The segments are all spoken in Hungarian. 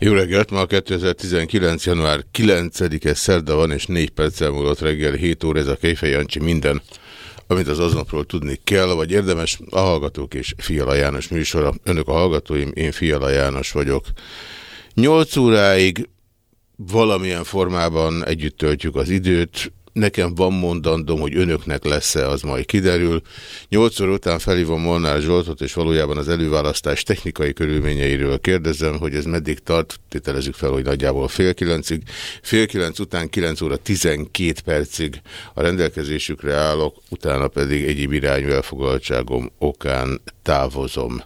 Jó reggelt, ma 2019. január 9-e szerda van, és 4 perccel múlott reggel 7 óra, ez a Kejfej Jancsi minden, amit az aznapról tudni kell, vagy érdemes, a Hallgatók és Fiala János műsora. Önök a hallgatóim, én Fiala János vagyok. 8 óráig valamilyen formában együtt töltjük az időt, Nekem van mondandom, hogy önöknek lesz-e, az majd kiderül. Nyolcszor után felhívom Molnár Zsoltot, és valójában az előválasztás technikai körülményeiről kérdezem, hogy ez meddig tart, tételezzük fel, hogy nagyjából fél kilencig. Fél kilenc után 9 óra 12 percig a rendelkezésükre állok, utána pedig egyéb irányú elfogaltságom okán távozom.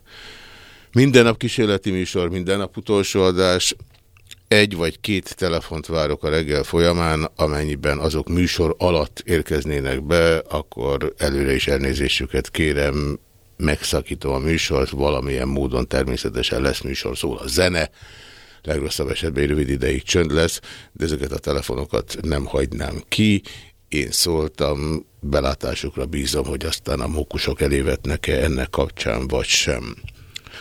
Minden nap kísérleti műsor, minden nap utolsó adás, egy vagy két telefont várok a reggel folyamán, amennyiben azok műsor alatt érkeznének be, akkor előre is elnézésüket kérem, megszakítom a műsort, valamilyen módon természetesen lesz műsor, szól a zene, legrosszabb esetben rövid ideig csönd lesz, de ezeket a telefonokat nem hagynám ki. Én szóltam, belátásukra bízom, hogy aztán a mókusok elévetnek-e ennek kapcsán, vagy sem.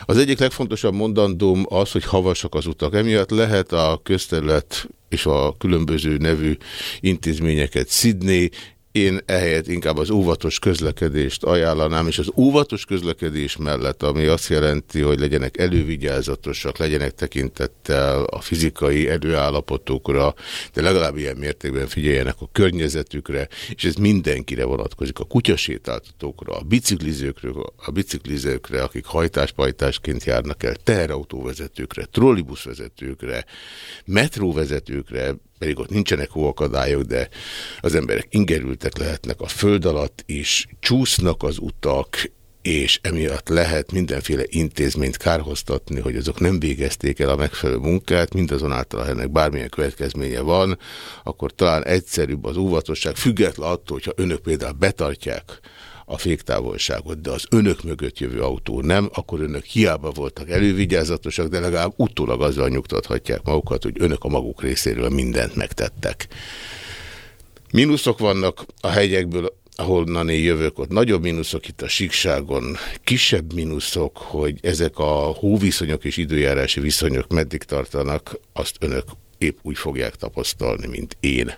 Az egyik legfontosabb mondandóm az, hogy havasak az utak. Emiatt lehet a közterület és a különböző nevű intézményeket szidni, én ehelyett inkább az óvatos közlekedést ajánlanám, és az óvatos közlekedés mellett, ami azt jelenti, hogy legyenek elővigyázatosak, legyenek tekintettel a fizikai erőállapotokra, de legalább ilyen mértékben figyeljenek a környezetükre, és ez mindenkire vonatkozik, a kutyasétáltatókra, a biciklizőkre, a biciklizőkre, akik hajtáspajtásként járnak el, teherautóvezetőkre, trollibuszvezetőkre, metróvezetőkre, pedig ott nincsenek hóakadályok, de az emberek ingerültek lehetnek a föld alatt is, csúsznak az utak, és emiatt lehet mindenféle intézményt kárhoztatni, hogy azok nem végezték el a megfelelő munkát, mindazonáltal, ha ennek bármilyen következménye van, akkor talán egyszerűbb az óvatosság, független attól, hogyha önök például betartják a féktávolságot, de az önök mögött jövő autó nem, akkor önök hiába voltak elővigyázatosak, de legalább utólag azzal nyugtathatják magukat, hogy önök a maguk részéről mindent megtettek. Mínuszok vannak a hegyekből, ahonnan én jövök, ott nagyobb mínuszok itt a síkságon, kisebb mínuszok, hogy ezek a hóviszonyok és időjárási viszonyok meddig tartanak, azt önök épp úgy fogják tapasztalni, mint én.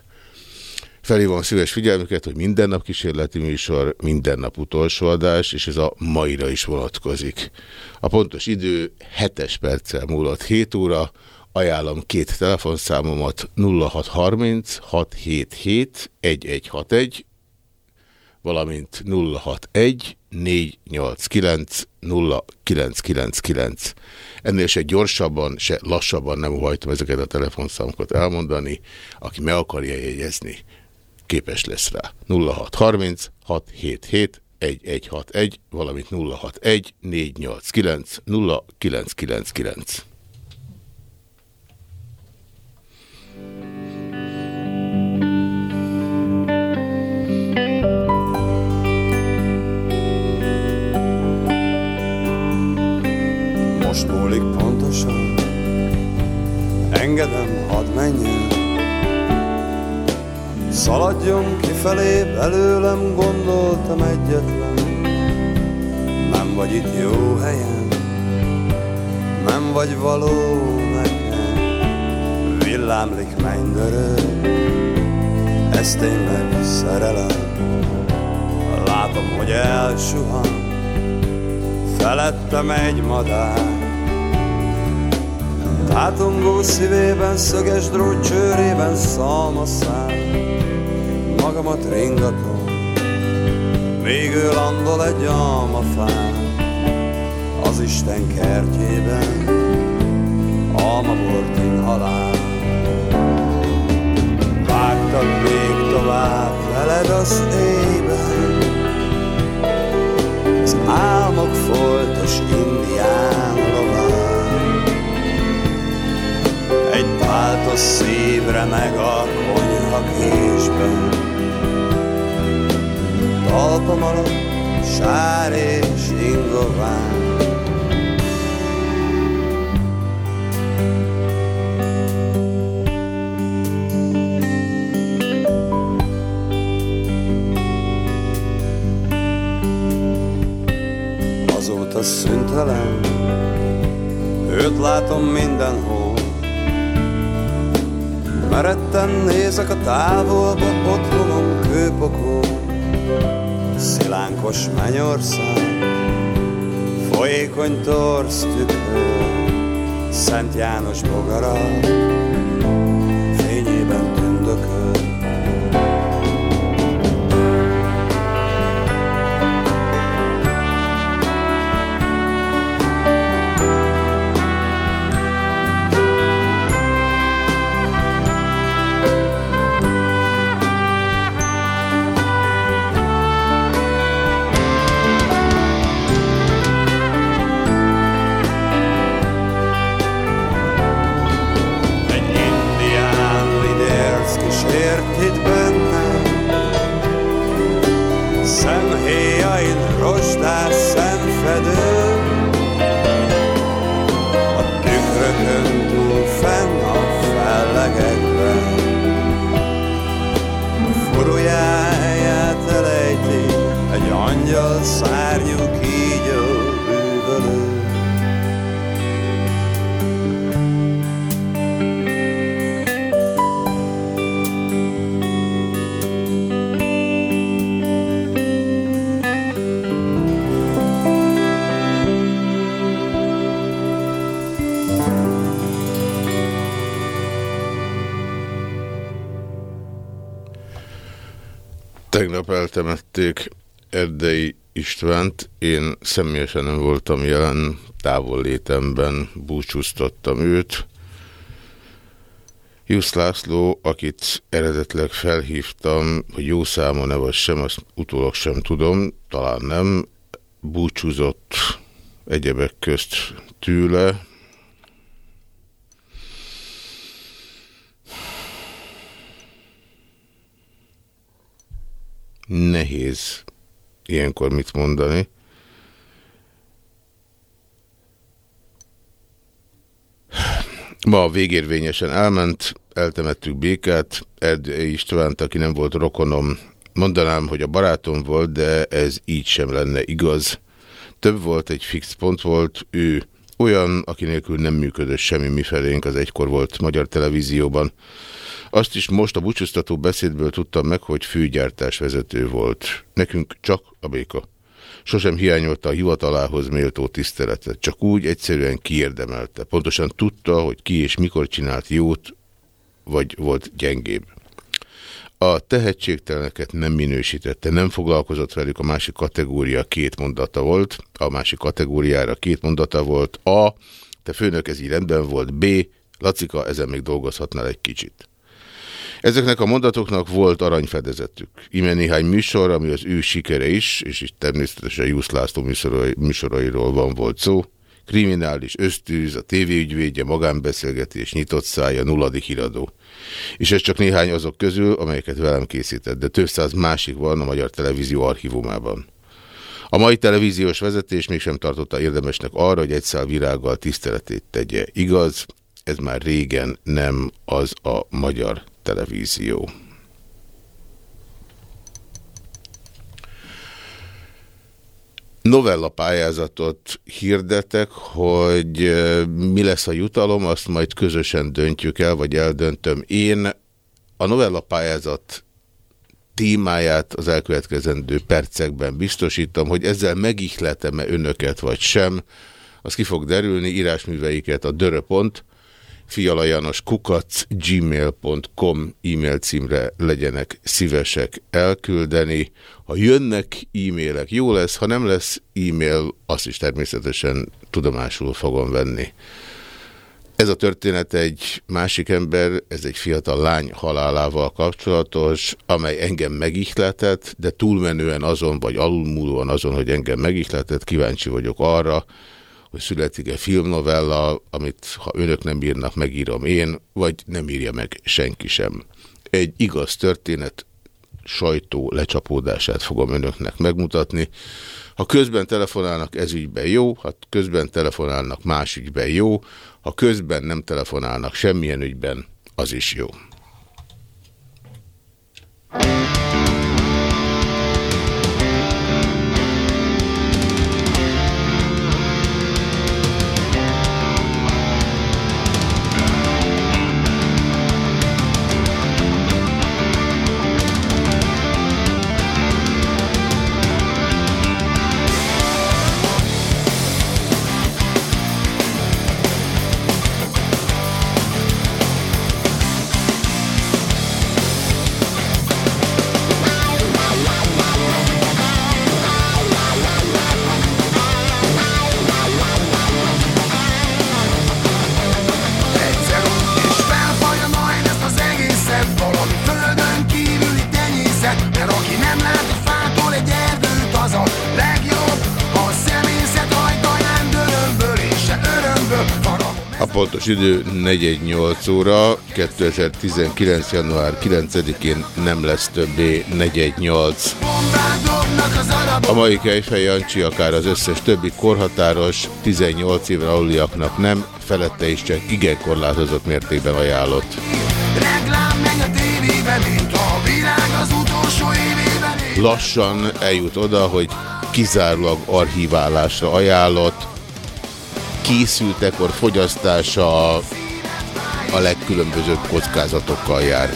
Felhívom szíves figyelmüket, hogy minden nap kísérleti műsor, minden nap utolsó adás, és ez a maira is vonatkozik. A pontos idő 7 perccel múlott 7 óra, ajánlom két telefonszámomat 0630 677 1161, valamint 061 489 0999. Ennél se gyorsabban, se lassabban nem hajtom ezeket a telefonszámokat elmondani. Aki meg akarja jegyezni, képes lesz rá. 0630 677 1161, valamint 061 489 0999. Most múlik pontosan, engedem, hadd menjen Szaladjon kifelé, belőlem gondoltam egyetlen. Nem vagy itt jó helyen, nem vagy való nekem Villámlik mennydörög, ez tényleg szerelem. Látom, hogy elsuhan, felettem egy madár. Tátongó szívében, szöges drót csőrében szalmaszál magamat ringatom, végül landol egy almafán, az Isten kertjében, almabortin halál. Vágtak még tovább veled az ében, az álmok foltos indián lován. Egy páltos szívre meg a konyha késben, Talpam alatt sár és ingován. Azóta szüntelen, őt látom mindenhol. Meretten nézek a távolba, otthonom kőpokol. Szilánkos mennyország, folyékony torsz tükör, Szent János bogara, Tegnap eltemették Erdei Istvánt, én személyesen nem voltam jelen, távol létemben búcsúztattam őt. Jusz László, akit eredetleg felhívtam, hogy jó számon ne vagy sem, azt utólag sem tudom, talán nem, búcsúzott egyebek közt tőle, nehéz ilyenkor mit mondani. Ma végérvényesen elment, eltemettük Békát, Erdei Istvánt, aki nem volt rokonom. Mondanám, hogy a barátom volt, de ez így sem lenne igaz. Több volt, egy fix pont volt, ő olyan, aki nélkül nem működött semmi mifelénk, az egykor volt magyar televízióban. Azt is most a búcsúztató beszédből tudtam meg, hogy főgyártás vezető volt. Nekünk csak a béka. Sosem hiányolta a hivatalához méltó tiszteletet, csak úgy egyszerűen kiérdemelte. Pontosan tudta, hogy ki és mikor csinált jót, vagy volt gyengébb. A tehetségteleneket nem minősítette, nem foglalkozott velük, a másik kategória két mondata volt, a másik kategóriára két mondata volt, A, te főnök, ez így rendben volt, B, Lacika, ezen még dolgozhatnál egy kicsit. Ezeknek a mondatoknak volt aranyfedezetük. Ime néhány műsor, ami az ő sikere is, és itt természetesen Jusz László műsorai, műsorairól van volt szó. Kriminális ösztűz, a tévéügyvédje, magánbeszélgetés, nyitott szája, nulladik híradó. És ez csak néhány azok közül, amelyeket velem készített, de több száz másik van a Magyar Televízió archívumában. A mai televíziós vezetés mégsem tartotta érdemesnek arra, hogy egy szál virággal tiszteletét tegye. Igaz, ez már régen nem az a magyar televízió. Novella pályázatot hirdetek, hogy mi lesz a jutalom, azt majd közösen döntjük el, vagy eldöntöm. Én a novella pályázat témáját az elkövetkezendő percekben biztosítom, hogy ezzel megihletem-e önöket, vagy sem, az ki fog derülni, írásműveiket a döröpont, fialajanos kukac gmail.com e-mail címre legyenek szívesek elküldeni. Ha jönnek e-mailek, jó lesz, ha nem lesz e-mail, azt is természetesen tudomásul fogom venni. Ez a történet egy másik ember, ez egy fiatal lány halálával kapcsolatos, amely engem megihletett, de túlmenően azon, vagy alulmúlóan azon, hogy engem megihletett, kíváncsi vagyok arra, hogy születik-e filmnovella, amit ha önök nem írnak, megírom én, vagy nem írja meg senki sem. Egy igaz történet sajtó lecsapódását fogom önöknek megmutatni. Ha közben telefonálnak ez ügyben jó, ha közben telefonálnak más ügyben jó, ha közben nem telefonálnak semmilyen ügyben, az is jó. Pontos idő 418 óra, 2019. január 9-én nem lesz többé 418. bombát dobnak az arabok A mai Kejfej Jancsi akár az összes többi korhatáros, 18 éven aluliaknak nem, felette is csak igen korlátozott mértékben ajánlott. Reklám megy a tévében Mint a világ az utolsó évében él. Lassan eljut oda, hogy kizárólag archiválásra ajánlott, készültekor fogyasztása a legkülönbözőbb kockázatokkal jár.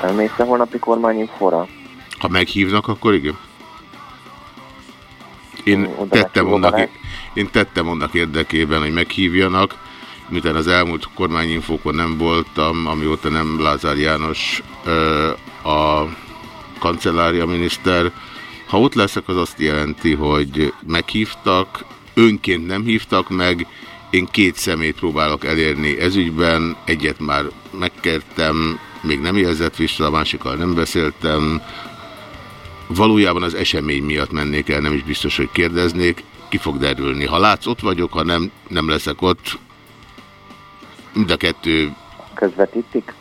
Elmész a holnapi kormányinfóra? Ha meghívnak, akkor igen. Én Oda tettem, annak, én tettem annak érdekében, hogy meghívjanak, miután az elmúlt kormányinfókon nem voltam, amióta nem Lázár János a kancellária miniszter. Ha ott leszek, az azt jelenti, hogy meghívtak, önként nem hívtak meg, én két szemét próbálok elérni ezügyben, egyet már megkértem, még nem jelzett vissza, a másikkal nem beszéltem, valójában az esemény miatt mennék el, nem is biztos, hogy kérdeznék, ki fog derülni. Ha látsz, ott vagyok, ha nem, nem leszek ott, mind a kettő Közvetítik?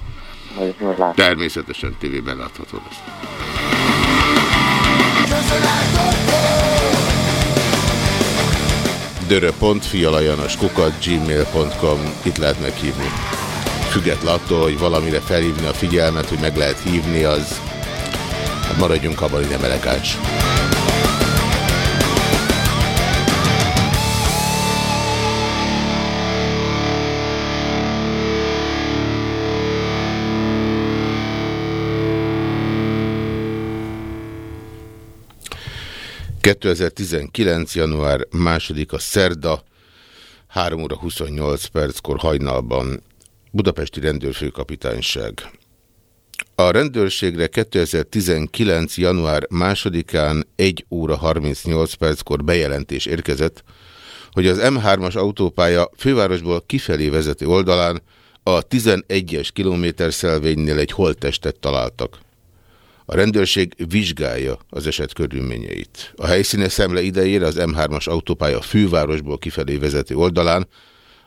Természetesen tévében látható lesz. dörö.fialajanoskukat gmail.com Itt lehet meghívni. Független attól, hogy valamire felhívni a figyelmet, hogy meg lehet hívni, az hát maradjunk abban, hogy nem elegáns. ...2019. január 2 a szerda, 3 óra 28 perckor hajnalban Budapesti Rendőrfőkapitányság. A rendőrségre 2019. január 2-án 1 óra 38 perckor bejelentés érkezett, hogy az M3-as autópálya fővárosból kifelé vezető oldalán a 11-es kilométerszelvénynél egy holttestet találtak. A rendőrség vizsgálja az eset körülményeit. A helyszíne szemle idejére az M3-as autópálya fővárosból kifelé vezető oldalán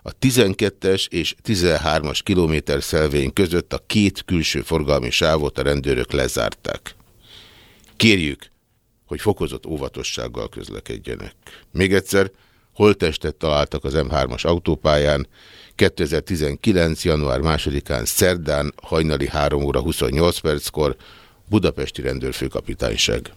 a 12-es és 13-as kilométer szelvény között a két külső forgalmi sávot a rendőrök lezárták. Kérjük, hogy fokozott óvatossággal közlekedjenek. Még egyszer, holttestet találtak az M3-as autópályán, 2019. január 2-án szerdán, hajnali 3 óra 28 perckor, Budapesti Rendőrfőkapitányság.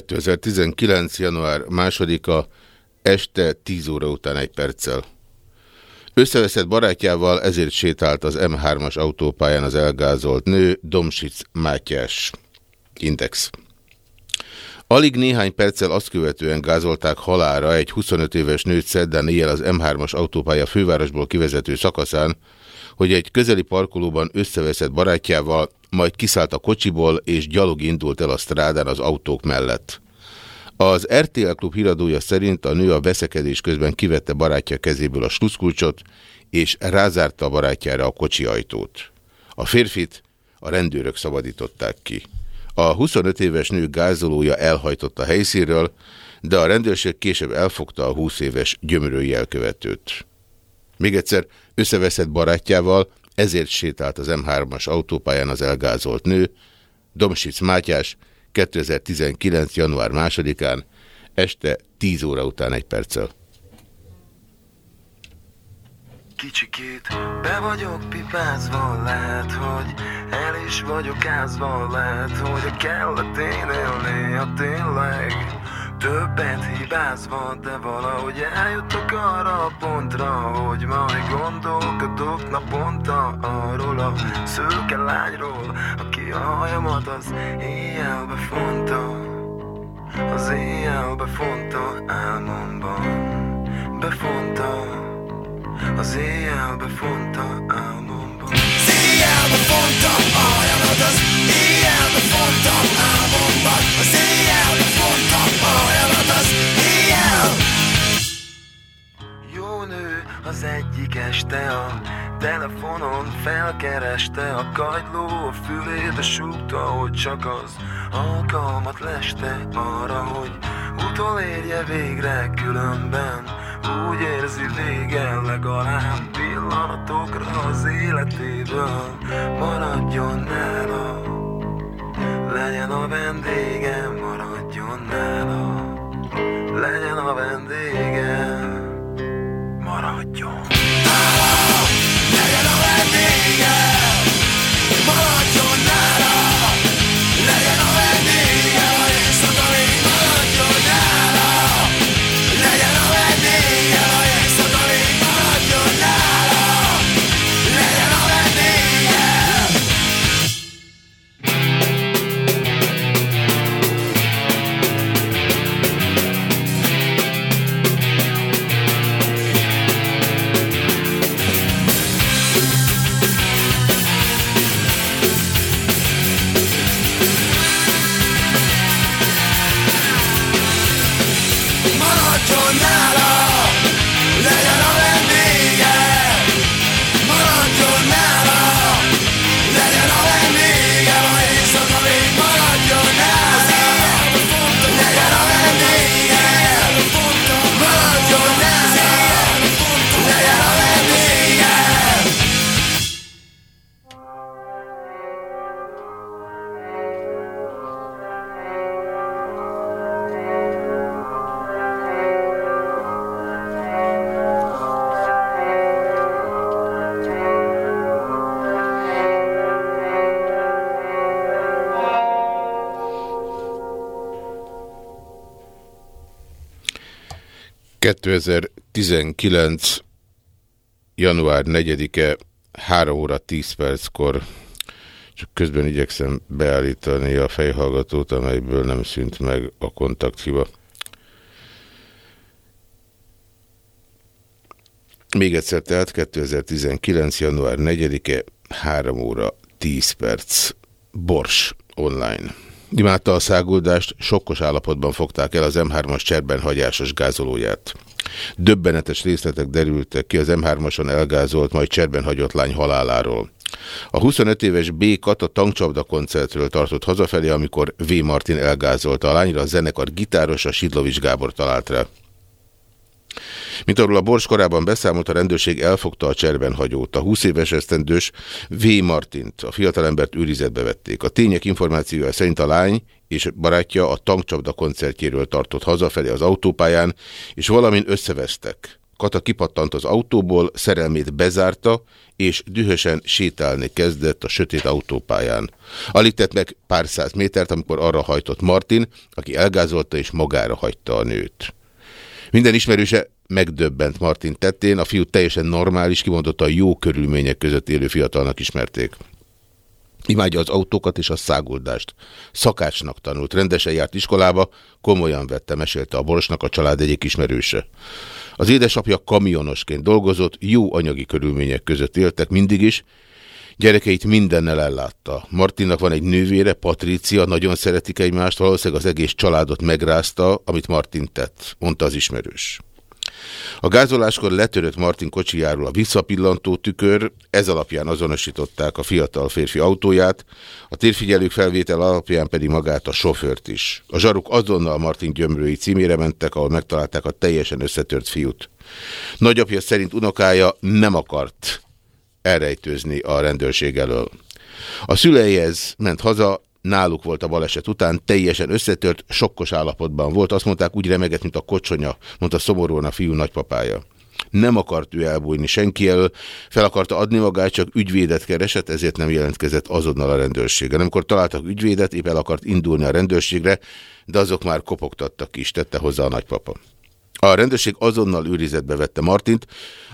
2019. január 2-a este 10 óra után egy perccel. Összeveszett barátjával ezért sétált az M3-as autópályán az elgázolt nő, Domsic Mátyás. Index. Alig néhány perccel azt követően gázolták halára egy 25 éves nőt szerdán éjjel az M3-as autópálya fővárosból kivezető szakaszán, hogy egy közeli parkolóban összeveszett barátjával, majd kiszállt a kocsiból és gyalog indult el a strádán az autók mellett. Az RTL klub híradója szerint a nő a veszekedés közben kivette barátja kezéből a sluszkulcsot, és rázárta a barátjára a kocsi ajtót. A férfit a rendőrök szabadították ki. A 25 éves nő gázolója elhajtott a helyszínről, de a rendőrség később elfogta a 20 éves gyömörői elkövetőt. Még egyszer összeveszett barátjával, ezért sétált az M3-as autópályán az elgázolt nő, Domsic Mátyás 2019. január 2-án este 10 óra után egy perccel. Kicsikét be vagyok pipázva, lehet, hogy el is vagyok ázva, lehet, hogy a kelletén élni, ha tényleg többet hibázva, de valahogy eljutok arra a pontra, hogy majd gondolkodok naponta arról a szőke lányról, aki a hajamat az éjjelbe fonta, az éjjelbe fonta álmomban, befonta. Az éjjelbe fonta álmomban éjjelbe fonta a hajamat Az éjjelbe fonta álmomban Az éjjelbe fonta a hajamat az egyik este a telefonon felkereste a kagyló a fülébe súgta, hogy csak az alkalmat leste arra, hogy utolérje végre különben úgy érzi vége legalább pillanatokra az életéből. Maradjon nála Legyen a vendége, maradjon nála Legyen a vendége Maradjon nála Legyen a vendége 2019. január 4-e 3 óra 10 perckor csak közben igyekszem beállítani a fejhallgatót, amelyből nem szűnt meg a kontakthiba. Még egyszer tehát 2019. január 4-e 3 óra 10 perc. Bors online. Imádta a száguldást, sokkos állapotban fogták el az M3-as cserben hagyásos gázolóját. Döbbenetes részletek derültek ki az M3-ason elgázolt, majd cserben hagyott lány haláláról. A 25 éves B. Kata tankcsapda koncertről tartott hazafelé, amikor V. Martin elgázolta a lányra, a zenekar gitárosa Sidlovics Gábor talált rá. Mint arról a Bors korábban beszámolt, a rendőrség elfogta a cserben hagyót. A 20 éves esztendős V. Martint, a fiatalembert őrizetbe vették. A tények információja szerint a lány és barátja a tankcsapda koncertjéről tartott hazafelé az autópályán, és valamin összevesztek. Kata kipattant az autóból, szerelmét bezárta, és dühösen sétálni kezdett a sötét autópályán. Alig tett meg pár száz métert, amikor arra hajtott Martin, aki elgázolta és magára hagyta a nőt. Minden ismerőse megdöbbent Martin tettén, a fiú teljesen normális, a jó körülmények között élő fiatalnak ismerték. Imádja az autókat és a száguldást. Szakácsnak tanult, rendesen járt iskolába, komolyan vette, mesélte a Borsnak a család egyik ismerőse. Az édesapja kamionosként dolgozott, jó anyagi körülmények között éltek mindig is, Gyerekeit mindennel ellátta. Martinnak van egy nővére, Patrícia, nagyon szeretik egymást, valószínűleg az egész családot megrázta, amit Martin tett, mondta az ismerős. A gázoláskor letörött Martin kocsijáról a visszapillantó tükör, ez alapján azonosították a fiatal férfi autóját, a térfigyelők felvétel alapján pedig magát a sofőrt is. A zsaruk azonnal Martin gyömrői címére mentek, ahol megtalálták a teljesen összetört fiút. Nagyapja szerint unokája nem akart elrejtőzni a rendőrség elől. A szüleihez ment haza, náluk volt a baleset után, teljesen összetört, sokkos állapotban volt. Azt mondták, úgy remegett, mint a kocsonya, mondta szomorúan a fiú nagypapája. Nem akart ő elbújni senki elől, fel akarta adni magát, csak ügyvédet keresett, ezért nem jelentkezett azonnal a rendőrségre. Amikor találtak ügyvédet, épp el akart indulni a rendőrségre, de azok már kopogtattak is, tette hozzá a nagypapa. A rendőrség azonnal őrizetbe vette Martint,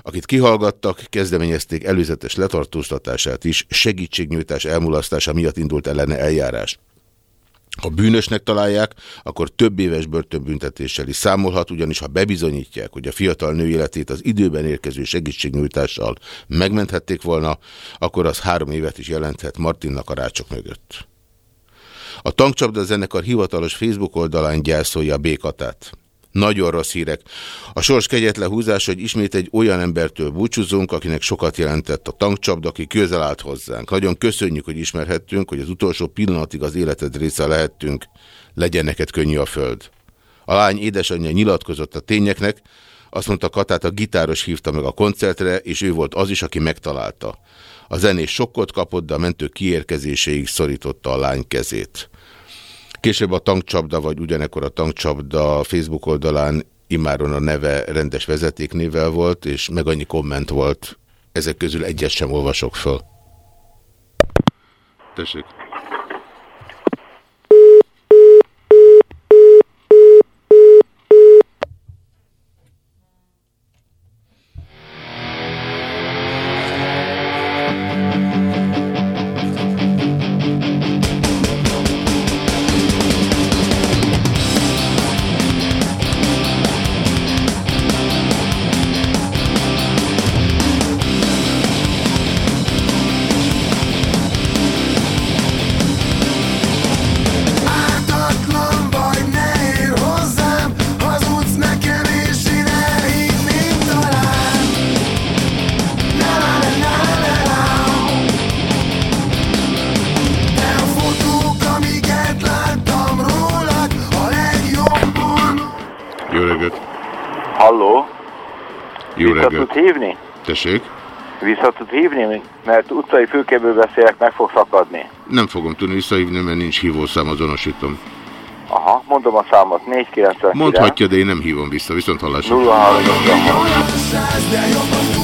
akit kihallgattak, kezdeményezték előzetes letartóztatását is, segítségnyújtás elmulasztása miatt indult ellene eljárás. Ha bűnösnek találják, akkor több éves börtönbüntetéssel is számolhat, ugyanis ha bebizonyítják, hogy a fiatal nő életét az időben érkező segítségnyújtással megmenthették volna, akkor az három évet is jelenthet Martinnak a rácsok mögött. A tankcsapda zenekar hivatalos Facebook oldalán gyászolja békatát. Nagyon rossz hírek. A sors kegyetlen húzás, hogy ismét egy olyan embertől búcsúzunk, akinek sokat jelentett a tankcsapda, aki közel állt hozzánk. Nagyon köszönjük, hogy ismerhettünk, hogy az utolsó pillanatig az életed része lehettünk. Legyen neked könnyű a föld. A lány édesanyja nyilatkozott a tényeknek, azt mondta Katát, a gitáros hívta meg a koncertre, és ő volt az is, aki megtalálta. A zenés sokkot kapott, de a mentő kiérkezéséig szorította a lány kezét. Később a tankcsapda, vagy ugyanekkor a tankcsapda Facebook oldalán imáron a neve rendes vezetéknével volt, és meg annyi komment volt, ezek közül egyet sem olvasok föl. Tessék. Mert utcai fülkéből beszélek, meg fog szakadni. Nem fogom tudni visszahívni, mert nincs hívószám, azonosítom. Aha, mondom a számot, 499. Mondhatja, de én nem hívom vissza, viszont hallásra. 03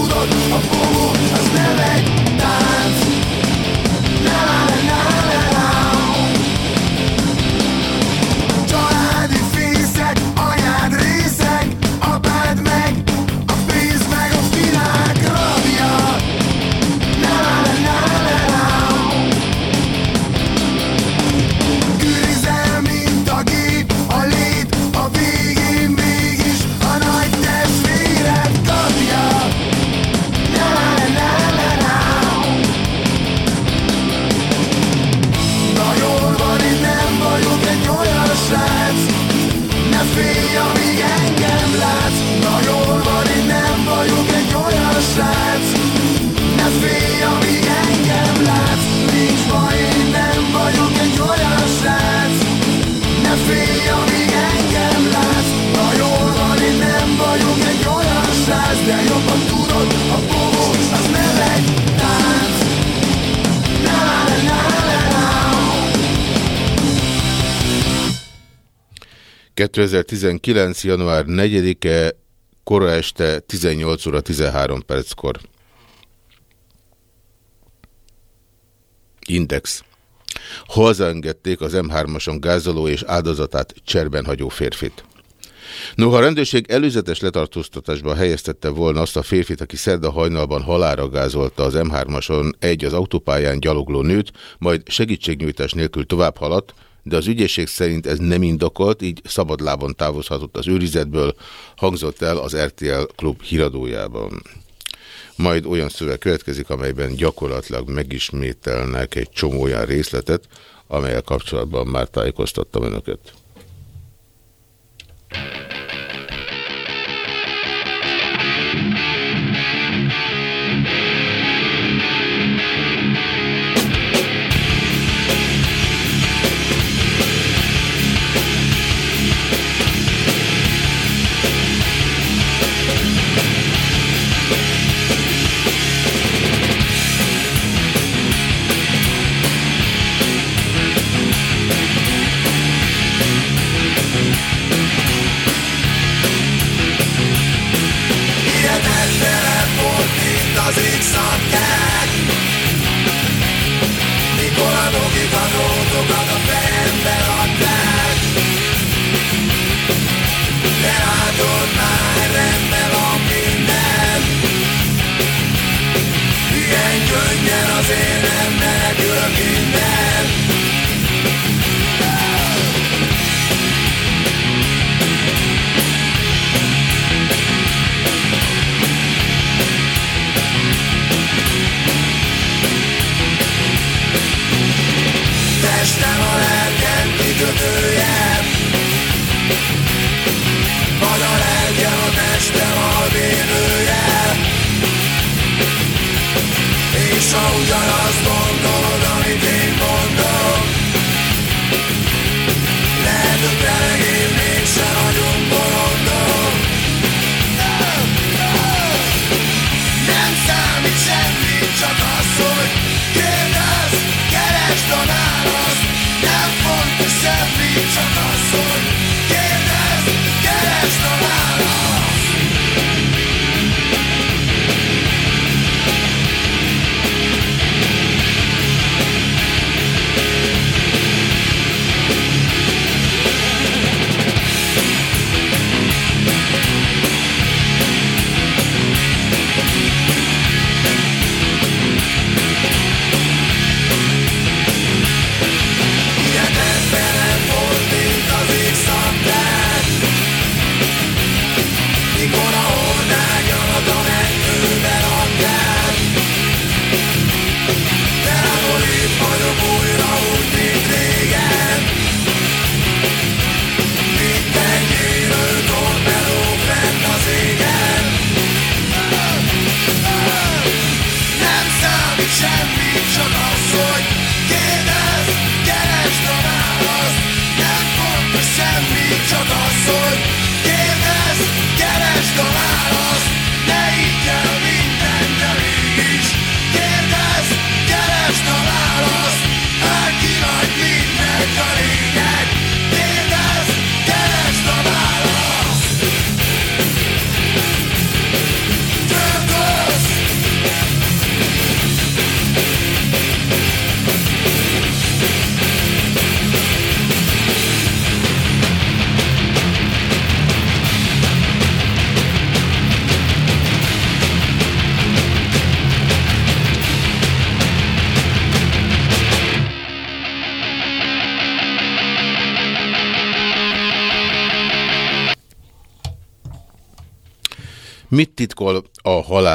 2019. január 4-e, kora este 18 óra 13 perckor. Index. Hazaengedték az M3-ason gázoló és áldozatát cserben hagyó férfit. Noha a rendőrség előzetes letartóztatásba helyeztette volna azt a férfit, aki szerda hajnalban halára gázolta az M3-ason egy az autópályán gyalogló nőt, majd segítségnyújtás nélkül tovább haladt, de az ügyészség szerint ez nem indokolt, így szabadlábon távozhatott az őrizetből, hangzott el az RTL klub híradójában. Majd olyan szöveg következik, amelyben gyakorlatilag megismételnek egy csomó olyan részletet, amelyel kapcsolatban már tájékoztattam önöket. Hihetetlen mint az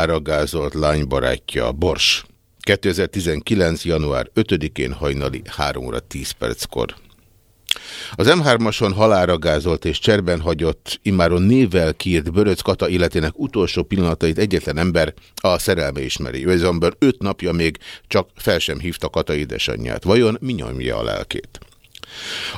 halára gázolt lány barátja, Bors? 2019. január 5-én hajnali 3 óra 10 perckor. Az M3-ason halára gázolt és cserben hagyott, immáron névvel kiírt Böröc Kata életének utolsó pillanatait egyetlen ember a szerelme ismeri. Ő azonban öt napja még csak fel sem hívta Kata édesanyját. Vajon mi nyomja a lelkét?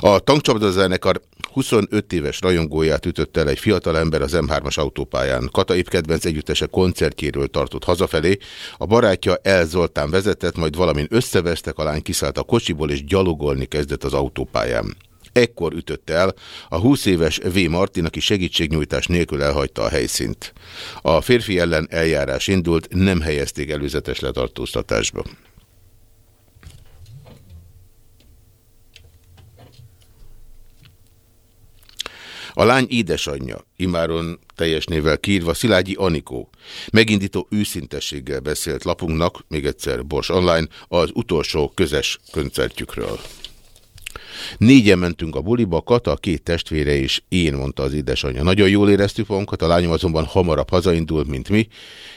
A tankcsapdazenekar 25 éves rajongóját ütötte el egy fiatal ember az M3-as autópályán. Kata kedvenc együttese koncertjéről tartott hazafelé. A barátja El Zoltán vezetett, majd valamin összevesztek, a lány kiszállt a kocsiból és gyalogolni kezdett az autópályán. Ekkor ütötte el a 20 éves V. Martin, aki segítségnyújtás nélkül elhagyta a helyszínt. A férfi ellen eljárás indult, nem helyezték előzetes letartóztatásba. A lány édesanyja, imáron teljes névvel kiírva Szilágyi Anikó, megindító őszintességgel beszélt lapunknak, még egyszer Bors Online, az utolsó közös koncertjükről. Négyen mentünk a buliba, Kata, két testvére és én, mondta az édesanyja. Nagyon jól éreztük magunkat, a lányom azonban hamarabb hazaindult, mint mi,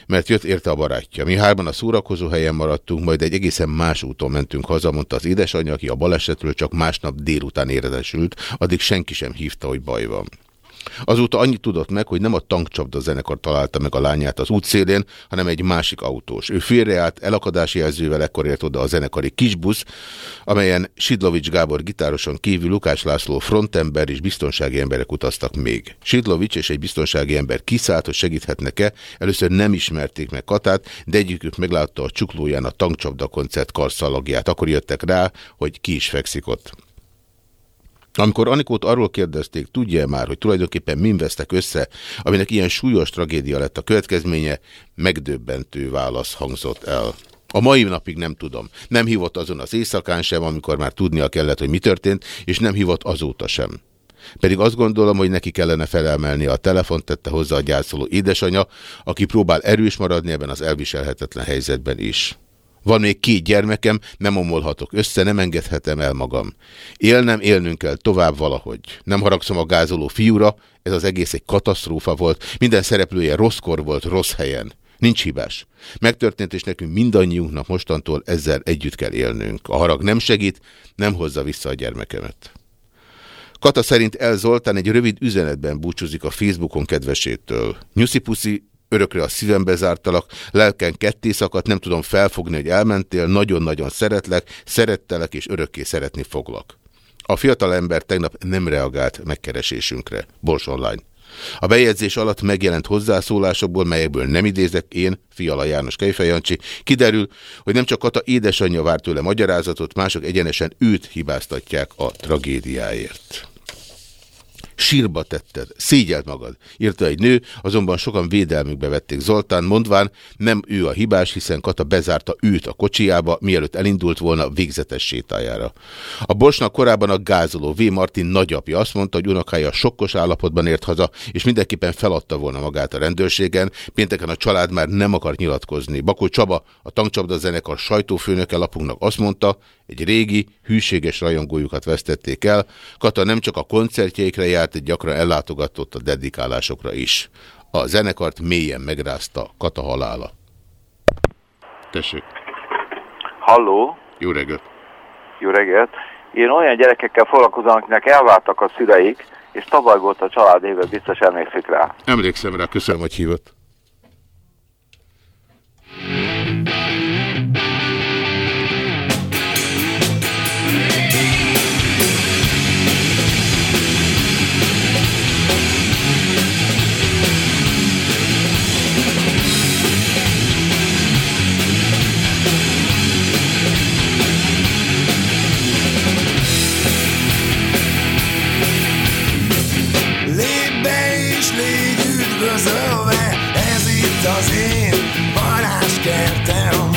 mert jött érte a barátja. Mi hárman a szórakozó helyen maradtunk, majd egy egészen más úton mentünk haza, mondta az édesanyja, aki a balesetről csak másnap délután érezesült, addig senki sem hívta, hogy baj van. Azóta annyit tudott meg, hogy nem a tankcsapda zenekar találta meg a lányát az útszélén, hanem egy másik autós. Ő félreállt elakadási jelzővel, ekkor ért oda a zenekari kisbusz, amelyen Sidlovics Gábor gitároson kívül Lukás László frontember és biztonsági emberek utaztak még. Sidlovics és egy biztonsági ember kiszállt, hogy segíthetnek-e, először nem ismerték meg Katát, de egyikük meglátta a csuklóján a tankcsapda koncert karszalagját. Akkor jöttek rá, hogy ki is fekszik ott. Amikor Anikót arról kérdezték, tudja -e már, hogy tulajdonképpen min vesztek össze, aminek ilyen súlyos tragédia lett a következménye, megdöbbentő válasz hangzott el. A mai napig nem tudom. Nem hívott azon az éjszakán sem, amikor már tudnia kellett, hogy mi történt, és nem hívott azóta sem. Pedig azt gondolom, hogy neki kellene felelmelni a telefont, tette hozzá a gyászoló édesanyja, aki próbál erős maradni ebben az elviselhetetlen helyzetben is. Van még két gyermekem, nem omolhatok össze, nem engedhetem el magam. Élnem, élnünk kell tovább valahogy. Nem haragszom a gázoló fiúra, ez az egész egy katasztrófa volt, minden szereplője rosszkor volt, rossz helyen. Nincs hibás. Megtörtént, és nekünk mindannyiunknak mostantól ezzel együtt kell élnünk. A harag nem segít, nem hozza vissza a gyermekemet. Kata szerint El Zoltán egy rövid üzenetben búcsúzik a Facebookon kedvesétől. Nyuszi puszi örökre a szívembe zártalak, lelken ketté szakadt, nem tudom felfogni, hogy elmentél, nagyon-nagyon szeretlek, szerettelek és örökké szeretni foglak. A fiatal ember tegnap nem reagált megkeresésünkre. Bors Online. A bejegyzés alatt megjelent hozzászólásokból, melyekből nem idézek én, Fiala János Kejfejancsi, kiderül, hogy nem csak Kata édesanyja várt tőle magyarázatot, mások egyenesen őt hibáztatják a tragédiáért. Sírba tetted, szégyeld magad, írta egy nő, azonban sokan védelmükbe vették Zoltán, mondván nem ő a hibás, hiszen Kata bezárta őt a kocsiába, mielőtt elindult volna végzetes sétájára. A Bosnak korábban a gázoló V. Martin nagyapja azt mondta, hogy unokája sokkos állapotban ért haza, és mindenképpen feladta volna magát a rendőrségen. Pénteken a család már nem akar nyilatkozni. Bakó Csaba, a tankcsapda zenekar sajtófőnöke lapunknak azt mondta, egy régi, hűséges rajongójukat vesztették el. Kata nem csak a koncertjeikre járt, gyakran ellátogatott a dedikálásokra is. A zenekart mélyen megrázta Kata halála. Tessék. Halló, Jó reggelt. jó reggelt. Én olyan gyerekekkel foglalkozom, akiknek elváltak a szüleik, és tavaly volt a család éve, biztos emlékszik rá. Emlékszem rá, köszönöm, hogy hívott. Üdvözölve, ez itt az én varázskertem.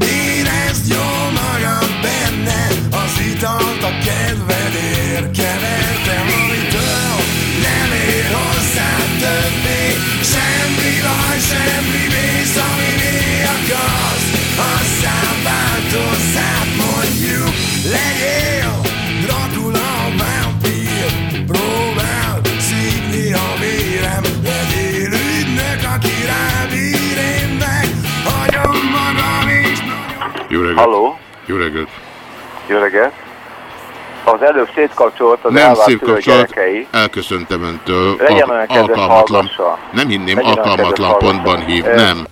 Érezd jól magad benne, az italt a kedvedért kevertem, amitől nem ér hozzá többé. Semmi baj, semmi Jó reggelt. Halló, Jó reggelt. jó reggelt. Az előbb szétkapcsolt az Nem gyerekei. elköszöntem öntől. Legyen olyan kedves, alkalmatlan. Nem hinném, Legyen alkalmatlan kedves, pontban hallgassa. hív. Ö, Nem.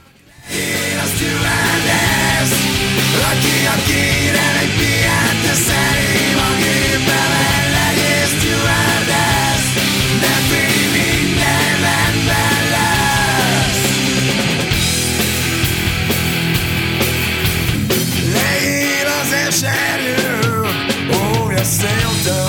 Aki a kérem egy piát, te sério, ou me aceita.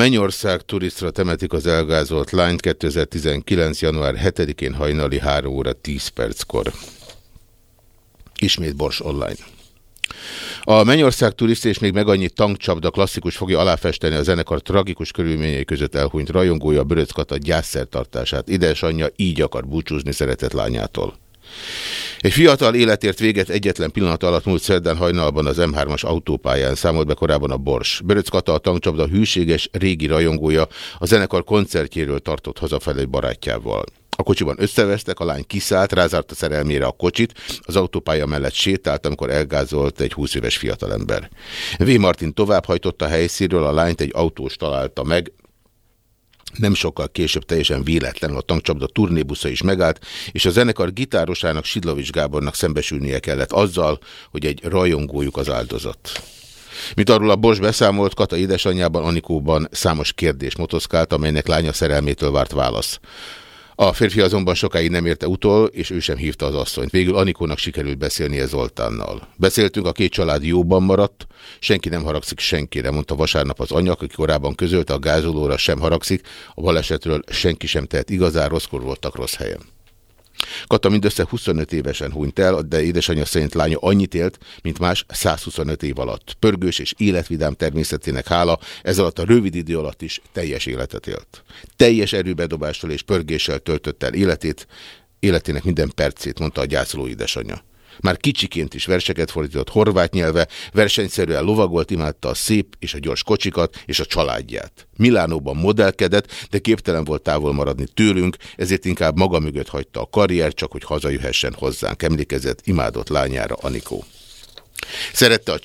Mennyország turisztra temetik az elgázolt lányt 2019. január 7-én hajnali 3 óra 10 perckor. Ismét Bors online. A Mennyország turiszt és még meg annyi tankcsapda klasszikus fogja aláfesteni a zenekar tragikus körülményei között elhunyt rajongója Böröc Kata gyászszertartását. Idesanyja így akar búcsúzni szeretett lányától. Egy fiatal életért véget egyetlen pillanat alatt múlt szerdán hajnalban az M3-as autópályán számolt be korábban a Bors. Böröc Kata a tankcsapda hűséges, régi rajongója a zenekar koncertjéről tartott hazafelé barátjával. A kocsiban összevesztek, a lány kiszállt, rázárta szerelmére a kocsit, az autópálya mellett sétált, amikor elgázolt egy 20 éves fiatalember. V. Martin továbbhajtott a helyszínről, a lányt egy autós találta meg, nem sokkal később teljesen véletlenül a tankcsapda turnébusza is megállt, és a zenekar gitárosának Sidlovics Gábornak szembesülnie kellett azzal, hogy egy rajongójuk az áldozat. Mint arról a Bos beszámolt, Kata édesanyjában, Anikóban számos kérdés motoszkált, amelynek lánya szerelmétől várt válasz. A férfi azonban sokáig nem érte utol, és ő sem hívta az asszonyt. Végül Anikónak sikerült beszélnie Zoltánnal. Beszéltünk, a két család jóban maradt, senki nem haragszik senkire, mondta vasárnap az anyag, aki korábban közölte a gázolóra sem haragszik, a balesetről senki sem tehet igazán, rosszkor voltak rossz helyen. Kata mindössze 25 évesen hunyt el, de édesanyja szerint lánya annyit élt, mint más 125 év alatt. Pörgős és életvidám természetének hála, ez alatt a rövid idő alatt is teljes életet élt. Teljes erőbedobással és pörgéssel töltött el életét, életének minden percét, mondta a gyászoló édesanyja. Már kicsiként is verseket fordított horvát nyelve, versenyszerűen lovagolt, imádta a szép és a gyors kocsikat és a családját. Milánóban modellkedett, de képtelen volt távol maradni tőlünk, ezért inkább maga mögött hagyta a karrier, csak hogy hazajöhessen hozzánk. Emlékezett imádott lányára Anikó. Szerette a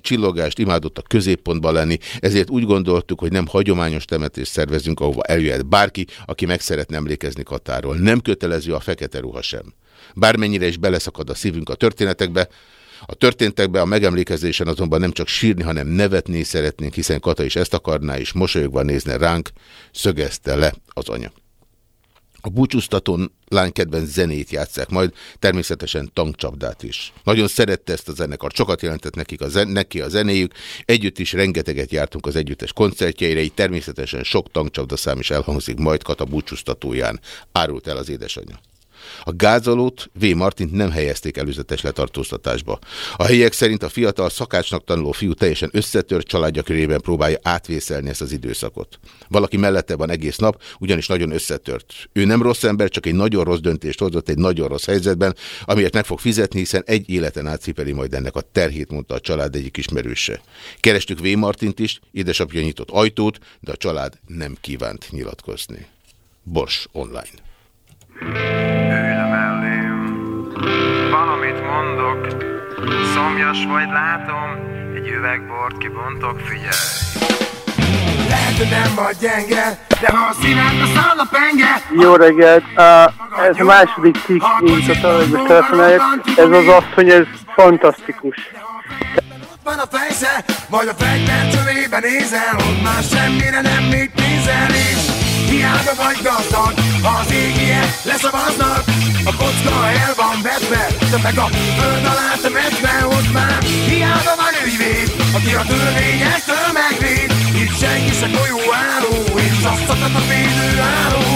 csillogást, imádott a középpontban lenni, ezért úgy gondoltuk, hogy nem hagyományos temetést szervezünk, ahova eljöhet bárki, aki meg szeretne emlékezni Katáról. Nem kötelező a fekete ruha sem. Bármennyire is beleszakad a szívünk a történetekbe, a történtekbe a megemlékezésen azonban nem csak sírni, hanem nevetni szeretnénk, hiszen Kata is ezt akarná, és mosolyogva nézne ránk, szögezte le az anya. A búcsúztatón lánykedven zenét játszák, majd természetesen tankcsapdát is. Nagyon szerette ezt a zenekar, sokat jelentett nekik a zen neki a zenéjük, együtt is rengeteget jártunk az együttes koncertjeire, így természetesen sok tankcsapda szám is elhangzik majd Kata búcsúztatóján, árult el az édesanyja. A gázolót V. Martint nem helyezték előzetes letartóztatásba. A helyiek szerint a fiatal szakácsnak tanuló fiú teljesen összetört családja körében próbálja átvészelni ezt az időszakot. Valaki mellette van egész nap, ugyanis nagyon összetört. Ő nem rossz ember, csak egy nagyon rossz döntést hozott egy nagyon rossz helyzetben, amiért meg fog fizetni, hiszen egy életen átcipeli majd ennek a terhét, mondta a család egyik ismerőse. Kerestük V. Martint is, édesapja nyitott ajtót, de a család nem kívánt nyilatkozni. Bors online. Ülj mellém, valamit mondok, szomjas vagy látom, egy üvegbort kibontok, figyelj. Lehet, hogy nem vagy gyenge, de ha a szíved a száll a penge... Jó reggelt! Uh, ez a második cikk, mint a talajba telefonálják. Ez az asszony, ez fantasztikus. Van a fejsze, vagy a fegyver csövében nézel, ott már semmire nem mit nézel, és Hiába vagy gazdag, az égie leszavaznak. A kocka el van vetve, de meg a föld alá temetve Ott már. Hiába van ügyvéd, aki a törvényektől megvéd Itt senki se golyó álló, és azt szakad a védő álló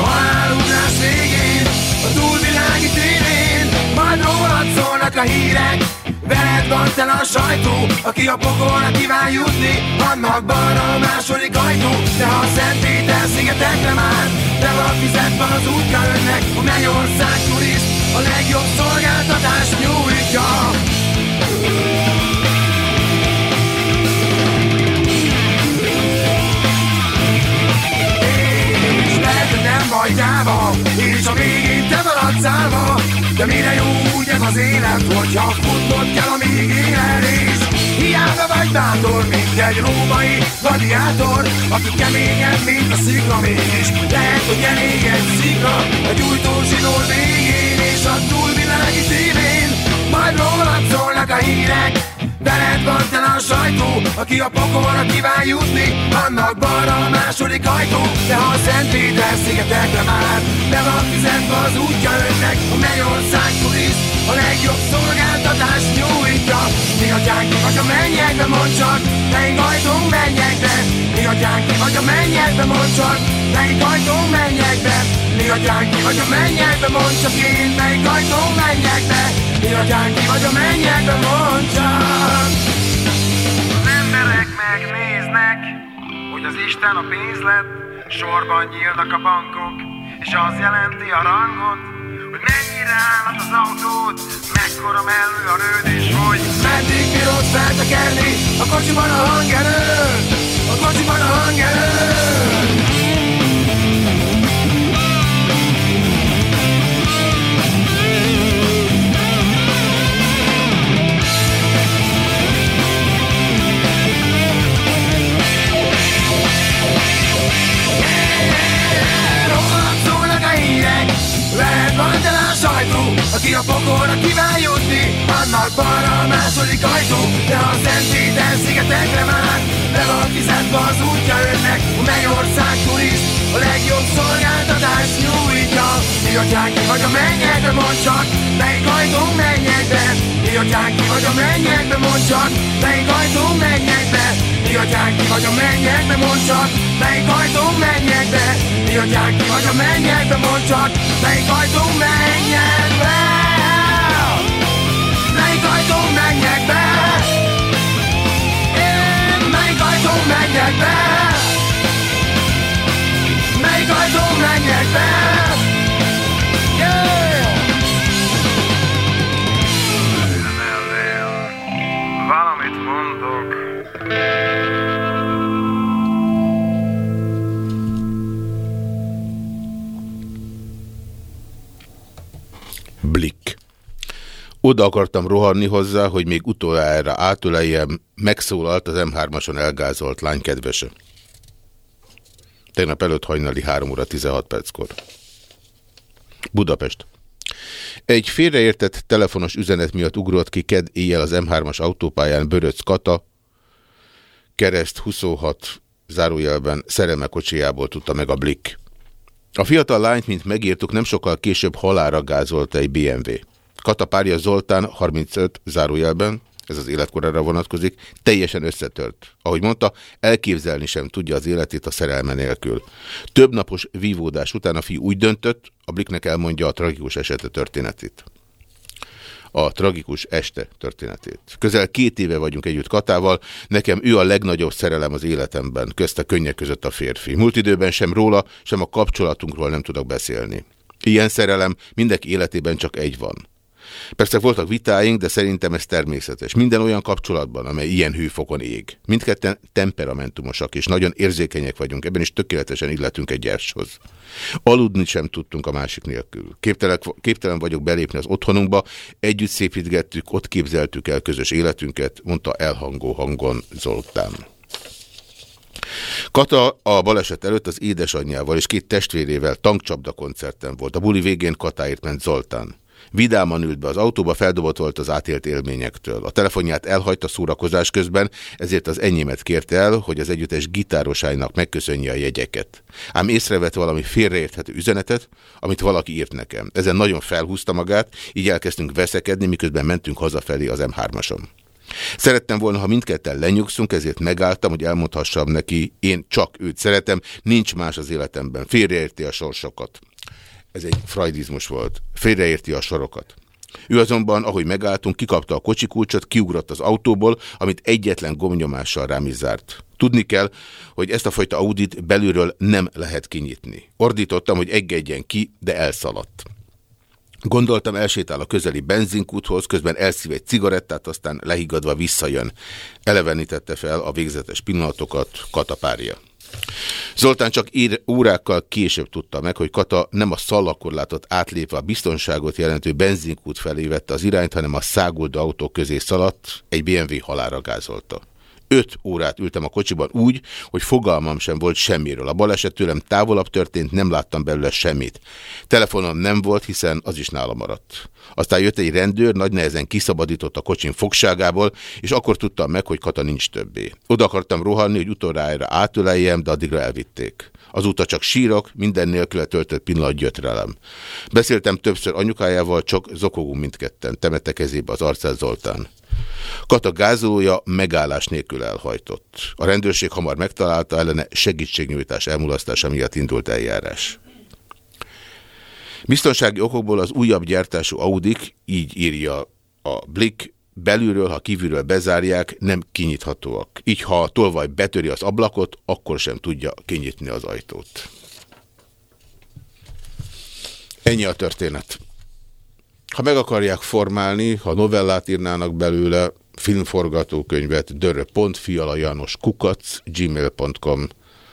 A haláludás végén, a túlvilági tévén Majd rólad szólnak a hírek, Veled van a sajtó, aki a pokolra kíván jutni, annak balra a második ajtó. De ha a Szent Péter szigetekre már, de van fizetve az útka önnek, a Mennyország turiszt, a legjobb szolgáltatás nyújtja. És lehet, nem vagy gyáva, és a végén te állva, de mire jó úgy ez az élet, hogyha futnod kell, amíg él és Hiába vagy bátor, mint egy római gladiátor Aki keményebb, mint a szikla mégis. Lehet, hogy elég egy szikla A gyújtó zsinór végén És a túlvilági tévén Majd rólad szólnak a hírek Veled van a sajtó, aki a pokolra kíván jutni, annak balra a második ajtó. De ha a Szent Péter szigetekre már, de van fizetve az útja önnek, a Mennyország turiszt, a legjobb szolgáltatás nyújtja. Mi atyánk vagy a mennyekbe, mondd csak, melyik ajtunk mennyekbe. Mi atyánk vagy a mennyekbe, mondd csak, melyik ajtunk mennyekbe. Mi atyánk vagy a mennyekbe, mondd csak én, melyik ajtunk mennyekbe. Mi atyánk vagy a mennyekbe, mondd csak. Az emberek megnéznek, hogy az Isten a pénz lett, sorban nyílnak a bankok, és az jelenti a rangot, hogy mennyire állat az autód, mekkora mellő a rőd, és hogy Meddig bírod feltekerni a kocsiban a hangerőt, a kocsiban a hangerőt. Aki a pokolra kíván jutni, annak balra a második ajtó, de ha Szent Péter szigetekre már, le van fizetve az útja önnek, a mennyország turiszt, a legjobb szolgáltatás nyújtja. Mi atyánk ki vagy a mennyekbe, mondd csak, melyik ajtón mennyekbe, mi atyánk ki vagy a mennyekbe, mondd csak, melyik ajtón mennyekbe, mi atyánk ki vagy a mennyekbe, mondd csak, melyik ajtón mennyekbe, mi atyánk ki vagy a mennyekbe, mondd csak, melyik ajtón mennyekbe. Ajtón mennyekbe? Melyik ajtón mennyekbe? Yeah! ellennél valamit mondok. Blik. Oda akartam rohanni hozzá, hogy még utoljára átöleljem, megszólalt az M3-ason elgázolt lány kedvese. Tegnap előtt hajnali 3 óra 16 perckor. Budapest. Egy félreértett telefonos üzenet miatt ugrott ki ked éjjel az M3-as autópályán Böröc Kata, kereszt 26 zárójelben szerelme kocsijából tudta meg a Blik. A fiatal lányt, mint megírtuk, nem sokkal később halára gázolt egy BMW. Kata párja Zoltán, 35 zárójelben, ez az életkorára vonatkozik, teljesen összetört. Ahogy mondta, elképzelni sem tudja az életét a szerelme nélkül. Több napos vívódás után a fiú úgy döntött, a Bliknek elmondja a tragikus esete történetét. A tragikus este történetét. Közel két éve vagyunk együtt Katával, nekem ő a legnagyobb szerelem az életemben, közte könnyek között a férfi. Múlt időben sem róla, sem a kapcsolatunkról nem tudok beszélni. Ilyen szerelem mindenki életében csak egy van. Persze voltak vitáink, de szerintem ez természetes. Minden olyan kapcsolatban, amely ilyen hőfokon ég. Mindketten temperamentumosak és nagyon érzékenyek vagyunk, ebben is tökéletesen illetünk egy gyárshoz. Aludni sem tudtunk a másik nélkül. Képtelen, képtelen vagyok belépni az otthonunkba, együtt szépítgettük, ott képzeltük el közös életünket, mondta elhangó hangon Zoltán. Kata a baleset előtt az édesanyjával és két testvérével tankcsapda koncerten volt. A buli végén Katáért ment Zoltán. Vidáman ült be az autóba, feldobott volt az átélt élményektől. A telefonját elhagyta szórakozás közben, ezért az enyémet kérte el, hogy az együttes gitárosának megköszönje a jegyeket. Ám észrevett valami félreérthető üzenetet, amit valaki írt nekem. Ezen nagyon felhúzta magát, így elkezdtünk veszekedni, miközben mentünk hazafelé az M3-ason. Szerettem volna, ha mindketten lenyugszunk, ezért megálltam, hogy elmondhassam neki, én csak őt szeretem, nincs más az életemben, félreérti a sorsokat. Ez egy freudizmus volt. Félreérti a sorokat. Ő azonban, ahogy megálltunk, kikapta a kocsikulcsot, kiugrott az autóból, amit egyetlen gomnyomással rám is zárt. Tudni kell, hogy ezt a fajta audit belülről nem lehet kinyitni. Ordítottam, hogy engedjen ki, de elszaladt. Gondoltam, elsétál a közeli benzinkúthoz, közben elszív egy cigarettát, aztán lehigadva visszajön. Elevenítette fel a végzetes pillanatokat Katapárja. Zoltán csak ír, órákkal később tudta meg, hogy Kata nem a szalakorlátot átlépve a biztonságot jelentő benzinkút felé vette az irányt, hanem a száguldó autó közé szaladt, egy BMW halára gázolta. Öt órát ültem a kocsiban úgy, hogy fogalmam sem volt semmiről. A baleset tőlem távolabb történt, nem láttam belőle semmit. Telefonom nem volt, hiszen az is nála maradt. Aztán jött egy rendőr, nagy nehezen kiszabadított a kocsin fogságából, és akkor tudtam meg, hogy Kata nincs többé. Oda akartam rohanni, hogy utoljára átöleljem, de addigra elvitték. Azóta csak sírok, minden nélkül töltött pillanat gyötrelem. Beszéltem többször anyukájával, csak zokogunk mindketten, temette kezébe az arcát Zoltán. Kata gázolója megállás nélkül elhajtott. A rendőrség hamar megtalálta ellene segítségnyújtás elmulasztása miatt indult eljárás. Biztonsági okokból az újabb gyártású Audik, így írja a Blick, belülről, ha kívülről bezárják, nem kinyithatóak. Így, ha a tolvaj betöri az ablakot, akkor sem tudja kinyitni az ajtót. Ennyi a történet. Ha meg akarják formálni, ha novellát írnának belőle, filmforgatókönyvet dörö.fialajanos kukac gmail.com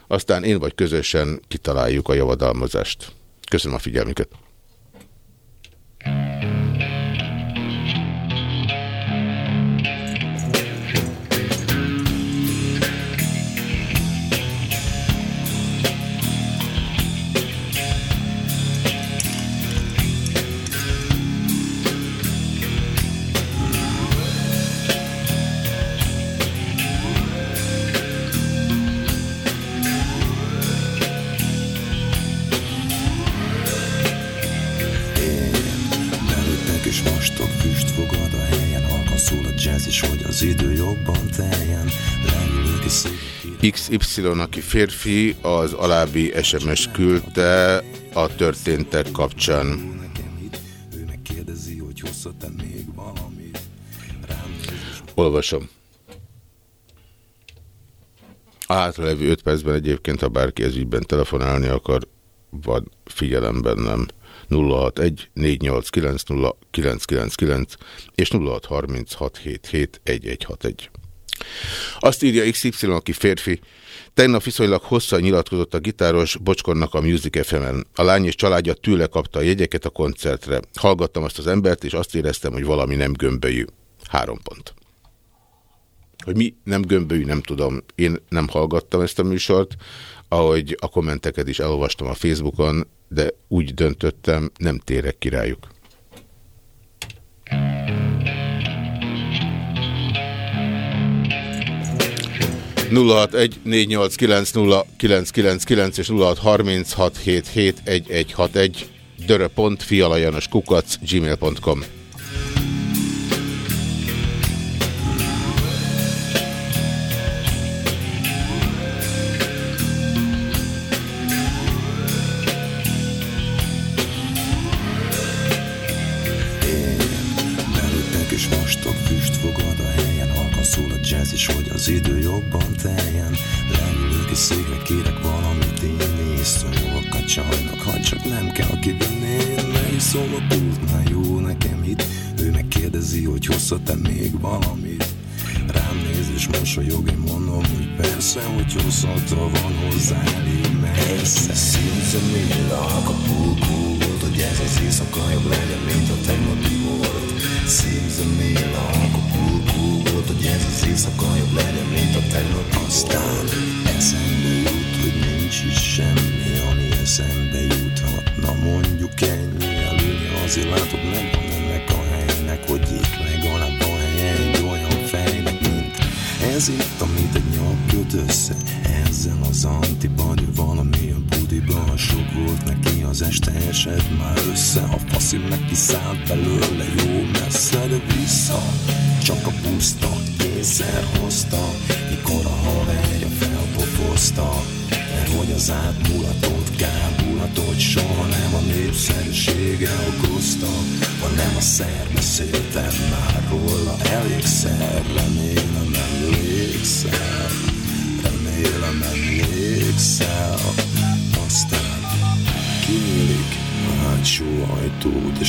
aztán én vagy közösen kitaláljuk a javadalmazást. Köszönöm a figyelmüket! Belőttek XY, aki férfi, az alábbi SMS küldte a történtek kapcsán. Olvasom. A hátralevő 5 percben egyébként, ha bárki ez ügyben telefonálni akar, van figyelem bennem 061 489 0999 és 0636771161. Azt írja XY, aki férfi. Tegnap viszonylag hosszan nyilatkozott a gitáros Bocskornak a Music FM-en. A lány és családja tőle kapta a jegyeket a koncertre. Hallgattam azt az embert, és azt éreztem, hogy valami nem gömbölyű. Három pont. Hogy mi nem gömbölyű, nem tudom. Én nem hallgattam ezt a műsort, ahogy a kommenteket is elolvastam a Facebookon, de úgy döntöttem, nem térek királyuk. Egy és 0636771161 dörö.fialajanos kukac gmail.com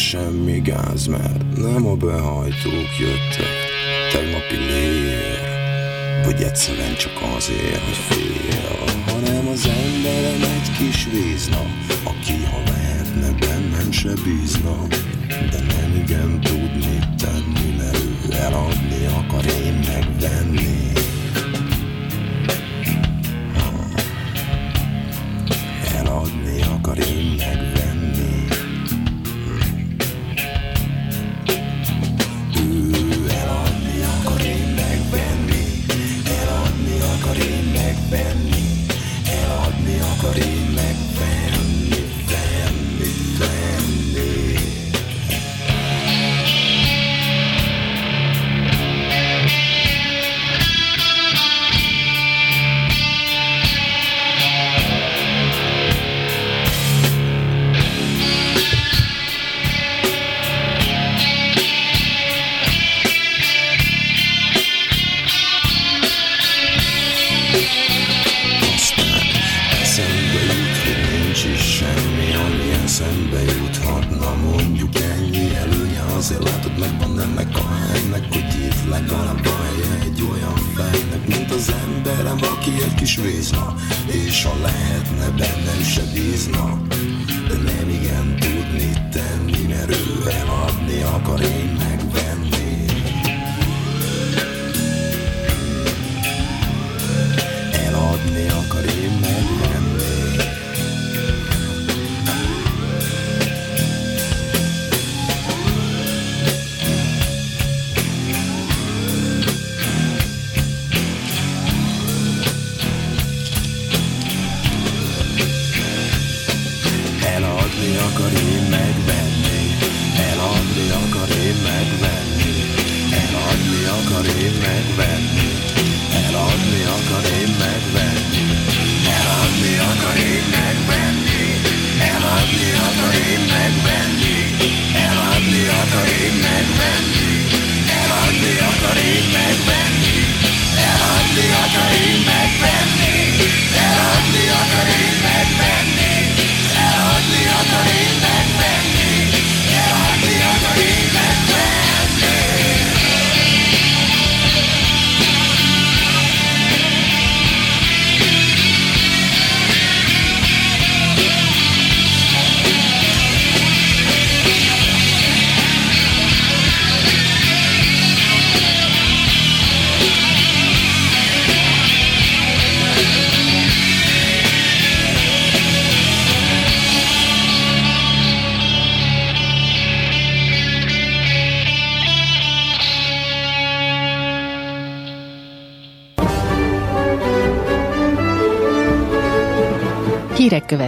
semmi gáz, mert nem a behajtók jöttek, tegnapi lér, vagy egyszerűen csak azért, hogy fél, hanem az emberem egy kis vízna, aki ha lehetne bennem se bízna, de nem igen tud mit tenni, mert ő eladni akar én megvenni.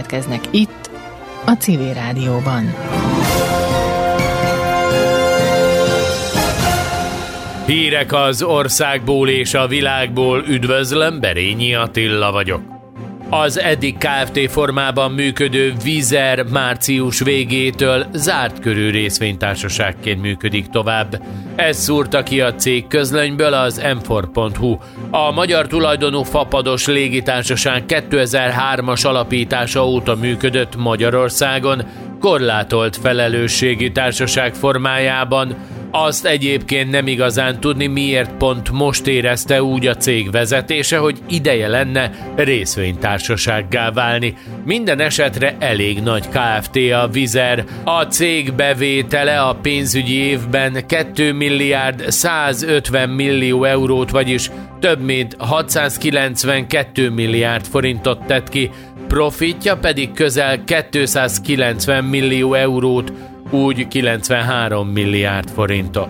Következnek itt, a Civil Rádióban. Hírek az országból és a világból üdvözlöm, Berényi Attila vagyok. Az eddig Kft. formában működő Vizer március végétől zárt körű részvénytársaságként működik tovább. Ez szúrta ki a cég közlönyből az m A magyar tulajdonú fapados légitársaság 2003-as alapítása óta működött Magyarországon, korlátolt felelősségi társaság formájában, azt egyébként nem igazán tudni, miért pont most érezte úgy a cég vezetése, hogy ideje lenne részvénytársasággá válni. Minden esetre elég nagy KFT a Vizer. A cég bevétele a pénzügyi évben 2 milliárd 150 millió eurót, vagyis több mint 692 milliárd forintot tett ki, profitja pedig közel 290 millió eurót, úgy 93 milliárd forintot.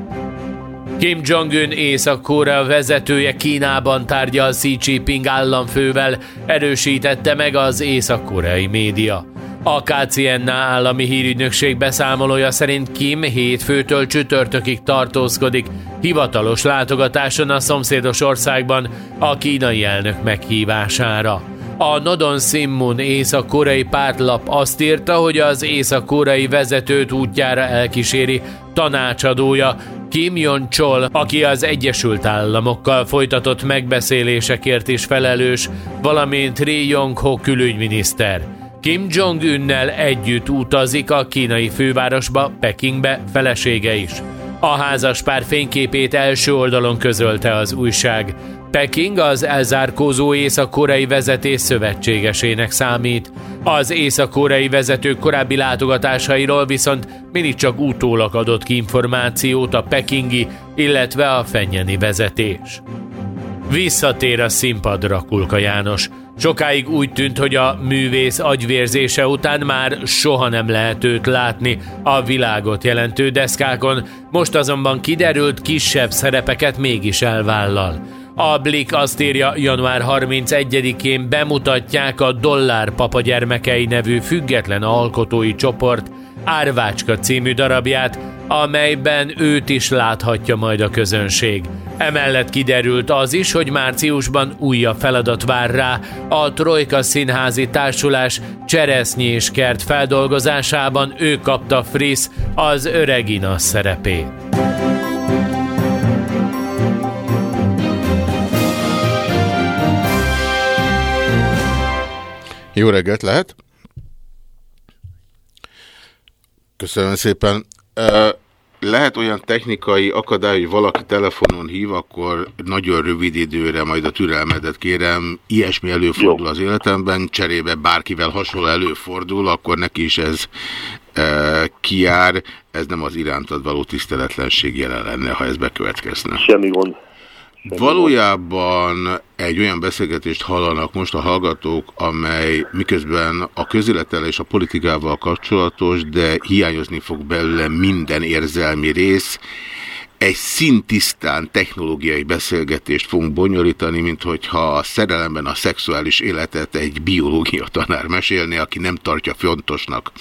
Kim Jong-un Észak-Korea vezetője Kínában tárgyal Xi Jinping államfővel, erősítette meg az észak-koreai média. A KCNA állami hírügynökség beszámolója szerint Kim hétfőtől csütörtökig tartózkodik, hivatalos látogatáson a szomszédos országban a kínai elnök meghívására. A Nodon Simmun észak-koreai pártlap azt írta, hogy az észak-koreai vezetőt útjára elkíséri tanácsadója Kim Jon-chol, aki az Egyesült Államokkal folytatott megbeszélésekért is felelős, valamint Ri Yong-ho külügyminiszter. Kim Jong-ünnel együtt utazik a kínai fővárosba, Pekingbe felesége is. A házas pár fényképét első oldalon közölte az újság. Peking az elzárkózó észak-koreai vezetés szövetségesének számít. Az észak-koreai vezetők korábbi látogatásairól viszont mindig csak utólag adott ki információt a pekingi, illetve a fenyeni vezetés. Visszatér a színpadra Kulka János. Sokáig úgy tűnt, hogy a művész agyvérzése után már soha nem lehet őt látni a világot jelentő deszkákon, most azonban kiderült kisebb szerepeket mégis elvállal. A Blik azt írja, január 31-én bemutatják a Dollár Papa gyermekei nevű független alkotói csoport Árvácska című darabját, amelyben őt is láthatja majd a közönség. Emellett kiderült az is, hogy márciusban újabb feladat vár rá a Trojka Színházi Társulás Cseresznyés kert feldolgozásában ő kapta Frisz az öregina szerepét. Jó reggelt lehet! Köszönöm szépen. Lehet olyan technikai akadály, hogy valaki telefonon hív, akkor nagyon rövid időre majd a türelmedet kérem. Ilyesmi előfordul az életemben, cserébe bárkivel hasonló előfordul, akkor neki is ez e, kiár. Ez nem az irántad való tiszteletlenség jelen lenne, ha ez bekövetkezne. Semmi gond. Valójában egy olyan beszélgetést hallanak most a hallgatók, amely miközben a közélettel és a politikával kapcsolatos, de hiányozni fog belőle minden érzelmi rész, egy szintisztán technológiai beszélgetést fogunk bonyolítani, mint hogyha a szerelemben a szexuális életet egy biológia tanár mesélni, aki nem tartja fontosnak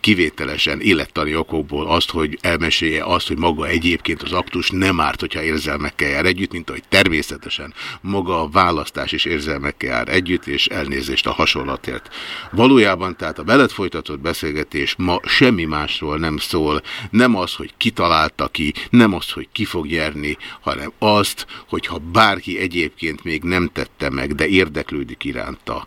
kivételesen élettani okokból azt, hogy elmesélje azt, hogy maga egyébként az aktus nem árt, hogyha érzelmekkel jár együtt, mint ahogy természetesen maga a választás is érzelmekkel jár együtt, és elnézést a hasonlatért. Valójában tehát a veled folytatott beszélgetés ma semmi másról nem szól, nem az, hogy kitalálta ki, nem az, hogy ki fog nyerni, hanem azt, hogyha bárki egyébként még nem tette meg, de érdeklődik iránta,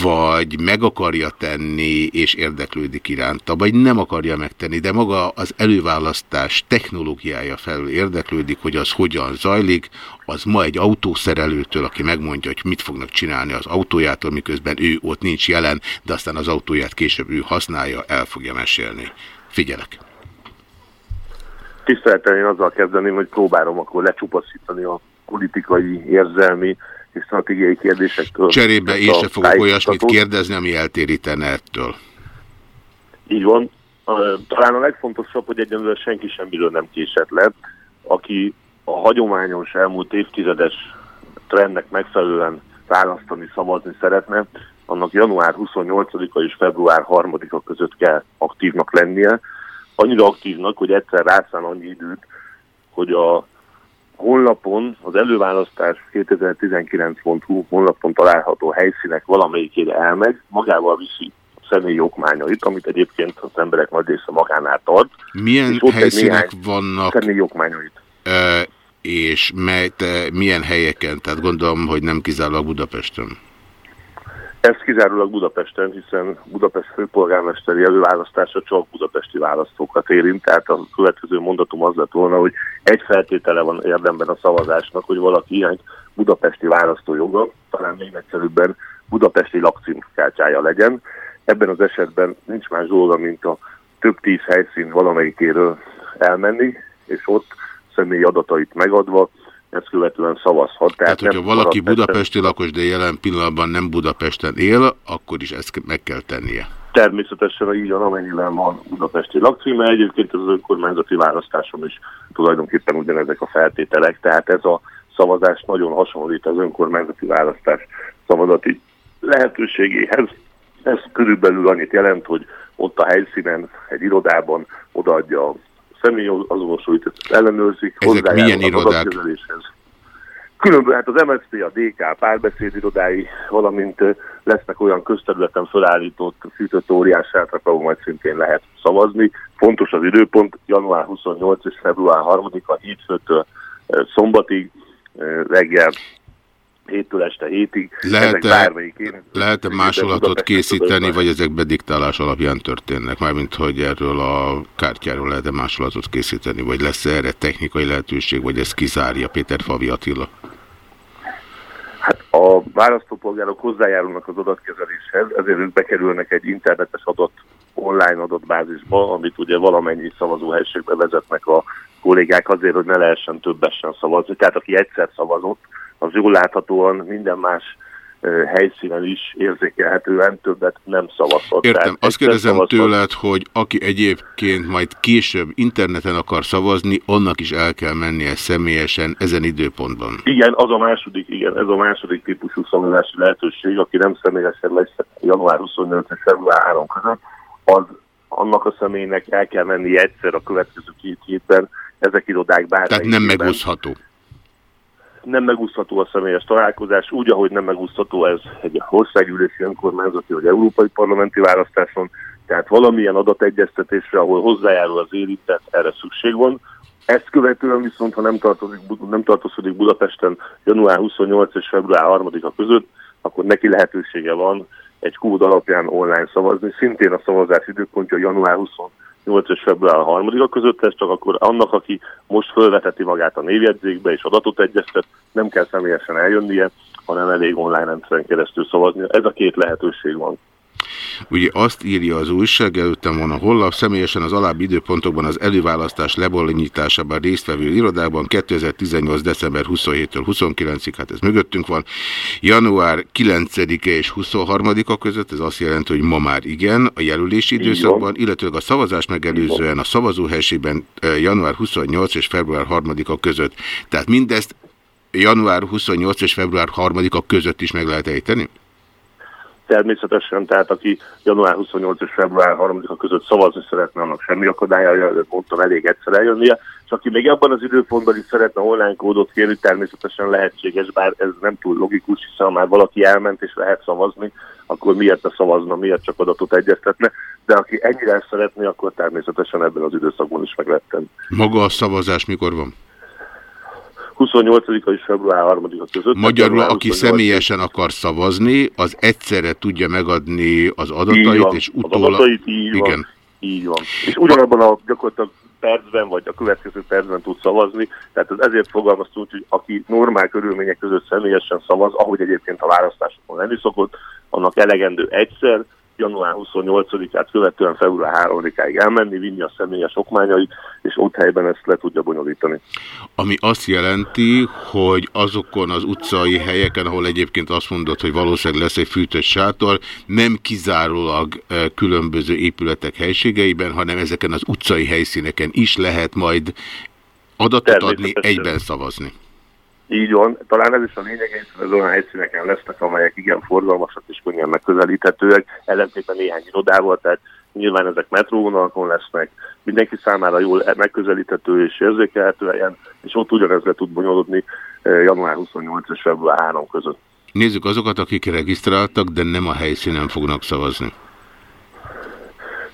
vagy meg akarja tenni, és érdeklődik iránta, vagy nem akarja megtenni, de maga az előválasztás technológiája felül érdeklődik, hogy az hogyan zajlik, az ma egy autószerelőtől, aki megmondja, hogy mit fognak csinálni az autójától, miközben ő ott nincs jelen, de aztán az autóját később ő használja, el fogja mesélni. Figyelek! Tisztelettel én azzal kezdeném, hogy próbálom akkor lecsupaszítani a politikai, érzelmi és stratégiai kérdésektől. Cserébe én se fogok olyasmit kérdezni, ami eltérítene ettől. Így van. Talán a legfontosabb, hogy egyenlőre senki semmiről nem késett le, aki a hagyományos elmúlt évtizedes trendnek megfelelően választani, szavazni szeretne, annak január 28-a és február 3-a között kell aktívnak lennie, annyira aktívnak, hogy egyszer rászán annyi időt, hogy a honlapon, az előválasztás 2019.hu honlapon található helyszínek valamelyikére elmegy, magával viszi személyi okmányait, amit egyébként az emberek nagy része magánál tart. Milyen helyszínek vannak? Személyi okmányait. E, és mely, te, milyen helyeken? Tehát gondolom, hogy nem kizárólag Budapesten. Ez kizárólag Budapesten, hiszen Budapest főpolgármesteri előválasztása csak budapesti választókat érint, tehát a következő mondatom az lett volna, hogy egy feltétele van érdemben a szavazásnak, hogy valaki ilyen budapesti választójoga, talán még egyszerűbben budapesti lakcímkártyája legyen. Ebben az esetben nincs más dolga, mint a több tíz helyszín valamelyikéről elmenni, és ott személyi adatait megadva ezt követően szavazhat. Tehát, Tehát hogyha valaki budapesti lakos, de jelen pillanatban nem Budapesten él, akkor is ezt meg kell tennie. Természetesen így van, amennyiben van budapesti lakcíme. Egyébként az önkormányzati választáson is tulajdonképpen ugyanezek a feltételek, tehát ez a szavazás nagyon hasonlít az önkormányzati választás szavazati lehetőségéhez. Ez körülbelül annyit jelent, hogy ott a helyszínen, egy irodában odaadja a személy azonosítót ellenőrzik. Ezek milyen irodák? Különböző, hát az MSZP, a DK párbeszéd irodái, valamint lesznek olyan közterületen felállított fűtött óriásátrak, ahol majd szintén lehet szavazni. Fontos az időpont, január 28 és február 3-a hétfőtől szombatig reggel héttől este hétig. Lehet-e lehet másolatot készíteni, vagy ezek bediktálás alapján történnek? Mármint, hogy erről a kártyáról lehet-e másolatot készíteni, vagy lesz -e erre technikai lehetőség, vagy ez kizárja Péter Favi Attila? Hát a választópolgárok hozzájárulnak az adatkezeléshez, ezért ők bekerülnek egy internetes adat, online adatbázisba, amit ugye valamennyi szavazóhelységbe vezetnek a kollégák azért, hogy ne lehessen többesen szavazni. Tehát aki egyszer szavazott, az jól láthatóan minden más helyszínen is érzékelhetően többet nem szavazhat. Értem, Tehát azt kérdezem szavazhat. tőled, hogy aki egyébként majd később interneten akar szavazni, annak is el kell mennie személyesen ezen időpontban. Igen, az a második, igen, ez a második típusú szavazási lehetőség, aki nem személyesen lesz január 28 és február 3 között, az annak a személynek el kell menni egyszer a következő két hétben, ezek irodák bármelyik. Tehát nem megúszható nem megúszható a személyes találkozás, úgy, ahogy nem megúszható ez egy országgyűlési önkormányzati vagy európai parlamenti választáson, tehát valamilyen adategyeztetésre, ahol hozzájárul az érintett, erre szükség van. Ezt követően viszont, ha nem, tartozik, nem tartózkodik Budapesten január 28 és február 3-a között, akkor neki lehetősége van egy kód alapján online szavazni. Szintén a szavazás időpontja január 8 és február 3 között lesz, csak akkor annak, aki most fölveteti magát a névjegyzékbe és adatot egyeztet, nem kell személyesen eljönnie, hanem elég online rendszeren keresztül szavazni. Ez a két lehetőség van. Ugye azt írja az újság, előttem van a hollap, személyesen az alábbi időpontokban az előválasztás lebonyolításában résztvevő irodában 2018. december 27-től 29-ig, hát ez mögöttünk van, január 9-e és 23-a között, ez azt jelenti, hogy ma már igen, a jelölési időszakban, illetőleg a szavazás megelőzően a szavazóhelységben január 28 és február 3-a között. Tehát mindezt január 28 és február 3-a között is meg lehet ejteni? Természetesen, tehát aki január 28 és február 3-a között szavazni szeretne, annak semmi akadálya, mondtam, elég egyszer eljönnie, és aki még abban az időpontban is szeretne online kódot kérni, természetesen lehetséges, bár ez nem túl logikus, hiszen már valaki elment és lehet szavazni, akkor miért ne szavazna, miért csak adatot egyeztetne, de aki ennyire szeretné, akkor természetesen ebben az időszakban is meg lehet tenni. Maga a szavazás mikor van? 28-a és február 3-a között. Magyarul, aki személyesen akar szavazni, az egyszerre tudja megadni az adatait, van, és az utólag... adatait, így Igen. Van, így van. És ugyanabban a gyakorlatilag percben, vagy a következő percben tud szavazni, tehát ez ezért fogalmaztunk, hogy aki normál körülmények között személyesen szavaz, ahogy egyébként a választásokon lenni szokott, annak elegendő egyszer, január 28-át követően február 3-áig elmenni, vinni a személyes okmányait, és ott helyben ezt le tudja bonyolítani. Ami azt jelenti, hogy azokon az utcai helyeken, ahol egyébként azt mondod, hogy valószínűleg lesz egy fűtött sátor, nem kizárólag eh, különböző épületek helységeiben, hanem ezeken az utcai helyszíneken is lehet majd adatot adni, egyben szavazni. Így van, talán ez is a lényeg, hiszen az olyan helyszíneken lesznek, amelyek igen forgalmasak és könnyen megközelíthetőek, ellentétben néhány irodával, tehát nyilván ezek metróvonalakon lesznek, mindenki számára jól megközelíthető és érzékelhető helyen, és ott ugyanez le tud bonyolódni eh, január 28 és február 3 között. Nézzük azokat, akik regisztráltak, de nem a helyszínen fognak szavazni.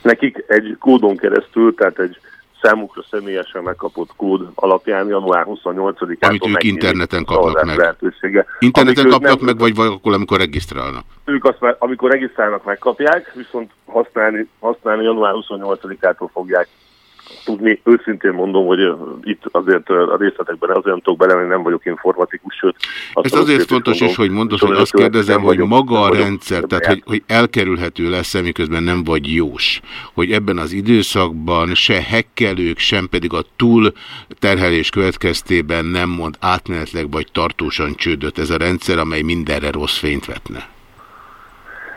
Nekik egy kódon keresztül, tehát egy számukra személyesen megkapott kód alapján január 28-ától Amit ők interneten kapnak meg. Lehetősége. Interneten Amik kapnak nem- meg, vagy akkor, amikor regisztrálnak? Ők azt már, amikor regisztrálnak, megkapják, viszont használni, használni január 28-ától fogják tudni. Őszintén mondom, hogy itt azért a részletekben azért nem tudok belemenni, nem vagyok informatikus, sőt. Ez azért fontos mondom, is, hogy mondod, hogy azt kérdezem, hogy vagyok- maga a vagyok rendszer, tehát hogy, hogy elkerülhető lesz, miközben nem vagy jós, hogy ebben az időszakban se hekkelők, sem pedig a túl terhelés következtében nem mond átmenetleg vagy tartósan csődöt ez a rendszer, amely mindenre rossz fényt vetne.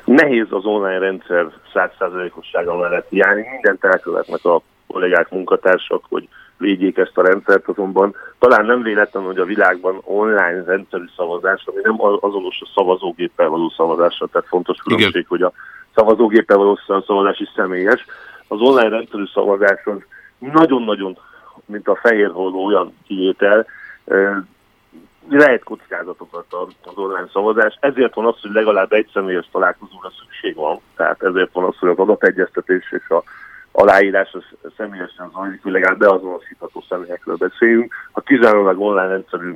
Nehéz az online rendszer százszázalékossága mellett járni, mindent elkövetnek a kollégák, munkatársak, hogy védjék ezt a rendszert, azonban talán nem véletlen, hogy a világban online rendszerű szavazás, ami nem azonos a szavazógéppel való szavazásra, tehát fontos különbség, Igen. hogy a szavazógéppel való szavazás is személyes. Az online rendszerű szavazás az nagyon-nagyon, mint a fehér holló olyan kivétel, eh, lehet kockázatokat az online szavazás, ezért van az, hogy legalább egy személyes találkozóra szükség van, tehát ezért van az, hogy az adategyeztetés és a aláírás az személyesen zajlik, hogy legalább beazonosítható személyekről beszéljünk. A kizárólag online rendszerű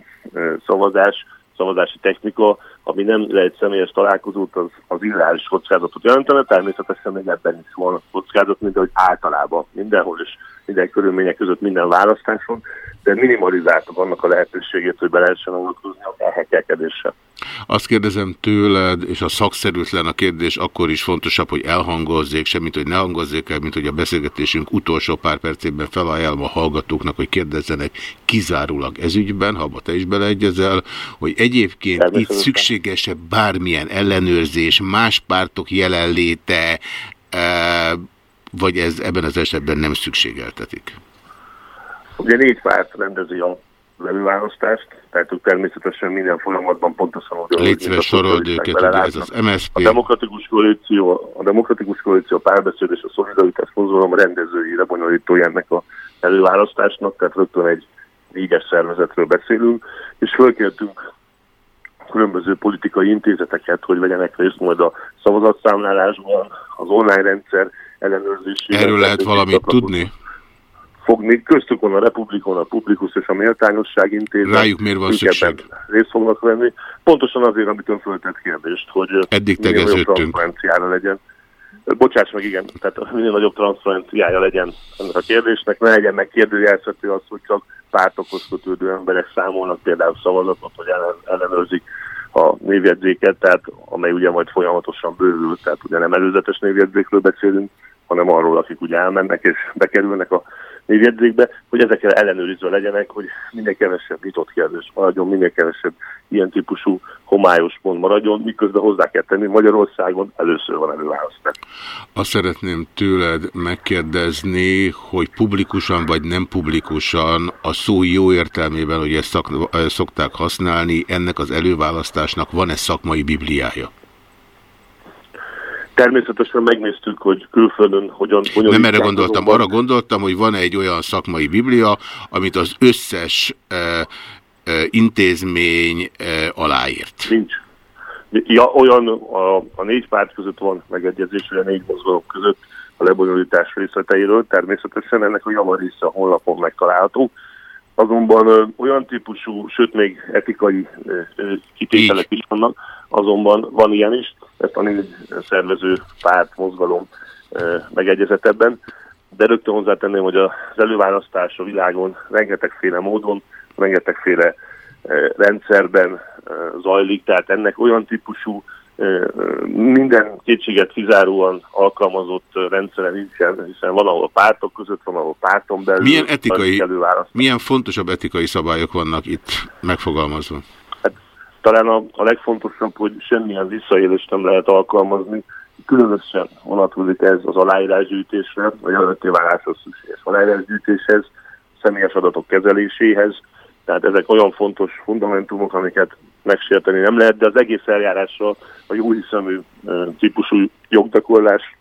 szavazás, szavazási technika, ami nem lehet személyes találkozót, az, az irreális kockázatot jelentene, természetesen még ebben is van kockázat, mint ahogy általában mindenhol és minden körülmények között minden választáson, de minimalizáltak annak a lehetőségét, hogy be lehessen avatkozni a elhekelkedésre. Azt kérdezem tőled, és a szakszerűtlen a kérdés akkor is fontosabb, hogy elhangozzék, semmint, hogy ne hangozzék el, mint hogy a beszélgetésünk utolsó pár percében felajánlom a hallgatóknak, hogy kérdezzenek kizárólag ezügyben, ha te is beleegyezel, hogy egyébként itt Természetesen. szükséges-e bármilyen ellenőrzés, más pártok jelenléte, eh, vagy ez ebben az esetben nem szükségeltetik? Ugye négy párt rendezi a levőválasztást, tehát ők természetesen minden folyamatban pontosan ugyanúgy, Légy szíves, sorold őket, ugye ez az MSZP. A demokratikus koalíció, a demokratikus koalíció, párbeszéd és a szolidaritás mozgalom rendezői, lebonyolítói ennek a előválasztásnak, tehát rögtön egy négyes szervezetről beszélünk, és fölkértünk különböző politikai intézeteket, hogy vegyenek részt majd a szavazatszámlálásban, az online rendszer ellenőrzésében. Erről lehet valamit tudni? Fogni. Köztük van a Republikon, a Publikus és a Méltányosság Intézet. Rájuk miért van szükség? Részt fognak venni. Pontosan azért, amit ön föltett kérdést, hogy Eddig minél nagyobb transzparenciára legyen. Bocsáss meg, igen, tehát minél nagyobb transzparenciája legyen ennek a kérdésnek, ne legyen megkérdőjelezhető az, hogy csak pártokhoz kötődő emberek számolnak például szavazatot, vagy ellen, ellenőrzik a névjegyzéket, tehát amely ugye majd folyamatosan bővül, tehát ugye nem előzetes névjegyzékről beszélünk, hanem arról, akik ugye elmennek és bekerülnek a névjegyzékbe, hogy ezekkel ellenőrizve legyenek, hogy minél kevesebb nyitott kérdés maradjon, minél kevesebb ilyen típusú homályos pont maradjon, miközben hozzá kell tenni Magyarországon először van előválasztás. Azt szeretném tőled megkérdezni, hogy publikusan vagy nem publikusan a szó jó értelmében, hogy ezt szak, szokták használni, ennek az előválasztásnak van-e szakmai bibliája? Természetesen megnéztük, hogy külföldön hogyan... hogyan Nem erre gondoltam, arra gondoltam, hogy van -e egy olyan szakmai biblia, amit az összes e, e, intézmény e, aláírt. Nincs. Ja, olyan a, a négy párt között van megegyezés, hogy a négy mozgalom között a lebonyolítás részleteiről. Természetesen ennek a javarésze a honlapon megtalálható. Azonban ö, olyan típusú, sőt még etikai ö, ö, kitételek is vannak, azonban van ilyen is, ezt a négy szervező párt, mozgalom megegyezett ebben. De rögtön hozzátenném, hogy az előválasztás a világon rengetegféle módon, rengetegféle rendszerben zajlik, tehát ennek olyan típusú minden kétséget kizáróan alkalmazott rendszere nincsen, hiszen van, ahol pártok között, van, ahol párton belül. Milyen, etikai, milyen fontosabb etikai szabályok vannak itt megfogalmazva? Talán a, a legfontosabb, hogy semmilyen visszaélést nem lehet alkalmazni, különösen vonatkozik ez az aláírásgyűjtésre, vagy előtti váláshoz szükséges aláírásgyűjtéshez, személyes adatok kezeléséhez, tehát ezek olyan fontos fundamentumok, amiket megsérteni nem lehet, de az egész eljárásra a jó hiszemű típusú jogdakorlás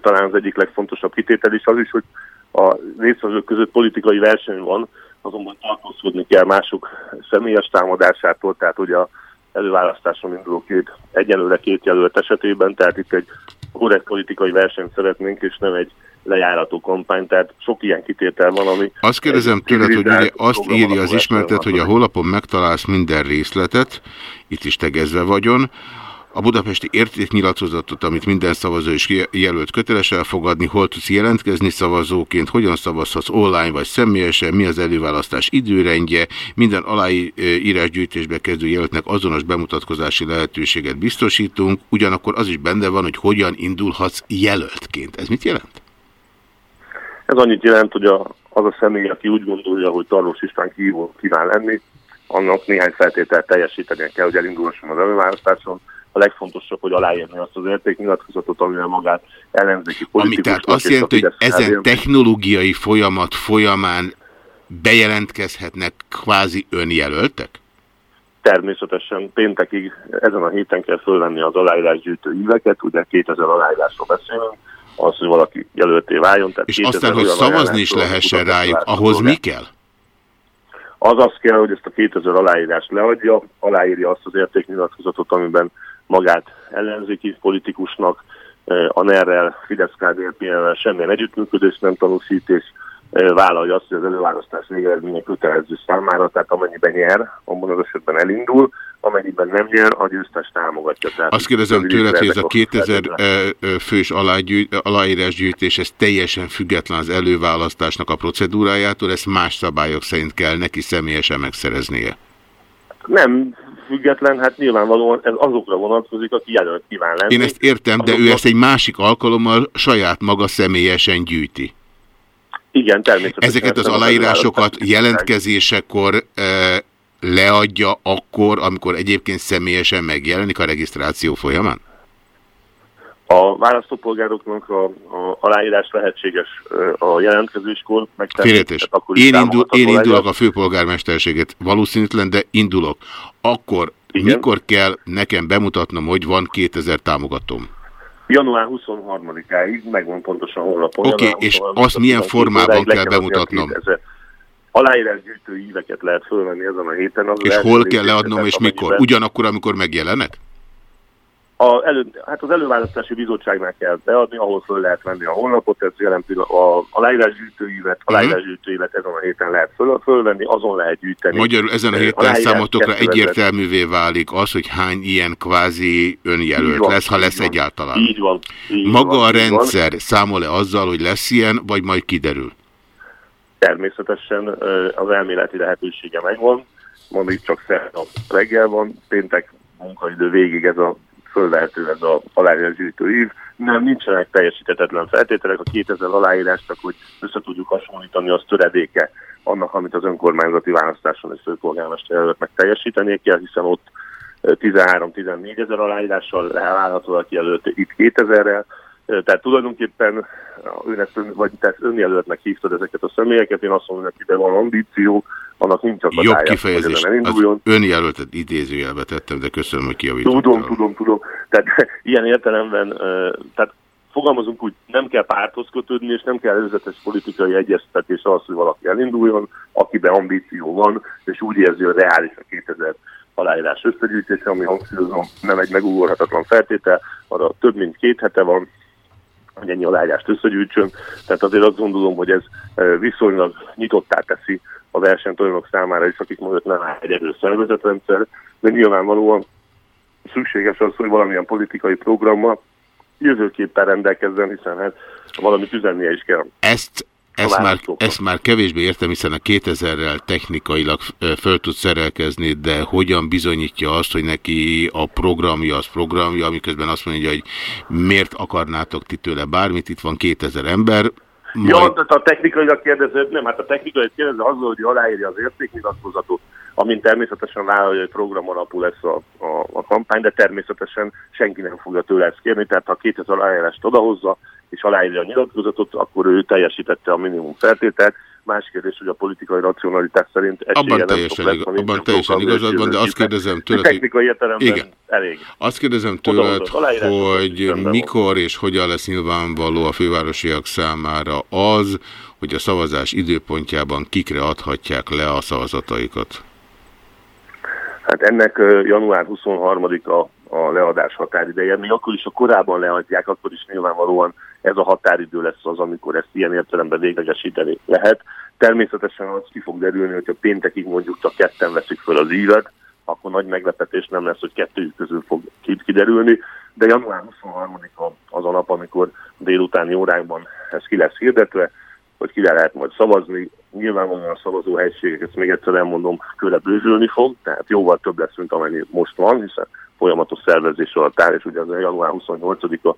talán az egyik legfontosabb kitétel is az is, hogy a résztvevők között politikai verseny van, azonban tartózkodni kell mások személyes támadásától, tehát ugye a előválasztáson induló két, egyenlőre két jelölt esetében, tehát itt egy korrekt politikai versenyt szeretnénk, és nem egy lejárató kampány, tehát sok ilyen kitétel van, ami... Azt kérdezem tőled, hogy ugye azt írja az ismertet, hogy a holapon megtalálsz minden részletet, itt is tegezve vagyon, a budapesti értéknyilatkozatot, amit minden szavazó is jelölt köteles elfogadni, hol tudsz jelentkezni szavazóként, hogyan szavazhatsz online vagy személyesen, mi az előválasztás időrendje, minden aláírásgyűjtésbe kezdő jelöltnek azonos bemutatkozási lehetőséget biztosítunk, ugyanakkor az is benne van, hogy hogyan indulhatsz jelöltként. Ez mit jelent? Ez annyit jelent, hogy a, az a személy, aki úgy gondolja, hogy Tarlós István kívül kíván lenni, annak néhány feltételt teljesítenie kell, hogy elindulhasson az előválasztáson, a legfontosabb, hogy aláírni azt az értéknyilatkozatot, amivel magát ellenzéki politikusnak... Ami tehát azt jelenti, hogy ezen technológiai folyamat folyamán bejelentkezhetnek kvázi önjelöltek? Természetesen péntekig ezen a héten kell fölvenni az aláírásgyűjtő éveket, ugye 2000 aláírásról beszélünk, az, hogy valaki jelölté váljon. Tehát És aztán, hogy szavazni is lehessen rájuk, ahhoz mi kell? Az az kell, hogy ezt a 2000 aláírást leadja, aláírja azt az értéknyilatkozatot, amiben magát ellenzéki politikusnak, eh, a NER-rel, Fidesz-KDNP-vel semmilyen együttműködést nem tanúsít, és eh, vállalja azt, hogy az előválasztás végeredménye kötelező számára, tehát amennyiben nyer, abban az esetben elindul, amennyiben nem nyer, a győztes támogatja. Tehát azt kérdezem tőled, hogy ez a 2000 eh, fős aláírásgyűjtés, ez teljesen független az előválasztásnak a procedúrájától, ezt más szabályok szerint kell neki személyesen megszereznie? Nem független, hát nyilvánvalóan ez azokra vonatkozik, aki jelölt kíván lenni. Én ezt értem, de ő ezt egy másik alkalommal saját maga személyesen gyűjti. Igen, természetesen. Ezeket az aláírásokat jelentkezésekor e, leadja akkor, amikor egyébként személyesen megjelenik a regisztráció folyamán? A választópolgároknak a, a aláírás lehetséges a jelentkezéskor megtenni. Én, indul, én indulok a főpolgármesterséget, valószínűtlen, de indulok. Akkor Igen? mikor kell nekem bemutatnom, hogy van 2000 támogatom? Január 23-áig, megvan pontosan honlapon. Oké, okay, és azt milyen formában kell bemutatnom? Aláírás gyűjtő íveket lehet fölvenni ezen a héten. Az és hol kell leadnom, és mikor? Ugyanakkor, amikor megjelenek? A elő, hát az előválasztási bizottságnál kell beadni, ahol föl lehet venni a honlapot, ez jelen pillanat, a, a leírásgyűjtőívet, a leírásgyűjtőívet ezen a héten lehet föl, fölvenni, azon lehet gyűjteni. Magyarul ezen a Ö, héten számotokra 2000 egyértelművé válik az, hogy hány ilyen kvázi önjelölt van, lesz, ha lesz van. egyáltalán. Így van. Így Maga van, a rendszer számol-e azzal, hogy lesz ilyen, vagy majd kiderül? Természetesen ö, az elméleti lehetősége megvan, ma még csak szerda reggel van, péntek munkaidő végig ez a fölvehető ez a aláírásgyűjtő ív. Nem, nincsenek teljesítetetlen feltételek, a 2000 aláírás csak hogy össze tudjuk hasonlítani, az töredéke annak, amit az önkormányzati választáson és főpolgármester jelöltnek teljesítenie kell, hiszen ott ö, 13-14 ezer aláírással a jelölt itt 2000-rel, Ö, tehát tulajdonképpen ön- vagy te ezt önjelöltnek hívtad ezeket a személyeket, én azt mondom, hogy ide van ambíció, annak nincs akadálya, Jobb kifejezés. Az önjelöltet idézőjelbe tettem, de köszönöm, hogy kiavítottál. Tudom, tudom, tudom. Tehát ilyen értelemben, tehát fogalmazunk úgy, nem kell párthoz kötődni, és nem kell előzetes politikai egyeztetés az, hogy valaki elinduljon, akiben ambíció van, és úgy érzi, hogy reális a 2000 aláírás összegyűjtése, ami hangsúlyozom, nem egy megugorhatatlan feltétel, arra több mint két hete van, hogy ennyi aláírást összegyűjtsön. Tehát azért azt gondolom, hogy ez ö, viszonylag nyitottá teszi a versenyt olyanok számára is, akik mögött nem áll egy erős szervezetrendszer, de nyilvánvalóan szükséges az, hogy valamilyen politikai programmal jövőképpen rendelkezzen, hiszen hát valamit üzennie is kell. Ezt, ezt, már, ezt már kevésbé értem, hiszen a 2000-rel technikailag föl tud szerelkezni, de hogyan bizonyítja azt, hogy neki a programja az programja, miközben azt mondja, hogy miért akarnátok ti tőle bármit, itt van 2000 ember, Majd... Ja, tehát a technikailag kérdező, nem, hát a technikai kérdező azzal, hogy aláírja az értéknyilatkozatot, amin természetesen vállalja, hogy program alapú lesz a, a, a kampány, de természetesen senki nem fogja tőle ezt kérni, tehát ha 2000 aláírást odahozza, és aláírja a nyilatkozatot, akkor ő teljesítette a minimum feltételt. Más kérdés, hogy a politikai racionalitás szerint esélye Abban nem teljesen, lesz, igaz, abban a teljesen igazad van, de azt kérdezem de tőled, technikai értelemben Igen. elég. Azt kérdezem tőled, hogy mikor és hogyan lesz nyilvánvaló a fővárosiak számára az, hogy a szavazás időpontjában kikre adhatják le a szavazataikat. Hát ennek január 23-a a leadás határideje. Még akkor is, ha korábban leadják, akkor is nyilvánvalóan ez a határidő lesz az, amikor ezt ilyen értelemben véglegesíteni lehet. Természetesen az ki fog derülni, hogyha péntekig mondjuk csak ketten veszik föl az ívet, akkor nagy meglepetés nem lesz, hogy kettőjük közül fog ki- kiderülni, de január 23-a az a nap, amikor délutáni órákban ez ki lesz hirdetve, hogy kire lehet majd szavazni. Nyilvánvalóan a szavazóhelységek, ezt még egyszer elmondom, köre bővülni fog, tehát jóval több lesz, mint amennyi most van, hiszen folyamatos szervezés alatt áll, és ugye az január 28-a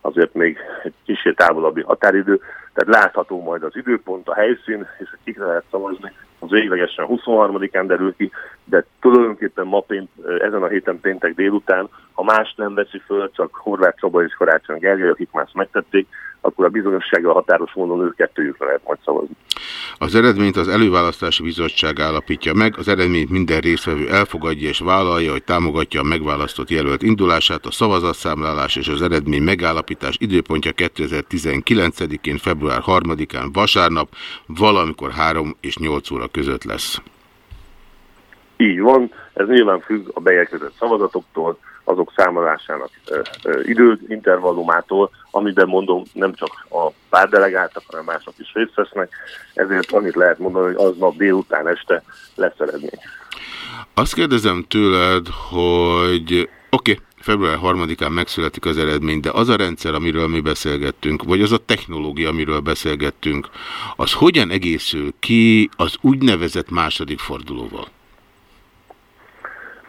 azért még egy kicsit távolabbi határidő, tehát látható majd az időpont, a helyszín, és hogy kikre lehet szavazni, az véglegesen 23-án derül ki, de tulajdonképpen ma pént, ezen a héten péntek délután, ha más nem veszi föl, csak Horváth Csaba és Karácsony Gergely, akik már ezt megtették, akkor a bizonyossággal határos módon ők kettőjükre lehet majd szavazni. Az eredményt az előválasztási bizottság állapítja meg, az eredményt minden résztvevő elfogadja és vállalja, hogy támogatja a megválasztott jelölt indulását, a szavazatszámlálás és az eredmény megállapítás időpontja 2019-én, február 3-án vasárnap, valamikor 3 és 8 óra között lesz. Így van, ez nyilván függ a beérkezett szavazatoktól, azok számolásának időintervallumától, amiben mondom nem csak a párdelegáltak, hanem mások is részt vesznek, ezért annyit lehet mondani, hogy aznap délután este lesz eredmény. Azt kérdezem tőled, hogy oké, okay, február 3-án megszületik az eredmény, de az a rendszer, amiről mi beszélgettünk, vagy az a technológia, amiről beszélgettünk, az hogyan egészül ki az úgynevezett második fordulóval?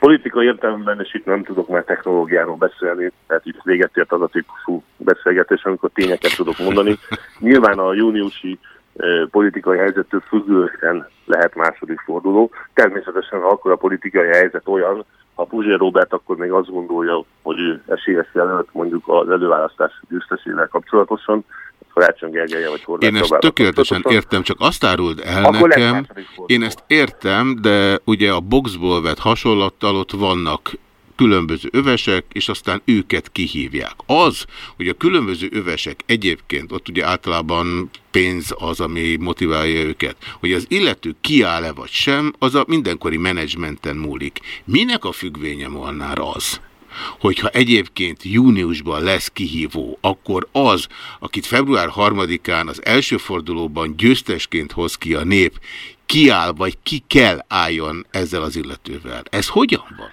Politikai értelemben, és itt nem tudok már technológiáról beszélni, tehát itt véget ért az a típusú beszélgetés, amikor tényeket tudok mondani. Nyilván a júniusi politikai helyzettől függően lehet második forduló. Természetesen, ha akkor a politikai helyzet olyan, ha Puzsér Robert akkor még azt gondolja, hogy ő esélyes jelölt mondjuk az előválasztás győztesével kapcsolatosan, Karácsony Gergelye vagy Horváth Én ezt tökéletesen értem, csak azt áruld el Akkor nekem, én ezt értem, de ugye a boxból vett hasonlattal ott vannak különböző övesek, és aztán őket kihívják. Az, hogy a különböző övesek egyébként, ott ugye általában pénz az, ami motiválja őket, hogy az illető kiáll-e vagy sem, az a mindenkori menedzsmenten múlik. Minek a függvénye Molnár az, hogyha egyébként júniusban lesz kihívó, akkor az, akit február 3-án az első fordulóban győztesként hoz ki a nép, kiáll, vagy ki kell álljon ezzel az illetővel. Ez hogyan van?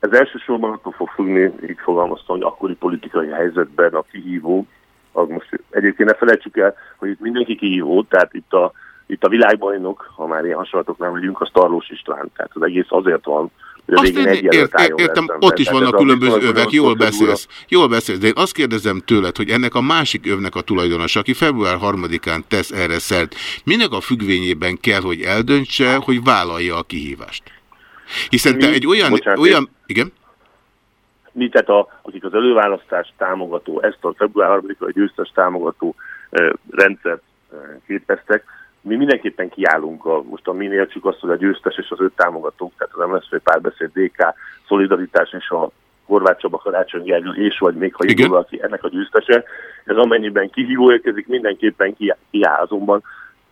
Ez, elsősorban attól fog függni, így fogalmaztam, hogy akkori politikai helyzetben a kihívó, az most egyébként ne felejtsük el, hogy itt mindenki kihívó, tehát itt a, itt a világbajnok, ha már ilyen hasonlatoknál vagyunk, a Starlós István. Tehát az egész azért van, Azt én egy ért, álljon értem, le szemben. ott is Tehát vannak különböző övek, jól beszélsz. Jól beszélsz, de én azt kérdezem tőled, hogy ennek a másik övnek a tulajdonosa, aki február 3-án tesz erre szert, minek a függvényében kell, hogy eldöntse, hogy vállalja a kihívást? Hiszen te Mi- egy olyan, bocsánat, olyan, igen? mi, tehát a, akik az előválasztást támogató, ezt a február 3-ai győztes támogató eh, rendszert eh, képeztek, mi mindenképpen kiállunk, a, most a minél csak azt, hogy a győztes és az öt támogatók, tehát az MSZP párbeszéd, DK, Szolidaritás és a Horváth Csaba Karácsony Gergely, és vagy még ha indul valaki ennek a győztese, ez amennyiben kihívó érkezik, mindenképpen ki- kiáll. Azonban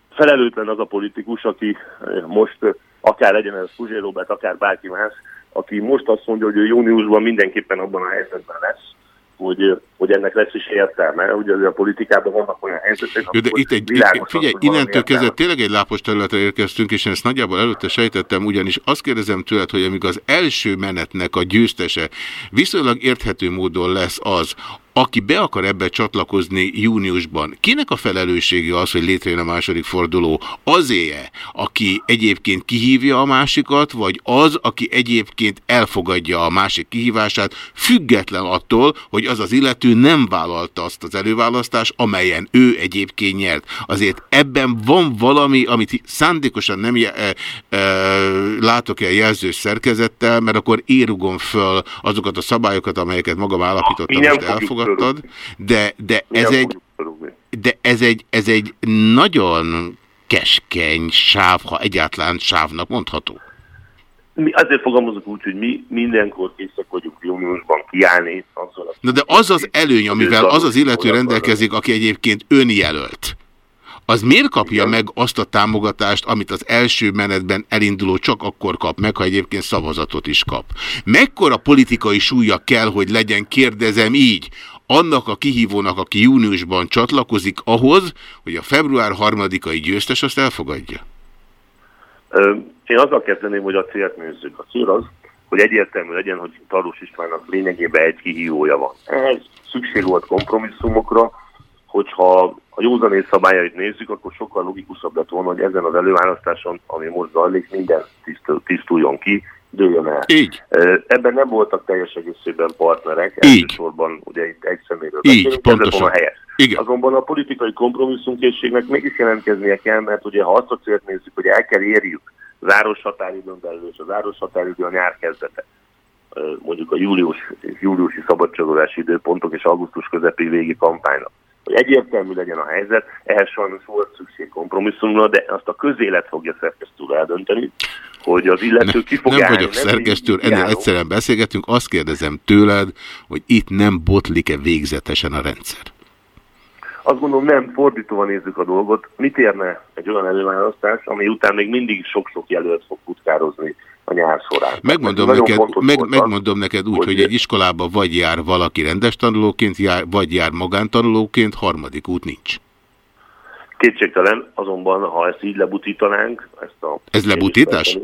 felelőtlen az a politikus, aki eh, most eh, akár legyen ez Puzsé Robert, akár bárki más, aki most azt mondja, hogy ő júniusban mindenképpen abban a helyzetben lesz, hogy, eh, hogy ennek lesz is értelme. Ugye a politikában vannak olyan helyzetek, Jó, de itt egy, figyelj, innentől kezdve tényleg egy lápos területre érkeztünk, és én ezt nagyjából előtte sejtettem, ugyanis azt kérdezem tőled, hogy amíg az első menetnek a győztese viszonylag érthető módon lesz az, aki be akar ebbe csatlakozni júniusban, kinek a felelőssége az, hogy létrejön a második forduló? Azé-e, aki egyébként kihívja a másikat, vagy az, aki egyébként elfogadja a másik kihívását, független attól, hogy az az illető nem vállalta azt az előválasztást, amelyen ő egyébként nyert. Azért ebben van valami, amit szándékosan nem e, e, látok el jelzős szerkezettel, mert akkor érugom föl azokat a szabályokat, amelyeket magam állapítottam, most elfogadtad, de, de ez egy, de ez egy, ez egy nagyon keskeny sáv, ha egyáltalán sávnak mondható. Mi azért fogalmazok úgy, hogy mi mindenkor készek vagyunk júniusban kiállni. Azzal a Na de az az előny, amivel az az illető rendelkezik, aki egyébként önjelölt. Az miért kapja meg azt a támogatást, amit az első menetben elinduló csak akkor kap meg, ha egyébként szavazatot is kap? Mekkora politikai súlya kell, hogy legyen, kérdezem így, annak a kihívónak, aki júniusban csatlakozik ahhoz, hogy a február harmadikai győztes azt elfogadja? Én azzal kezdeném, hogy a célt nézzük. A cél az, hogy egyértelmű legyen, hogy Tarlós Istvánnak lényegében egy kihívója van. Ehhez szükség volt kompromisszumokra, hogyha a józanész szabályait nézzük, akkor sokkal logikusabb lett volna, hogy ezen az előválasztáson, ami most zajlik, minden tisztul, tisztuljon ki, dőljön el. Így. Ebben nem voltak teljes egészében partnerek, Így. elsősorban ugye itt egy szeméről Így, beszélünk, ez pontosan. volna helyes. Igen. Azonban a politikai kompromisszumkészségnek mégis jelentkeznie kell, mert ugye ha azt a célt nézzük, hogy el kell érjük záros határidőn belül, és a záros határidő a nyár kezdete, mondjuk a július, júliusi szabadságolási időpontok és augusztus közepi végi kampánynak. Hogy egyértelmű legyen a helyzet, ehhez sajnos volt szükség kompromisszumra, de azt a közélet fogja szerkesztőre eldönteni, hogy az illető ki fog Nem állni, vagyok nem szerkesztő, ennél egyszerűen beszélgetünk, azt kérdezem tőled, hogy itt nem botlik-e végzetesen a rendszer? Azt gondolom nem, fordítóan nézzük a dolgot. Mit érne egy olyan előválasztás, ami után még mindig sok-sok jelölt fog futkározni a nyár során? Megmondom Tehát neked, meg, megmondom neked úgy, hogy egy iskolába vagy jár valaki rendes tanulóként, jár, vagy jár magántanulóként, harmadik út nincs. Kétségtelen, azonban ha ezt így lebutítanánk, ezt a... Ez lebutítás?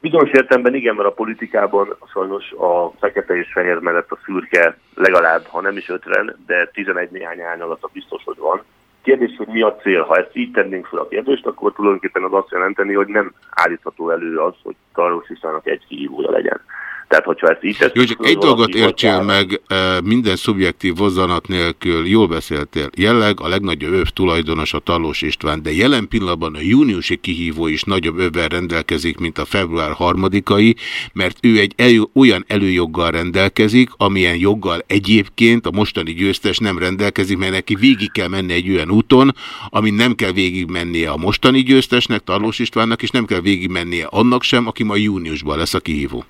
Bizonyos értelemben igen, mert a politikában sajnos a fekete és fehér mellett a szürke legalább, ha nem is 50, de 11 néhány árnyalata biztos, hogy van. Kérdés, hogy mi a cél? Ha ezt így tennénk fel a kérdést, akkor tulajdonképpen az azt jelenteni, hogy nem állítható elő az, hogy Tarlós Istvánnak egy kihívója legyen. Tehát, hogyha ezt így tesszük, Jó, csak egy dolgot értsél meg, minden szubjektív vozzanat nélkül, jól beszéltél. Jelleg a legnagyobb öv tulajdonos a Talós István, de jelen pillanatban a júniusi kihívó is nagyobb övvel rendelkezik, mint a február harmadikai, mert ő egy elő, olyan előjoggal rendelkezik, amilyen joggal egyébként a mostani győztes nem rendelkezik, mert neki végig kell menni egy olyan úton, amin nem kell végig mennie a mostani győztesnek, Talós Istvánnak, és nem kell végig mennie annak sem, aki majd júniusban lesz a kihívó.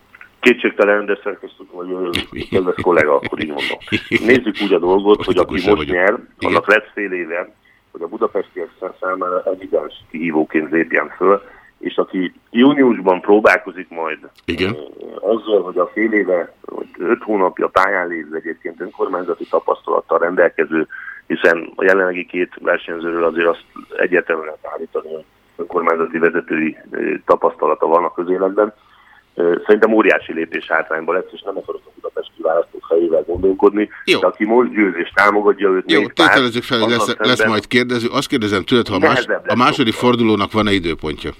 Kétségtelen, de szerkesztő vagy kedves kollega, akkor így mondom. Nézzük úgy a dolgot, hogy aki most nyer, annak lesz fél éve, hogy a budapestiek számára evidens kihívóként lépjen föl, és aki júniusban próbálkozik majd Igen. azzal, hogy a fél éve, vagy öt hónapja pályán lévő egyébként önkormányzati tapasztalattal rendelkező, hiszen a jelenlegi két versenyzőről azért azt egyértelműen lehet állítani, hogy önkormányzati vezetői tapasztalata van a közéletben. Szerintem óriási lépés hátrányba lesz, és nem akarok a budapesti választók fejével gondolkodni, Jó. de aki most győz és támogatja őt, Jó, tételezzük fel, hogy lesz, lesz majd kérdező. Azt kérdezem tőled, ha más, a második fordulónak van-e időpontja?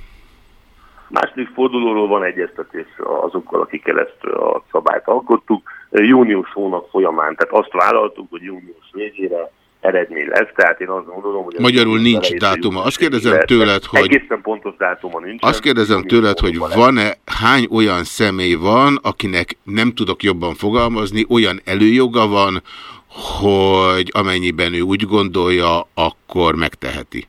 Második fordulóról van egyeztetés azokkal, akikkel ezt a szabályt alkottuk. Június hónap folyamán, tehát azt vállaltuk, hogy június végére eredmény lesz, tehát én azt gondolom, hogy... Magyarul nincs dátuma. Azt kérdezem tőled, hogy- Egészen pontos dátuma nincs. Azt kérdezem tőled, hogy van-e, hány olyan személy van, akinek nem tudok jobban fogalmazni, olyan előjoga van, hogy amennyiben ő úgy gondolja, akkor megteheti.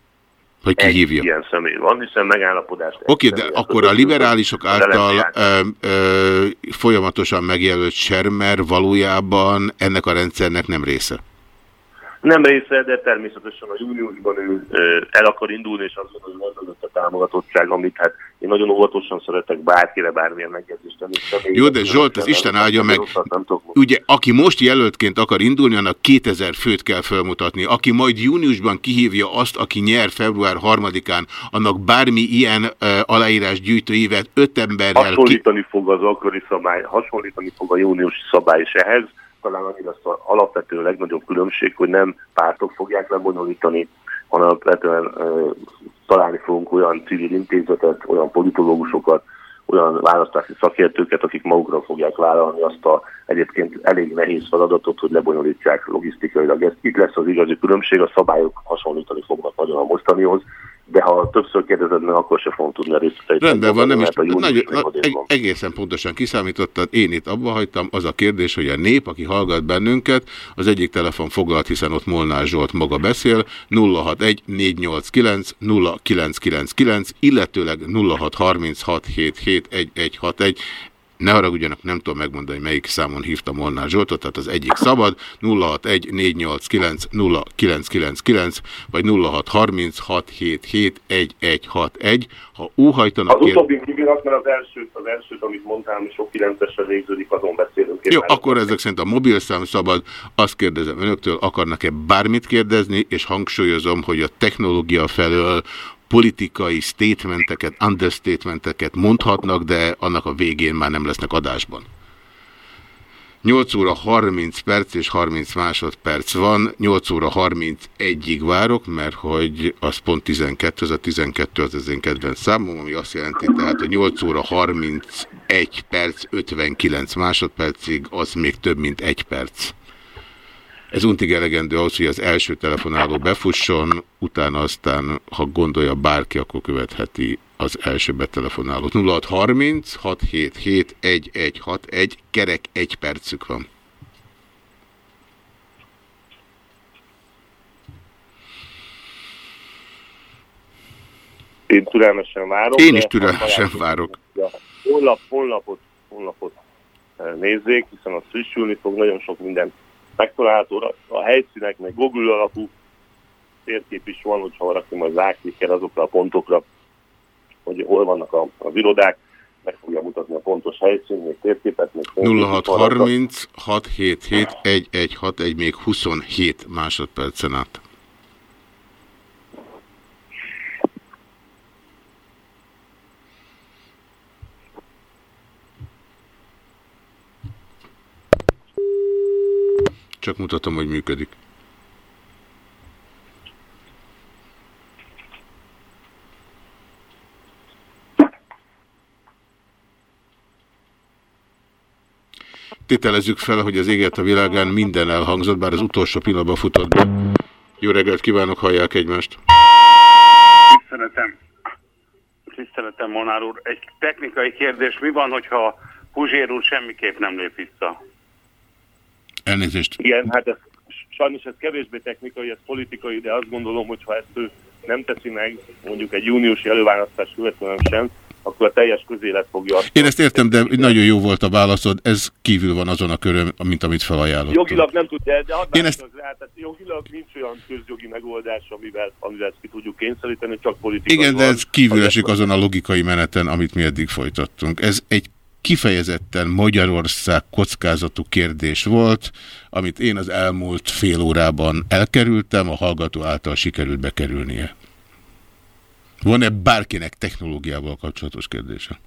Hogy Egy kihívja. ilyen személy van, hiszen megállapodást... Oké, de akkor a liberálisok által ö, ö, folyamatosan megjelölt Sermer valójában ennek a rendszernek nem része. Nem része, de természetesen a júniusban ő el akar indulni, és azt gondolom, hogy az a támogatottság, amit hát én nagyon óvatosan szeretek bárkire bármilyen megjegyzést tenni. Jó, de Zsolt, az Isten áldja meg. Tudok Ugye, aki most jelöltként akar indulni, annak 2000 főt kell felmutatni. Aki majd júniusban kihívja azt, aki nyer február 3-án, annak bármi ilyen uh, aláírás gyűjtő évet öt emberrel ki... Hasonlítani fog az akkori szabály, hasonlítani fog a júniusi szabály is ehhez. Talán annyi lesz az alapvető legnagyobb különbség, hogy nem pártok fogják lebonyolítani, hanem alapvetően találni fogunk olyan civil intézetet, olyan politológusokat, olyan választási szakértőket, akik magukra fogják vállalni azt a egyébként elég nehéz feladatot, hogy lebonyolítsák logisztikailag. Ez itt lesz az igazi különbség, a szabályok hasonlítani fognak nagyon a mostanihoz, de ha többször kérdezed meg, akkor se fogom tudni a részleteit. Rendben van, nem is, a nagy, van. egészen pontosan kiszámítottad, én itt abba hagytam, az a kérdés, hogy a nép, aki hallgat bennünket, az egyik telefon foglalt, hiszen ott Molnár Zsolt maga beszél, 061 489 0999, illetőleg 0636771161, ne haragudjanak, nem tudom megmondani, melyik számon hívta Molnár Zsoltot, tehát az egyik szabad, 061 489 0999, vagy 0636771161. Ha óhajtanak... Az utóbbi kivirat, mert az elsőt, az elsőt, amit mondtam, sok 9-esre végződik, azon beszélünk. Jó, akkor ezek szerint a mobilszám szabad. Azt kérdezem önöktől, akarnak-e bármit kérdezni, és hangsúlyozom, hogy a technológia felől politikai statementeket, understatementeket mondhatnak, de annak a végén már nem lesznek adásban. 8 óra 30 perc és 30 másodperc van, 8 óra 31-ig várok, mert hogy az pont 12, az a 12 az az én kedvenc számom, ami azt jelenti, tehát a 8 óra 31 perc 59 másodpercig az még több, mint egy perc. Ez untig elegendő ahhoz, hogy az első telefonáló befusson, utána aztán, ha gondolja bárki, akkor követheti az első betelefonálót. 0630 677 1161, kerek egy percük van. Én türelmesen várok. Én is türelmesen várok. Ja, honlap, honlapot, honlapot eh, nézzék, hiszen az frissülni fog, nagyon sok minden megtalálható. A helyszínek, meg Google alapú térkép is van, hogyha valaki majd ráklikkel azokra a pontokra, hogy hol vannak a, az irodák, meg fogja mutatni a pontos helyszín, még térképet, még térképet 0630 677 1161, még 27 másodpercen át. Csak mutatom, hogy működik. Tételezzük fel, hogy az éget a világán minden elhangzott, bár az utolsó pillanatban futott be. Jó reggelt kívánok, hallják egymást. Tiszteletem. Tiszteletem, Monár úr. Egy technikai kérdés. Mi van, hogyha Puzsér úr semmiképp nem lép vissza? Elnézést. Igen, hát ez, sajnos ez kevésbé technikai, ez politikai, de azt gondolom, hogy ha ezt ő nem teszi meg, mondjuk egy júniusi előválasztás követően sem, akkor a teljes közélet fogja azt Én ezt értem, de nagyon jó volt a válaszod, ez kívül van azon a körön, mint amit felajánlott. Jogilag nem tudja, de Én ezt- rá, tehát jogilag nincs olyan közjogi megoldás, amivel, amivel ezt ki tudjuk kényszeríteni, csak politikai Igen, de van. ez kívül esik azon a logikai meneten, amit mi eddig folytattunk. Ez egy kifejezetten Magyarország kockázatú kérdés volt, amit én az elmúlt fél órában elkerültem, a hallgató által sikerült bekerülnie. Van-e bárkinek technológiával kapcsolatos kérdése?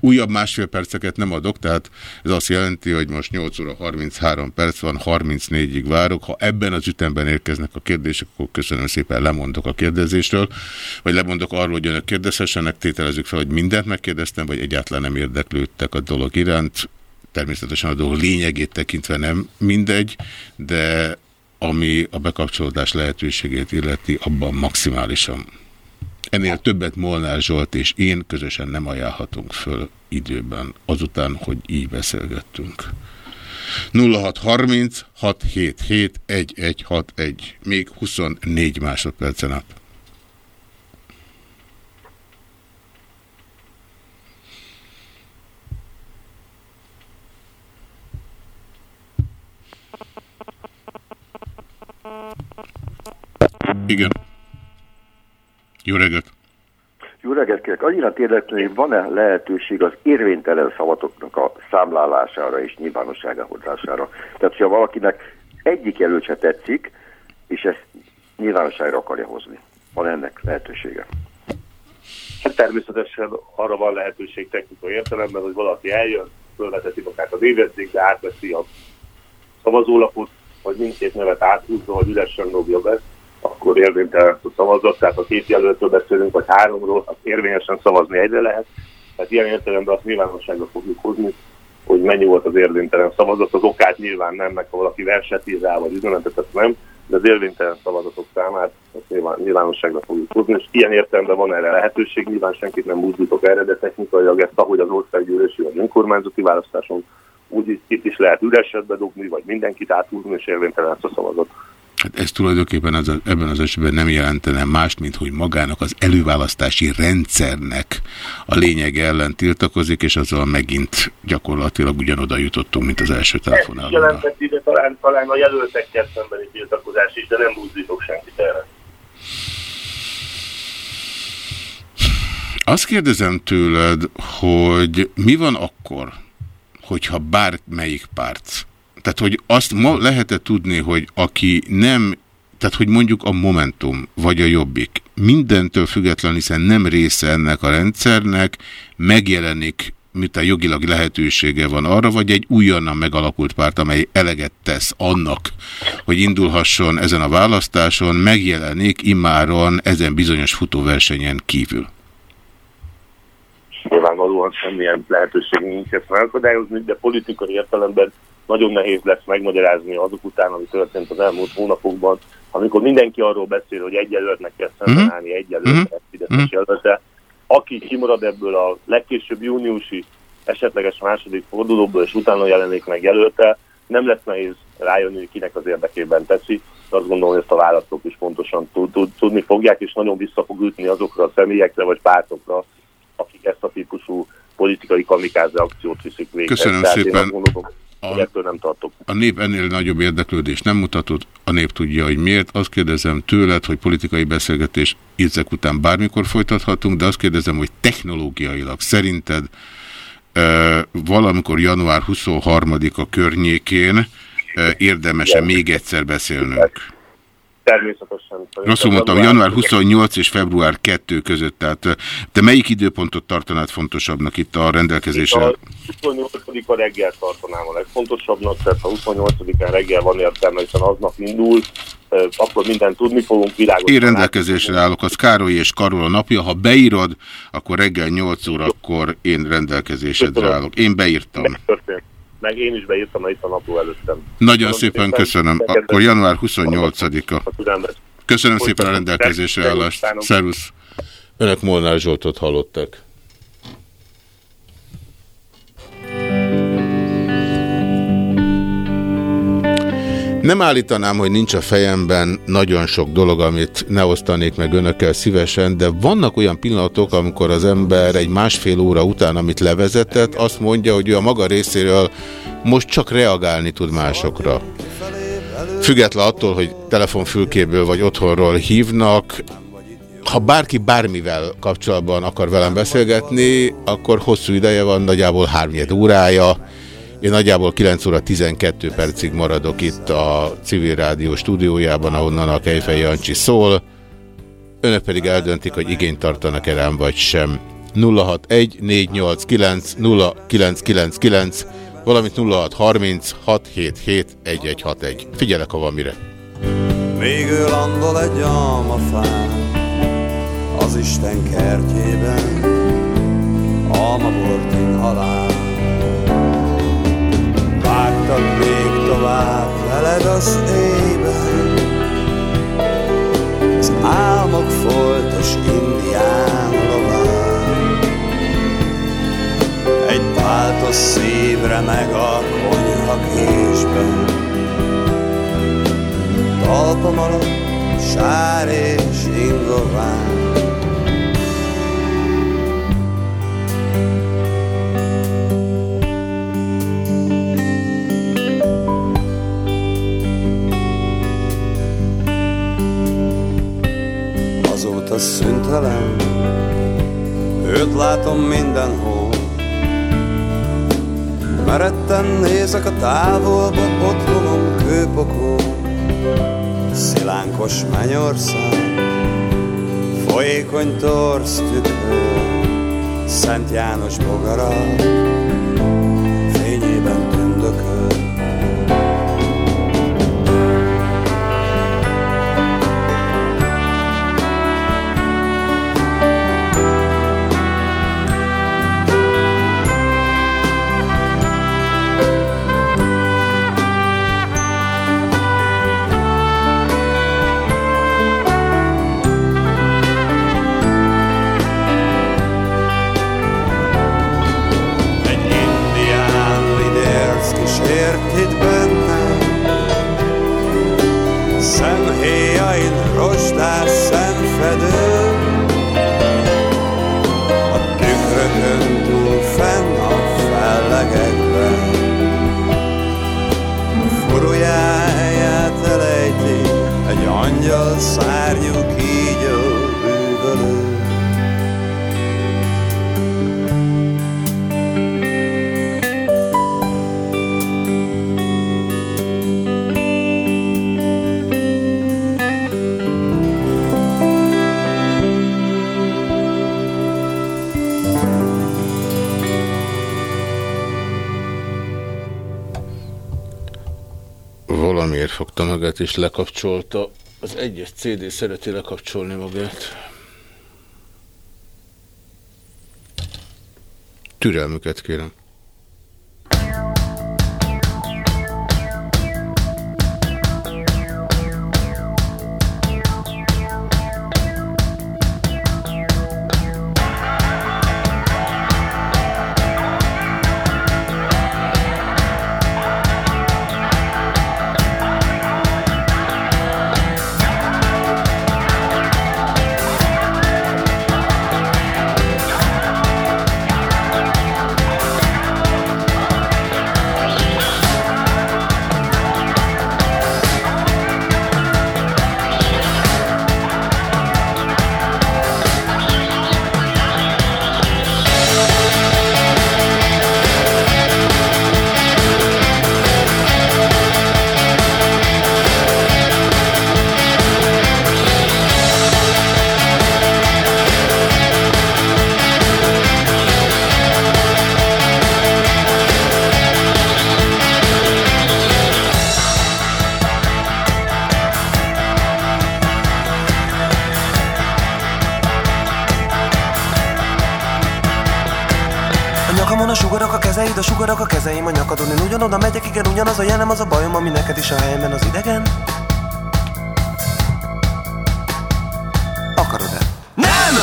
Újabb másfél perceket nem adok, tehát ez azt jelenti, hogy most 8 óra 33 perc van, 34-ig várok. Ha ebben az ütemben érkeznek a kérdések, akkor köszönöm szépen, lemondok a kérdezésről, vagy lemondok arról, hogy önök kérdezhessenek, tételezzük fel, hogy mindent megkérdeztem, vagy egyáltalán nem érdeklődtek a dolog iránt. Természetesen a dolog lényegét tekintve nem mindegy, de ami a bekapcsolódás lehetőségét illeti, abban maximálisan. Ennél többet Molnár Zsolt és én közösen nem ajánlhatunk föl időben, azután, hogy így beszélgettünk. 0630 677 1161, még 24 másodpercen át. Igen. Jó reggelt! Jó reggelt kérek. Annyira hogy van-e lehetőség az érvénytelen szavatoknak a számlálására és nyilvánossága hozására. Tehát, hogyha valakinek egyik jelölt se tetszik, és ezt nyilvánosságra akarja hozni. Van ennek lehetősége? Hát természetesen arra van lehetőség technikai értelemben, hogy valaki eljön, fölveteti magát az évezzékbe, átveszi a szavazólapot, vagy mindkét nevet áthúzza, vagy üresen dobja be, akkor érvénytelen a szavazat. Tehát ha két jelöltről beszélünk, vagy háromról, akkor érvényesen szavazni egyre lehet. Tehát ilyen értelemben azt nyilvánosságra fogjuk hozni, hogy mennyi volt az érvénytelen szavazat. Az okát nyilván nem, meg ha valaki verset ír rá, vagy üzenetet, azt nem, de az érvénytelen szavazatok számát azt nyilván, nyilvánosságra fogjuk hozni, és ilyen értelemben van erre lehetőség. Nyilván senkit nem buzdítok erre, de technikailag ezt, ahogy az országgyűlési vagy önkormányzati választáson úgy itt is lehet üreset bedugni, vagy mindenkit áthúzni, és érvénytelen lesz a szavazat. Hát ez tulajdonképpen az, ebben az esetben nem jelentene mást, mint hogy magának az előválasztási rendszernek a lényege ellen tiltakozik, és azzal megint gyakorlatilag ugyanoda jutottunk, mint az első Ez telefonálónál. jelentett ide talán, talán a jelöltekkel szembeni tiltakozás is, de nem buzdítok senkit erre. Azt kérdezem tőled, hogy mi van akkor, hogyha bármelyik párt, tehát hogy azt ma lehet-e tudni, hogy aki nem, tehát hogy mondjuk a Momentum vagy a Jobbik mindentől független, hiszen nem része ennek a rendszernek, megjelenik, miután jogilag lehetősége van arra, vagy egy újonnan megalakult párt, amely eleget tesz annak, hogy indulhasson ezen a választáson, megjelenik immáron ezen bizonyos futóversenyen kívül. Nyilvánvalóan semmilyen lehetőség nincs ezt megakadályozni, de politikai értelemben nagyon nehéz lesz megmagyarázni azok után, ami történt az elmúlt hónapokban, amikor mindenki arról beszél, hogy egy jelöltnek kell szemben állni, egy jelöltnek, egy fideszes jelölte. Aki kimarad ebből a legkésőbb júniusi esetleges második fordulóból, és utána jelenik meg jelölte, nem lesz nehéz rájönni, hogy kinek az érdekében teszi. De azt gondolom, hogy ezt a választók is pontosan tud, tud, tudni fogják, és nagyon vissza fog ütni azokra a személyekre vagy pártokra, akik ezt a típusú politikai kamikáze akciót viszik végre. Köszönöm Tehát én szépen. azt gondolom, hogy ettől nem tartok. A nép ennél nagyobb érdeklődést nem mutatott, a nép tudja, hogy miért. Azt kérdezem tőled, hogy politikai beszélgetés ezek után bármikor folytathatunk, de azt kérdezem, hogy technológiailag szerinted ö, valamikor január 23-a környékén ö, érdemes-e még egyszer beszélnünk? Természetesen. Rosszul mondtam, január 28 és február 2 között, tehát te melyik időpontot tartanád fontosabbnak itt a rendelkezésre? A 28-a reggel tartanám a legfontosabbnak, tehát ha 28-án reggel van értelme, hiszen aznap indul, akkor mindent tudni fogunk, világos. Én rendelkezésre állok, az Károly és Karola napja. Ha beírod, akkor reggel 8 órakor én rendelkezésedre állok. Én beírtam. Történt. Meg én is beírtam, itt a napló előttem. Nagyon szépen köszönöm. Akkor január 28-a. Köszönöm szépen a rendelkezésre állást. Szervusz. Önök Molnár Zsoltot hallottak. Nem állítanám, hogy nincs a fejemben nagyon sok dolog, amit ne osztanék meg önökkel szívesen, de vannak olyan pillanatok, amikor az ember egy másfél óra után, amit levezetett, azt mondja, hogy ő a maga részéről most csak reagálni tud másokra. Független attól, hogy telefonfülkéből vagy otthonról hívnak, ha bárki bármivel kapcsolatban akar velem beszélgetni, akkor hosszú ideje van, nagyjából 3 órája, én nagyjából 9 óra 12 percig maradok itt a civil rádió stúdiójában, ahonnan a Kejfej Jancsi szól. Önök pedig eldöntik, hogy igényt tartanak-e rám vagy sem. 061 489 0999 valamint 0630 677 1161. Figyelek, ha van mire. Még ő landol egy almafán Az Isten kertjében Almabortin halál veled az éjben Az álmok foltos indián lován Egy páltos szívre meg a konyha késben. Talpam alatt sár és ingován Azóta szüntelen Őt látom mindenhol. Meretten nézek a távolba Otthonom kőpokol Szilánkos mennyország Folyékony torsz tükör Szent János bogara magát és lekapcsolta. Az egyes CD szereti lekapcsolni magát. Türelmüket kérem. A jelem, az a bajom, ami neked is a helyemben az idegen Akarod-e? Nem!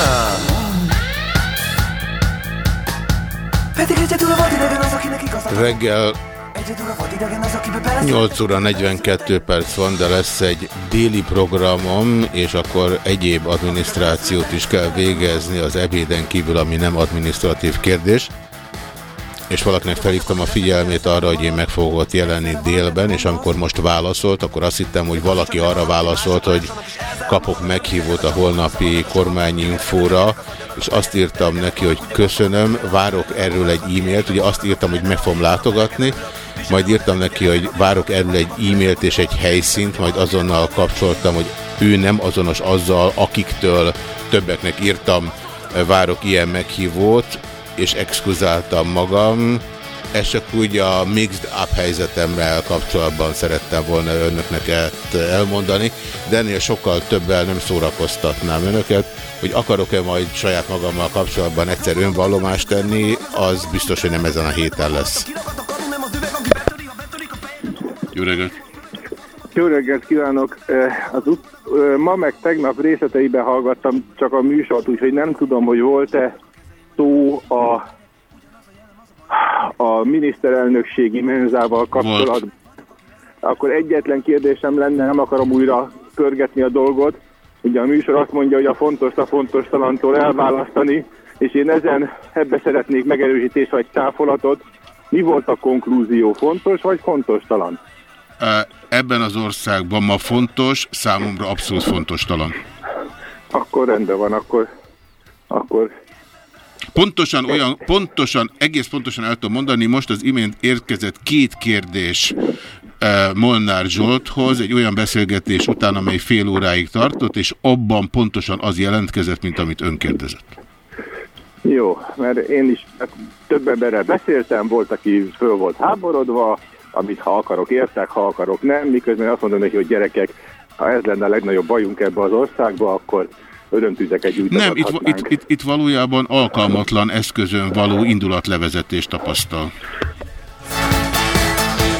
Pedig egyedül volt idegen az, akinek igazad Reggel egyedül a vadidegen az, akibe bele 8 óra 42 perc van, de lesz egy déli programom, és akkor egyéb adminisztrációt is kell végezni az ebéden kívül, ami nem adminisztratív kérdés. És valakinek felhívtam a figyelmét arra, hogy én meg fogok jelenni délben, és amikor most válaszolt, akkor azt hittem, hogy valaki arra válaszolt, hogy kapok meghívót a holnapi kormányinfóra, és azt írtam neki, hogy köszönöm, várok erről egy e-mailt, ugye azt írtam, hogy meg fogom látogatni, majd írtam neki, hogy várok erről egy e-mailt és egy helyszínt, majd azonnal kapcsoltam, hogy ő nem azonos azzal, akiktől többeknek írtam, várok ilyen meghívót, és exkluzáltam magam. Ez csak úgy a mixed up helyzetemmel kapcsolatban szerettem volna önöknek elmondani, de ennél sokkal többel nem szórakoztatnám önöket, hogy akarok-e majd saját magammal kapcsolatban egyszer önvallomást tenni, az biztos, hogy nem ezen a héten lesz. Jó reggelt! Jó reggelt kívánok! Eh, Az ut- eh, ma meg tegnap részleteiben hallgattam csak a műsort, úgyhogy nem tudom, hogy volt-e szó a, a miniszterelnökségi menzával kapcsolatban. Akkor egyetlen kérdésem lenne, nem akarom újra pörgetni a dolgot. Ugye a műsor azt mondja, hogy a fontos a fontos talantól elválasztani, és én ezen ebbe szeretnék megerősítést vagy táfolatot. Mi volt a konklúzió? Fontos vagy fontos talan? Ebben az országban ma fontos, számomra abszolút fontos talan. Akkor rendben van, akkor, akkor Pontosan olyan, pontosan, egész pontosan el tudom mondani, most az imént érkezett két kérdés Molnár Zsolthoz, egy olyan beszélgetés után, amely fél óráig tartott, és abban pontosan az jelentkezett, mint amit ön kérdezett. Jó, mert én is hát több emberrel beszéltem, volt, aki föl volt háborodva, amit ha akarok értek, ha akarok nem, miközben azt mondom neki, hogy gyerekek, ha ez lenne a legnagyobb bajunk ebbe az országba, akkor örömtüzeket Nem, itt, itt, itt, itt valójában alkalmatlan eszközön való indulatlevezetést tapasztal.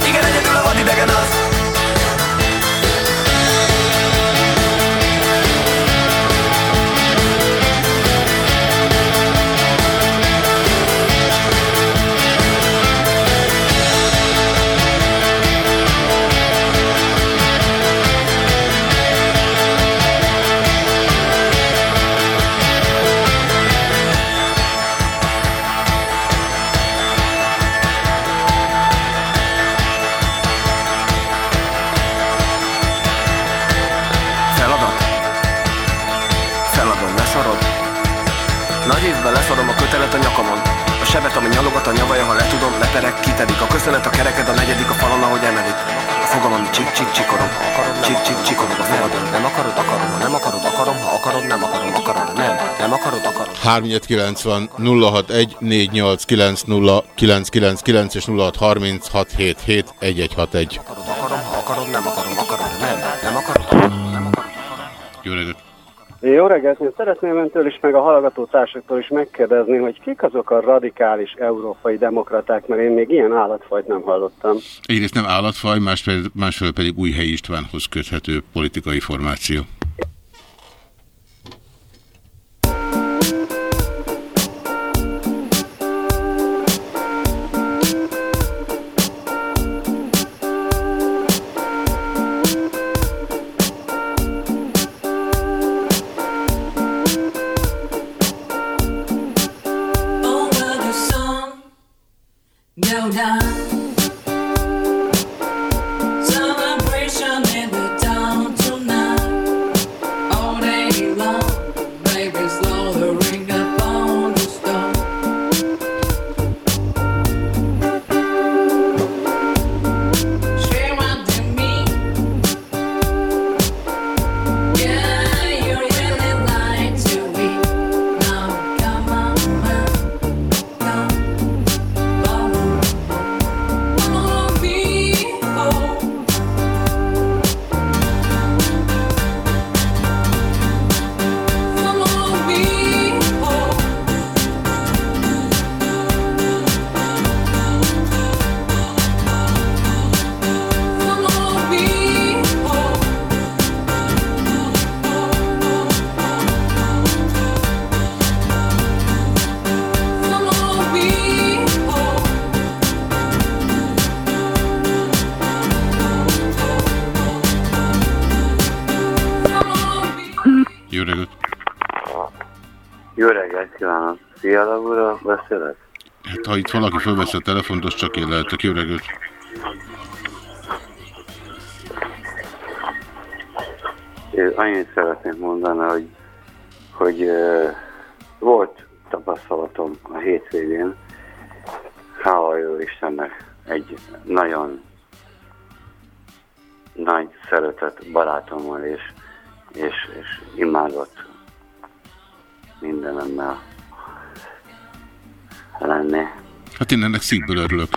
Igen, egyedül a vadidegen az nyalogat a nyavaja, ha letudom, leperek, kitedik A köszönet, a kereked, a negyedik, a falon, ahogy emelik A fogam, ami csik csik csikorom, ha akarod, csik csik csikorom, a fogadom Nem akarod, akarom, ha nem akarod, akarom, ha akarod, nem akarom, akarom, nem, nem akarod, akarom. 390 061 489 0999 és 063677 1161. Akarom, ha akarod, nem akarom, akarom, nem, nem akarod, akarom, nem akarom Jó reggelt! Jó reggelt! Én szeretném öntől is, meg a hallgatótársaktól is megkérdezni, hogy kik azok a radikális európai demokraták, mert én még ilyen állatfajt nem hallottam. Egyrészt nem állatfaj, másfelől, pedig Újhelyi Istvánhoz köthető politikai formáció. Fiala beszélek? Hát, ha itt valaki felveszi a telefont, az csak én lehetek. Jó reggelt! Én annyit szeretnék mondani, hogy, hogy uh, volt tapasztalatom a hétvégén, hála jó Istennek, egy nagyon nagy szeretett barátommal, és, és, és imádott mindenemmel lenni. Hát én ennek szívből örülök.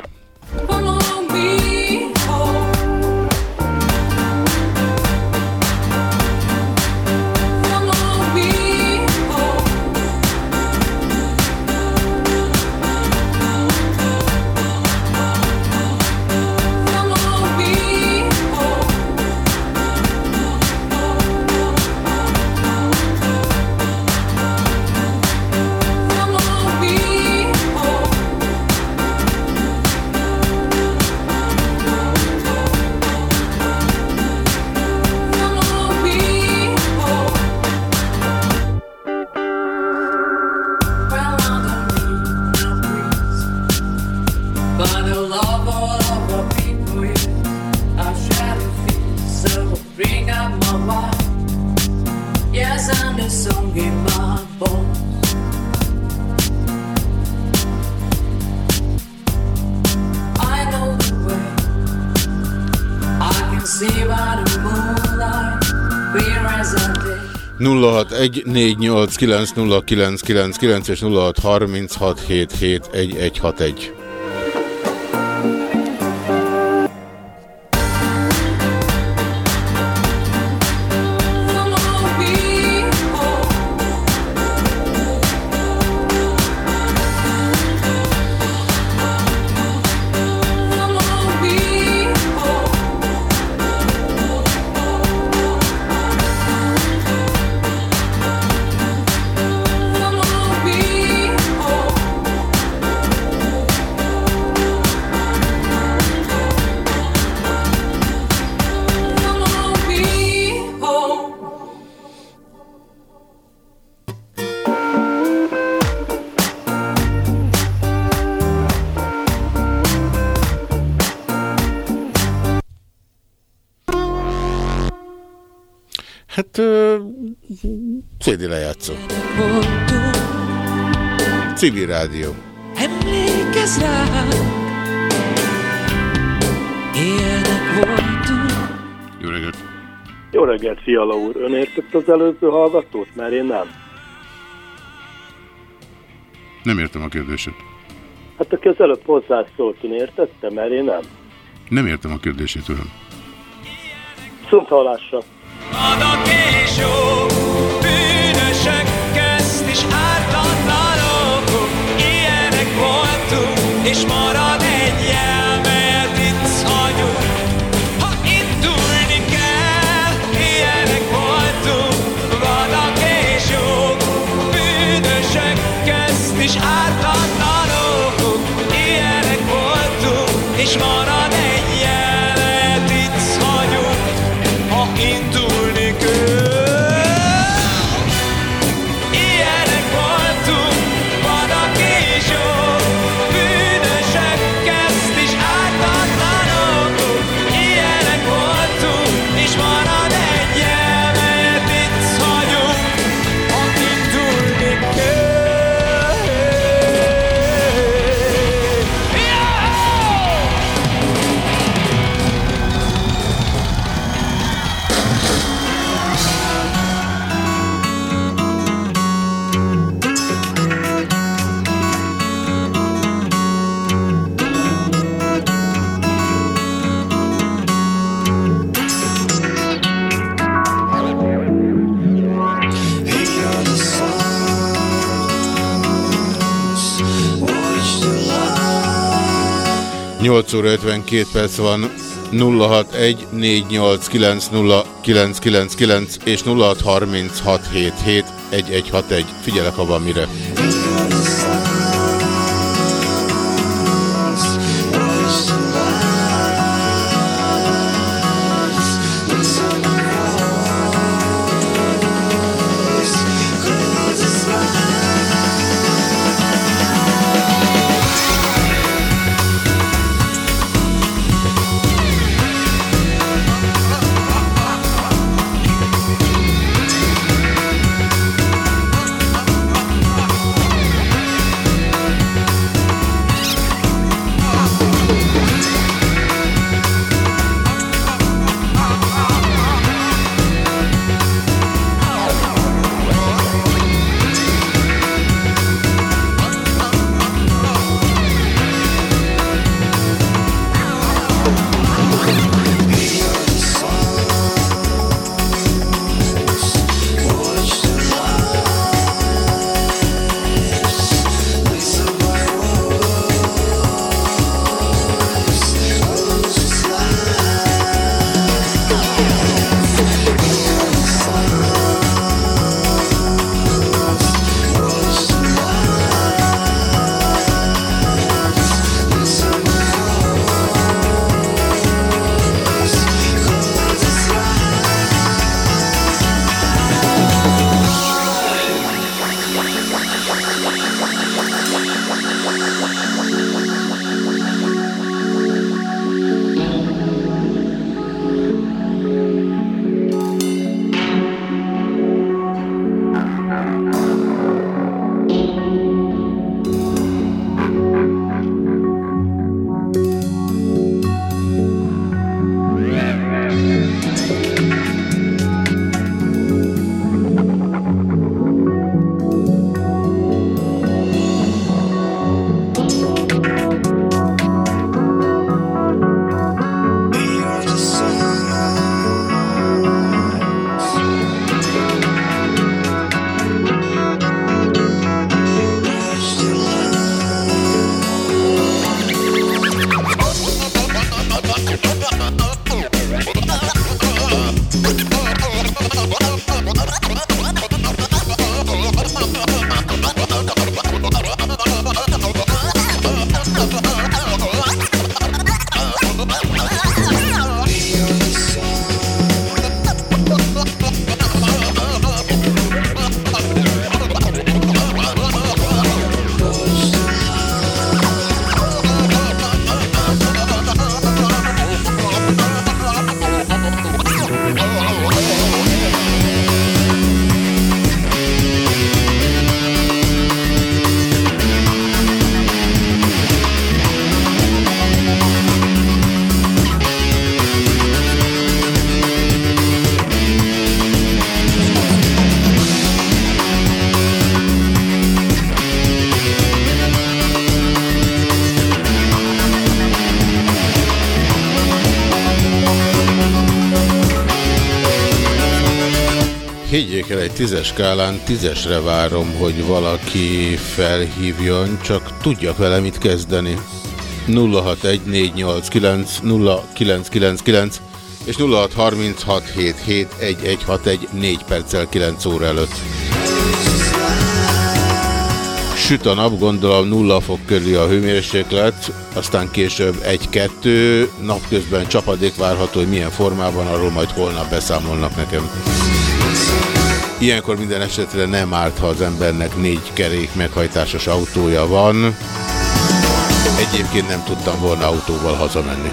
És 0636771161. Civil rádió. Emlékezz ilyenek voltunk. Jó reggelt! Jó reggelt, Fiala úr. Ön értett az előző hallgatót? Mert én nem. Nem értem a kérdését. Hát aki az előbb hozzászólt, ön értette? Mert én nem. Nem értem a kérdését, uram. Szónt hallásra. És jó, és marad 8 óra 52 perc van 0614890999 és 0636771161. Figyelek, ha van mire. Tízes skálán tízesre várom, hogy valaki felhívjon, csak tudjak vele mit kezdeni. 0614890999 és 0636771161 4 perccel 9 óra előtt. Süt a nap, gondolom 0 fok körül a hőmérséklet, aztán később 1-2, napközben csapadék várható, hogy milyen formában, arról majd holnap beszámolnak nekem. Ilyenkor minden esetre nem árt, ha az embernek négy kerék meghajtásos autója van. Egyébként nem tudtam volna autóval hazamenni.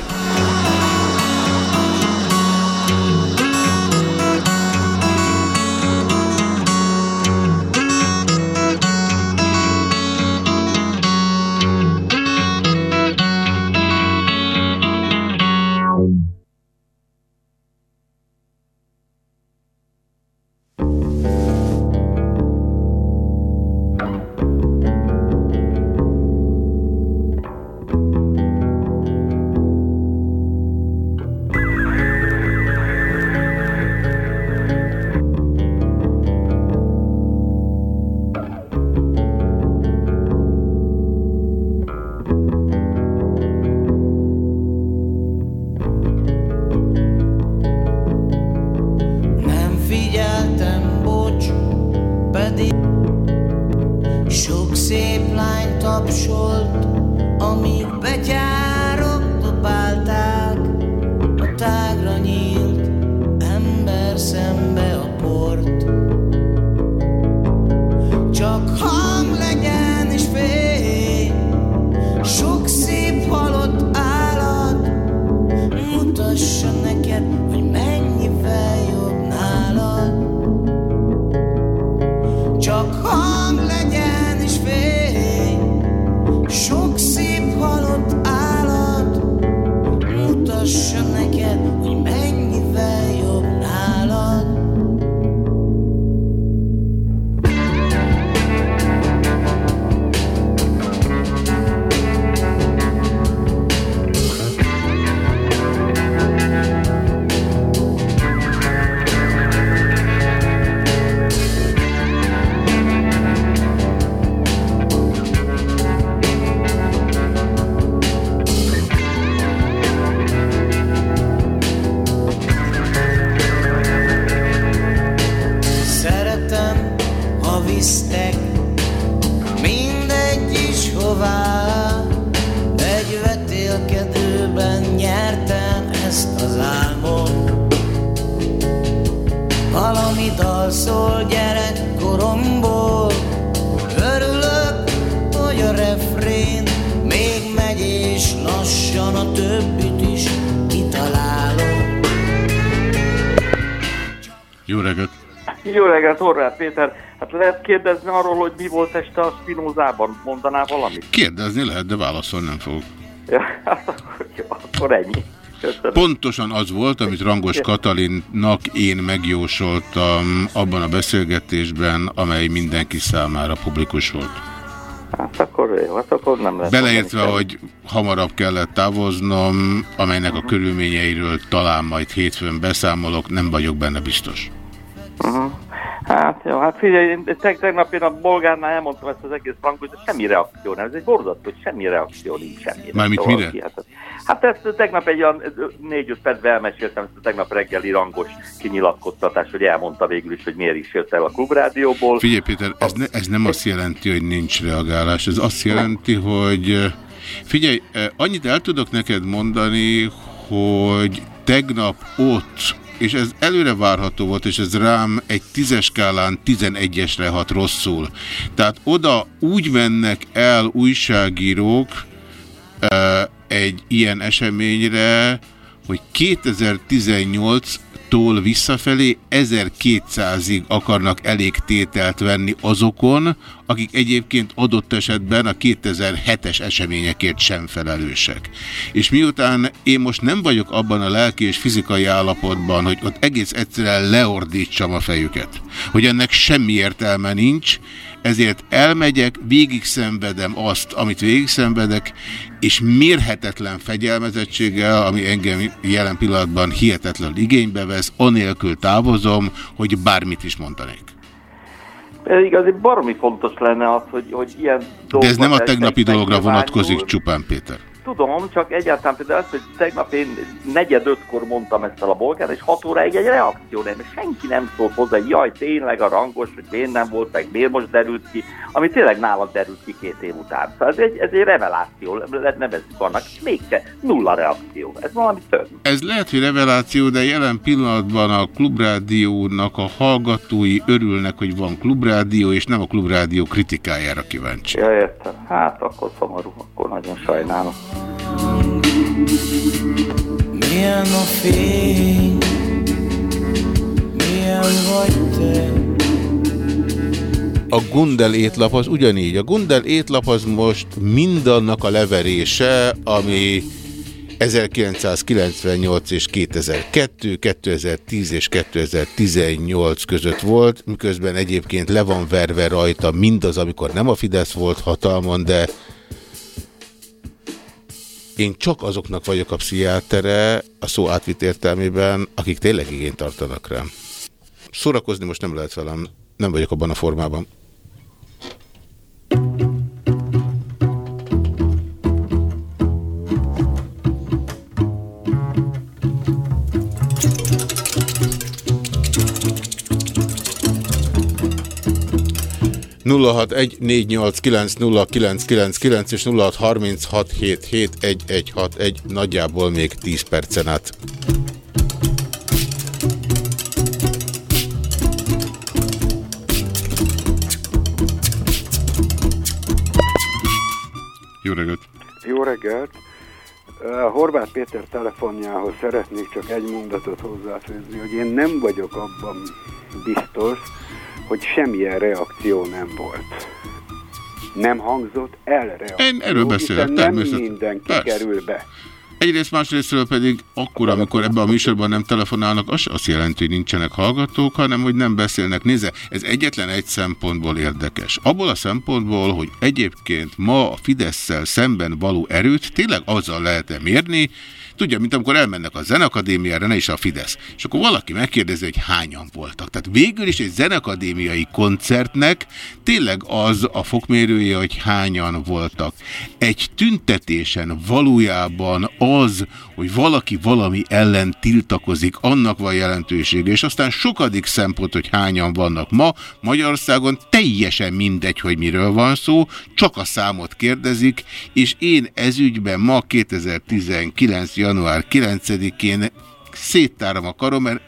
Kérdezni arról, hogy mi volt este a Spinozában? Mondaná valamit? Kérdezni lehet, de válaszolni nem fogok. Ja, akkor, ennyi. Köszönöm. Pontosan az volt, amit Rangos Katalinnak én megjósoltam abban a beszélgetésben, amely mindenki számára publikus volt. Hát akkor jó, hát akkor nem lesz. Beleértve, hogy hamarabb kellett távoznom, amelynek a körülményeiről talán majd hétfőn beszámolok, nem vagyok benne biztos. Figyelj, én teg tegnap én a bolgárnál elmondtam ezt az egész frankot, de semmi reakció nem. Ez egy borzat, hogy semmi reakció nincs semmi. Mármint mire? Hát, hát ezt tegnap egy olyan négy-öt percben elmeséltem, ezt a tegnap reggeli rangos kinyilatkoztatás, hogy elmondta végül is, hogy miért is jött el a klubrádióból. Figyelj Péter, ez, ne, ez nem azt jelenti, hogy nincs reagálás, ez azt jelenti, hogy figyelj, annyit el tudok neked mondani, hogy tegnap ott, és ez előre várható volt, és ez rám egy tízes skálán 11-esre hat rosszul. Tehát oda úgy mennek el újságírók eh, egy ilyen eseményre, hogy 2018-tól visszafelé 1200-ig akarnak elég tételt venni azokon, akik egyébként adott esetben a 2007-es eseményekért sem felelősek. És miután én most nem vagyok abban a lelki és fizikai állapotban, hogy ott egész egyszerűen leordítsam a fejüket, hogy ennek semmi értelme nincs, ezért elmegyek, végig szenvedem azt, amit végig szenvedek, és mérhetetlen fegyelmezettséggel, ami engem jelen pillanatban hihetetlen igénybe vesz, anélkül távozom, hogy bármit is mondanék. Igazi baromi fontos lenne az, hogy, hogy ilyen De ez nem a tegnapi dologra vonatkozik csupán, Péter. Tudom, csak egyáltalán például az, hogy tegnap én negyed ötkor mondtam ezt el a bolgár, és hat óráig egy reakció nem, és senki nem szólt hozzá, hogy jaj, tényleg a rangos, hogy miért nem volt, meg miért most derült ki, ami tényleg nálad derült ki két év után. Szóval ez egy, ez egy reveláció, nevezzük annak, és mégse nulla reakció. Ez valami több. Ez lehet, hogy reveláció, de jelen pillanatban a klubrádiónak a hallgatói örülnek, hogy van klubrádió, és nem a klubrádió kritikájára kíváncsi. Ja, értem. Hát akkor szomorú, akkor nagyon sajnálom. Milyen a fény, milyen vagy te, A Gundel étlap az ugyanígy. A Gundel étlap az most mindannak a leverése, ami 1998 és 2002, 2010 és 2018 között volt, miközben egyébként le van verve rajta mindaz, amikor nem a Fidesz volt hatalmon, de én csak azoknak vagyok a pszichiátere, a szó átvitt értelmében, akik tényleg igényt tartanak rám. Szórakozni most nem lehet velem, nem vagyok abban a formában. 0614890999 és 0636771161 nagyjából még 10 percen át. Jó reggelt! Jó reggelt! Horváth Péter telefonjához szeretnék csak egy mondatot hozzáfűzni, hogy én nem vagyok abban biztos, hogy semmilyen reakció nem volt. Nem hangzott el reakció, Én erről beszélek, nem mindenki Persze. kerül be. Egyrészt másrésztről pedig akkor, amikor ebben a műsorban nem telefonálnak, az azt jelenti, hogy nincsenek hallgatók, hanem hogy nem beszélnek. Nézze, ez egyetlen egy szempontból érdekes. Abból a szempontból, hogy egyébként ma a Fidesz-szel szemben való erőt tényleg azzal lehet-e mérni, Tudja, mint amikor elmennek a zenakadémiára, ne is a Fidesz. És akkor valaki megkérdezi, hogy hányan voltak. Tehát végül is egy zenakadémiai koncertnek tényleg az a fokmérője, hogy hányan voltak. Egy tüntetésen valójában az, hogy valaki valami ellen tiltakozik, annak van jelentősége, és aztán sokadik szempont, hogy hányan vannak ma. Magyarországon teljesen mindegy, hogy miről van szó, csak a számot kérdezik, és én ezügyben ma 2019. január 9-én széttárom a karom, mert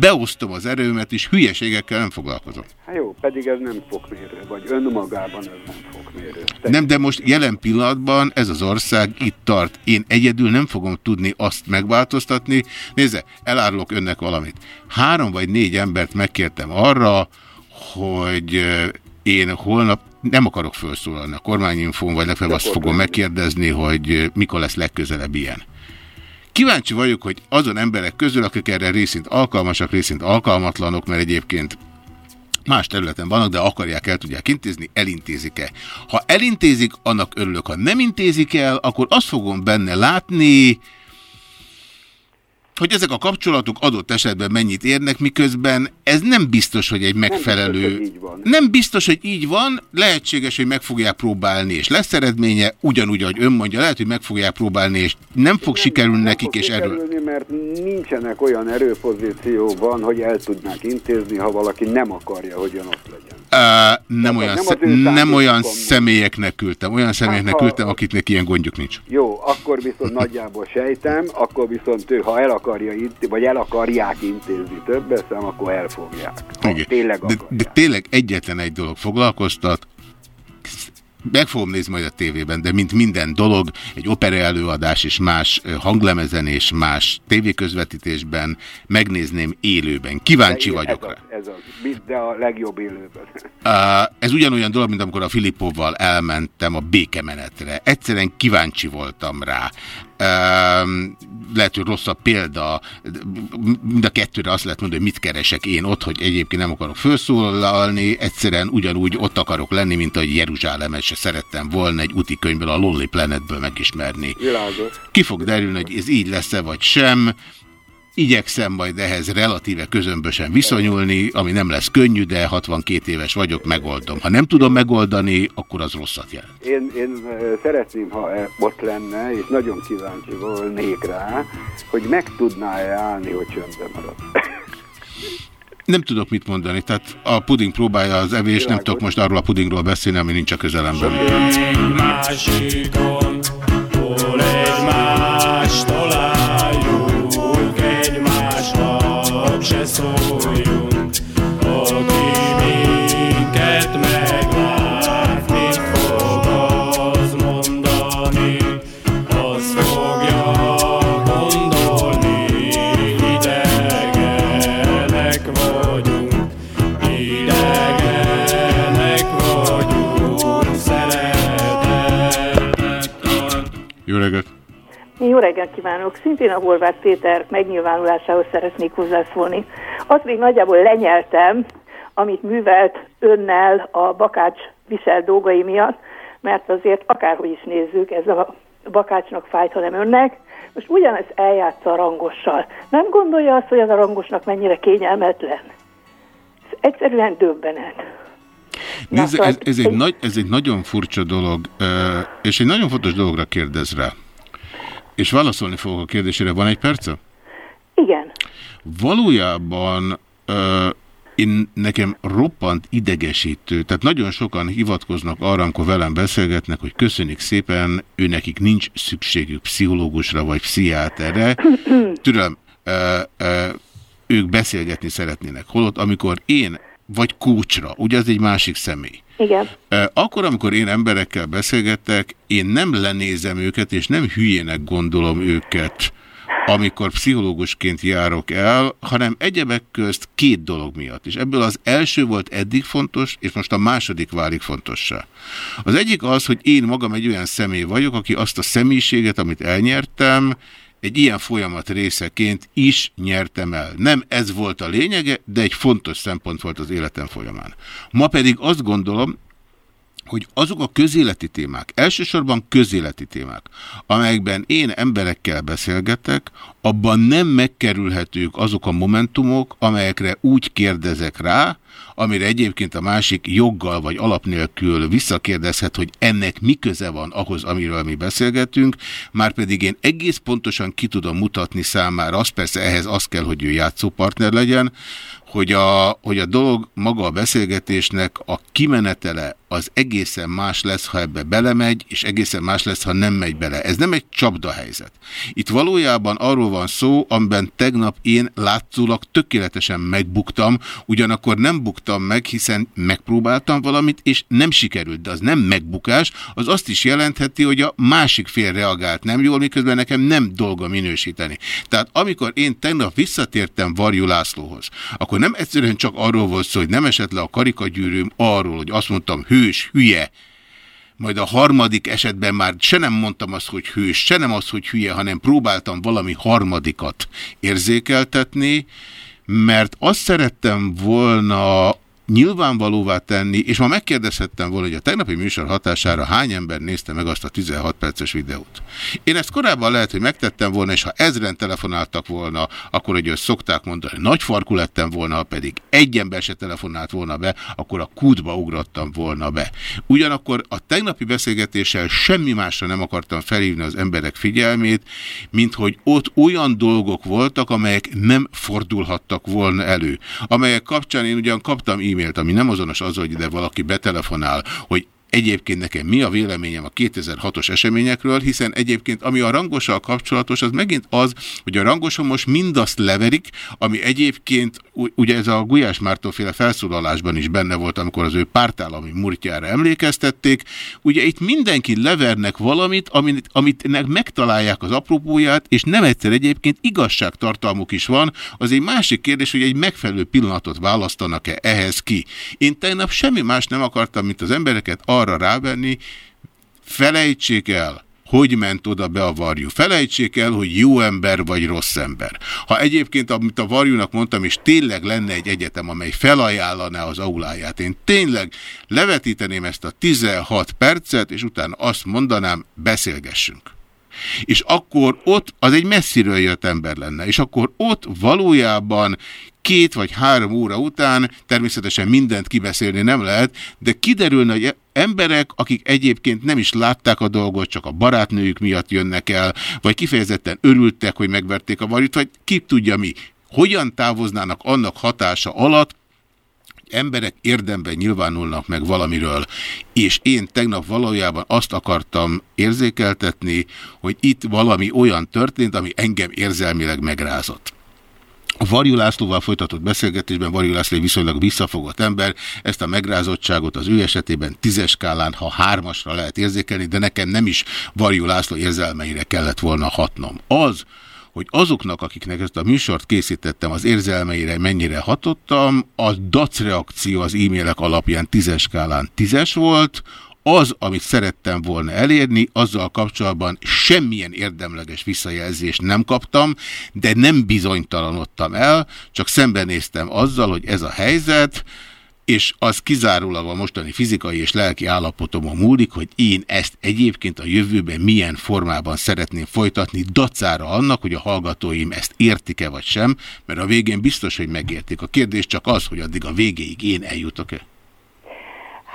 beosztom az erőmet, és hülyeségekkel nem foglalkozom. Hát jó, pedig ez nem fokmérő, vagy önmagában ez nem fokmérő. Nem, de most jelen pillanatban ez az ország itt tart. Én egyedül nem fogom tudni azt megváltoztatni. Nézze, elárulok önnek valamit. Három vagy négy embert megkértem arra, hogy én holnap nem akarok felszólalni a kormányinfón, vagy legfeljebb azt fogom megkérdezni, hogy mikor lesz legközelebb ilyen. Kíváncsi vagyok, hogy azon emberek közül, akik erre részint alkalmasak, részint alkalmatlanok, mert egyébként más területen vannak, de akarják el, tudják intézni, elintézik-e. Ha elintézik, annak örülök. Ha nem intézik el, akkor azt fogom benne látni, hogy ezek a kapcsolatok adott esetben mennyit érnek, miközben ez nem biztos, hogy egy megfelelő... biztos, hogy így van. Nem biztos, hogy így van, lehetséges, hogy meg fogják próbálni, és lesz eredménye, ugyanúgy, ahogy ön mondja, lehet, hogy meg fogják próbálni, és nem fog sikerülni nekik, és erről... Mert nincsenek olyan erőpozícióban, hogy el tudnák intézni, ha valaki nem akarja, hogy ön ott legyen. Uh, nem, olyan, nem nem olyan személyeknek küldtem, olyan személyeknek ha- küldtem, akiknek ilyen gondjuk nincs. Jó, akkor viszont nagyjából sejtem, akkor viszont ő, ha el akarja vagy el akarják intézni többet, szám, akkor elfogják. Igen. tényleg De, de tényleg egyetlen egy dolog foglalkoztat, meg fogom nézni majd a tévében, de mint minden dolog, egy opera előadás és más hanglemezen és más tévéközvetítésben megnézném élőben. Kíváncsi De vagyok ez rá. Az, ez az, de a legjobb élőben. Uh, ez ugyanolyan dolog, mint amikor a Filipovval elmentem a békemenetre. Egyszerűen kíváncsi voltam rá. Uh, lehet, hogy rosszabb példa, mind a kettőre azt lehet mondani, hogy mit keresek én ott, hogy egyébként nem akarok felszólalni, egyszerűen ugyanúgy ott akarok lenni, mint ahogy Jeruzsálemet se szerettem volna egy úti könyvből, a Lonely Planetből megismerni. Világos. Ki fog derülni, hogy ez így lesz-e vagy sem. Igyekszem majd ehhez relatíve közömbösen viszonyulni, ami nem lesz könnyű, de 62 éves vagyok, megoldom. Ha nem tudom megoldani, akkor az rosszat jelent. Én, én ö, szeretném, ha e- ott lenne, és nagyon kíváncsi volnék rá, hogy meg tudná-e állni, hogy csöndben marad. Nem tudok mit mondani, tehát a puding próbálja az evés, nem tudok most arról a pudingról beszélni, ami nincs a közelemben. másikon, reggelt! Jó reggelt kívánok! Szintén a Horváth Péter megnyilvánulásához szeretnék hozzászólni. Azt még nagyjából lenyeltem, amit művelt önnel a Bakács visel dolgai miatt, mert azért akárhogy is nézzük, ez a Bakácsnak fájt, hanem önnek. Most ugyanezt eljátsza a rangossal. Nem gondolja azt, hogy az a rangosnak mennyire kényelmetlen? Ez egyszerűen döbbenet. Nézd, ez, ez, egy nagy, ez egy nagyon furcsa dolog, és egy nagyon fontos dologra kérdez rá. És válaszolni fogok a kérdésére. Van egy perce? Igen. Valójában én nekem roppant idegesítő, tehát nagyon sokan hivatkoznak arra, amikor velem beszélgetnek, hogy köszönik szépen, ő nekik nincs szükségük pszichológusra vagy pszichiáterre. Türelem, ö, ö, ők beszélgetni szeretnének. Holott, amikor én, vagy kócsra, ugye az egy másik személy. Igen. Akkor, amikor én emberekkel beszélgetek, én nem lenézem őket, és nem hülyének gondolom őket, amikor pszichológusként járok el, hanem egyebek közt két dolog miatt. És ebből az első volt eddig fontos, és most a második válik fontossá. Az egyik az, hogy én magam egy olyan személy vagyok, aki azt a személyiséget, amit elnyertem, egy ilyen folyamat részeként is nyertem el. Nem ez volt a lényege, de egy fontos szempont volt az életem folyamán. Ma pedig azt gondolom, hogy azok a közéleti témák, elsősorban közéleti témák, amelyekben én emberekkel beszélgetek, abban nem megkerülhetők azok a momentumok, amelyekre úgy kérdezek rá, amire egyébként a másik joggal vagy alap nélkül visszakérdezhet, hogy ennek mi köze van ahhoz, amiről mi beszélgetünk, már pedig én egész pontosan ki tudom mutatni számára, az persze ehhez az kell, hogy ő játszópartner legyen, hogy a, hogy a dolog maga a beszélgetésnek a kimenetele az egészen más lesz, ha ebbe belemegy, és egészen más lesz, ha nem megy bele. Ez nem egy csapdahelyzet. Itt valójában arról van szó, amiben tegnap én látszólag tökéletesen megbuktam, ugyanakkor nem buktam meg, hiszen megpróbáltam valamit, és nem sikerült, de az nem megbukás, az azt is jelentheti, hogy a másik fél reagált nem jól, miközben nekem nem dolga minősíteni. Tehát amikor én tegnap visszatértem Varjú Lászlóhoz, akkor nem egyszerűen csak arról volt szó, hogy nem esett le a karikagyűrűm arról, hogy azt mondtam, hős, hülye, majd a harmadik esetben már se nem mondtam azt, hogy hős, se nem azt, hogy hülye, hanem próbáltam valami harmadikat érzékeltetni, mert azt szerettem volna nyilvánvalóvá tenni, és ma megkérdezhettem volna, hogy a tegnapi műsor hatására hány ember nézte meg azt a 16 perces videót. Én ezt korábban lehet, hogy megtettem volna, és ha ezren telefonáltak volna, akkor, hogy azt szokták mondani, nagy farkú lettem volna, pedig egy ember se telefonált volna be, akkor a kútba ugrottam volna be. Ugyanakkor a tegnapi beszélgetéssel semmi másra nem akartam felhívni az emberek figyelmét, mint hogy ott olyan dolgok voltak, amelyek nem fordulhattak volna elő. Amelyek kapcsán én ugyan kaptam e-mailt, ami nem azonos az, hogy ide valaki betelefonál, hogy egyébként nekem mi a véleményem a 2006-os eseményekről, hiszen egyébként ami a rangossal kapcsolatos, az megint az, hogy a rangoson most mindazt leverik, ami egyébként ugye ez a Gulyás Márton féle felszólalásban is benne volt, amikor az ő pártállami murtjára emlékeztették. Ugye itt mindenki levernek valamit, amit, amit megtalálják az apropóját, és nem egyszer egyébként igazságtartalmuk is van. Az egy másik kérdés, hogy egy megfelelő pillanatot választanak-e ehhez ki. Én tegnap semmi más nem akartam, mint az embereket arra rávenni, felejtsék el, hogy ment oda be a varjú. Felejtsék el, hogy jó ember vagy rossz ember. Ha egyébként, amit a varjúnak mondtam, és tényleg lenne egy egyetem, amely felajánlaná az auláját, én tényleg levetíteném ezt a 16 percet, és utána azt mondanám, beszélgessünk. És akkor ott az egy messziről jött ember lenne, és akkor ott valójában két vagy három óra után természetesen mindent kibeszélni nem lehet, de kiderülne, hogy emberek, akik egyébként nem is látták a dolgot, csak a barátnőjük miatt jönnek el, vagy kifejezetten örültek, hogy megverték a varjút, vagy ki tudja mi. Hogyan távoznának annak hatása alatt, hogy emberek érdemben nyilvánulnak meg valamiről, és én tegnap valójában azt akartam érzékeltetni, hogy itt valami olyan történt, ami engem érzelmileg megrázott. A Varjú Lászlóval folytatott beszélgetésben Varjú László egy viszonylag visszafogott ember, ezt a megrázottságot az ő esetében tízes skálán, ha hármasra lehet érzékelni, de nekem nem is Varjú László érzelmeire kellett volna hatnom. Az, hogy azoknak, akiknek ezt a műsort készítettem, az érzelmeire mennyire hatottam, a dac reakció az e-mailek alapján tízes skálán tízes volt, az, amit szerettem volna elérni, azzal kapcsolatban semmilyen érdemleges visszajelzést nem kaptam, de nem bizonytalanodtam el, csak szembenéztem azzal, hogy ez a helyzet, és az kizárólag a mostani fizikai és lelki állapotomon múlik, hogy én ezt egyébként a jövőben milyen formában szeretném folytatni, dacára annak, hogy a hallgatóim ezt értik-e vagy sem, mert a végén biztos, hogy megértik. A kérdés csak az, hogy addig a végéig én eljutok-e.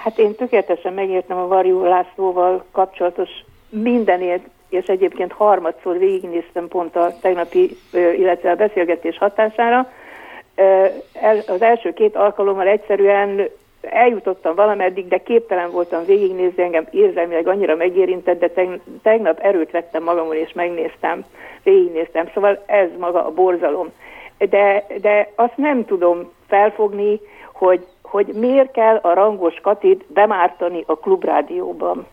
Hát én tökéletesen megértem a Varjú Lászlóval kapcsolatos mindenért, és egyébként harmadszor végignéztem pont a tegnapi, illetve a beszélgetés hatására. Az első két alkalommal egyszerűen eljutottam valameddig, de képtelen voltam végignézni, engem érzelmileg annyira megérintett, de teg- tegnap erőt vettem magamon, és megnéztem, végignéztem. Szóval ez maga a borzalom. De, de azt nem tudom felfogni, hogy, hogy miért kell a rangos Katit bemártani a klubrádióban.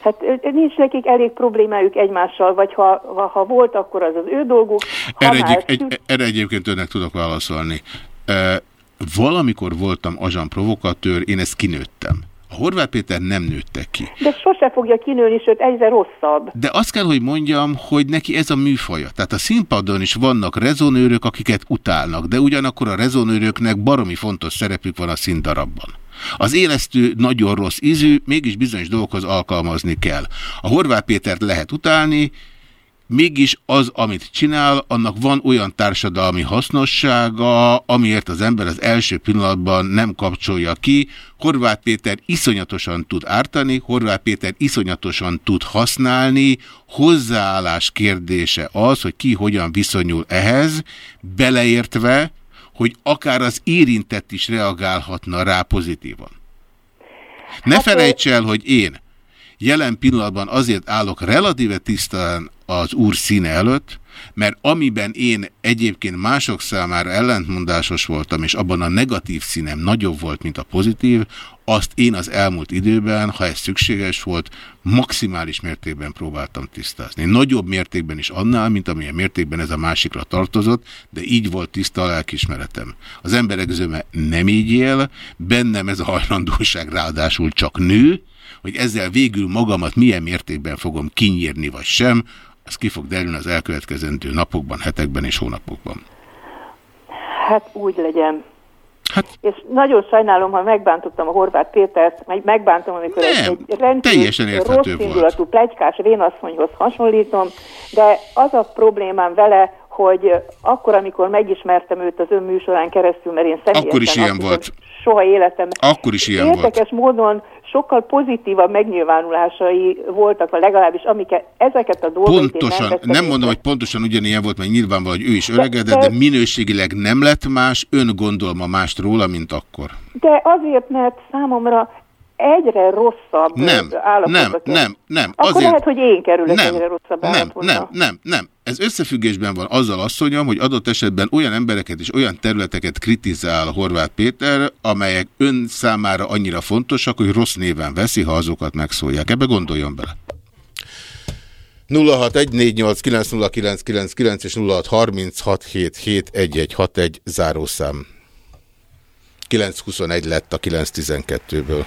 Hát nincs nekik elég problémájuk egymással, vagy ha, ha, volt, akkor az az ő dolguk. Erre, már egy, egy, erre egyébként önnek tudok válaszolni. E, valamikor voltam azsán provokatőr, én ezt kinőttem. A Horváth Péter nem nőtte ki. De sose fogja kinőni, sőt egyre rosszabb. De azt kell, hogy mondjam, hogy neki ez a műfaja. Tehát a színpadon is vannak rezonőrök, akiket utálnak, de ugyanakkor a rezonőröknek baromi fontos szerepük van a színdarabban. Az élesztő nagyon rossz ízű, mégis bizonyos dolgokhoz alkalmazni kell. A Horváth Pétert lehet utálni, mégis az, amit csinál, annak van olyan társadalmi hasznossága, amiért az ember az első pillanatban nem kapcsolja ki. Horváth Péter iszonyatosan tud ártani, Horváth Péter iszonyatosan tud használni, hozzáállás kérdése az, hogy ki hogyan viszonyul ehhez, beleértve, hogy akár az érintett is reagálhatna rá pozitívan. Ne felejts el, hogy én jelen pillanatban azért állok relatíve tisztán az úr színe előtt, mert amiben én egyébként mások számára ellentmondásos voltam, és abban a negatív színem nagyobb volt, mint a pozitív, azt én az elmúlt időben, ha ez szükséges volt, maximális mértékben próbáltam tisztázni. Nagyobb mértékben is annál, mint amilyen mértékben ez a másikra tartozott, de így volt tiszta a lelkismeretem. Az emberek zöme nem így él, bennem ez a hajlandóság ráadásul csak nő, hogy ezzel végül magamat milyen mértékben fogom kinyírni vagy sem, az ki fog derülni az elkövetkezendő napokban, hetekben és hónapokban. Hát úgy legyen. Hát, és nagyon sajnálom, ha megbántottam a Horváth Pétert, meg megbántom, amikor Nem, egy, egy rendkívül rossz indulatú plegykás vénasszonyhoz hasonlítom, de az a problémám vele, hogy akkor, amikor megismertem őt az ön műsorán keresztül, mert én személyesen Akkor is ilyen volt. soha életemben. Akkor is ilyen volt. Érdekes módon sokkal pozitívabb megnyilvánulásai voltak, vagy legalábbis amiket, ezeket a dolgokat Pontosan, nem észre. mondom, hogy pontosan ugyanilyen volt, mert nyilvánvaló, hogy ő is öregedett, de minőségileg nem lett más, ön gondol ma mást róla, mint akkor. De azért, mert számomra egyre rosszabb Nem, állapotba nem, nem, nem. Akkor Azért- lehet, hogy én kerülök Nem, egyre rosszabb Nem, állapotba. nem, nem, nem. Ez összefüggésben van azzal asszonyom, hogy adott esetben olyan embereket és olyan területeket kritizál Horváth Péter, amelyek ön számára annyira fontosak, hogy rossz néven veszi, ha azokat megszólják. Ebbe gondoljon bele. 0614890999 és 0636771161 zárószám. 921 lett a 912-ből.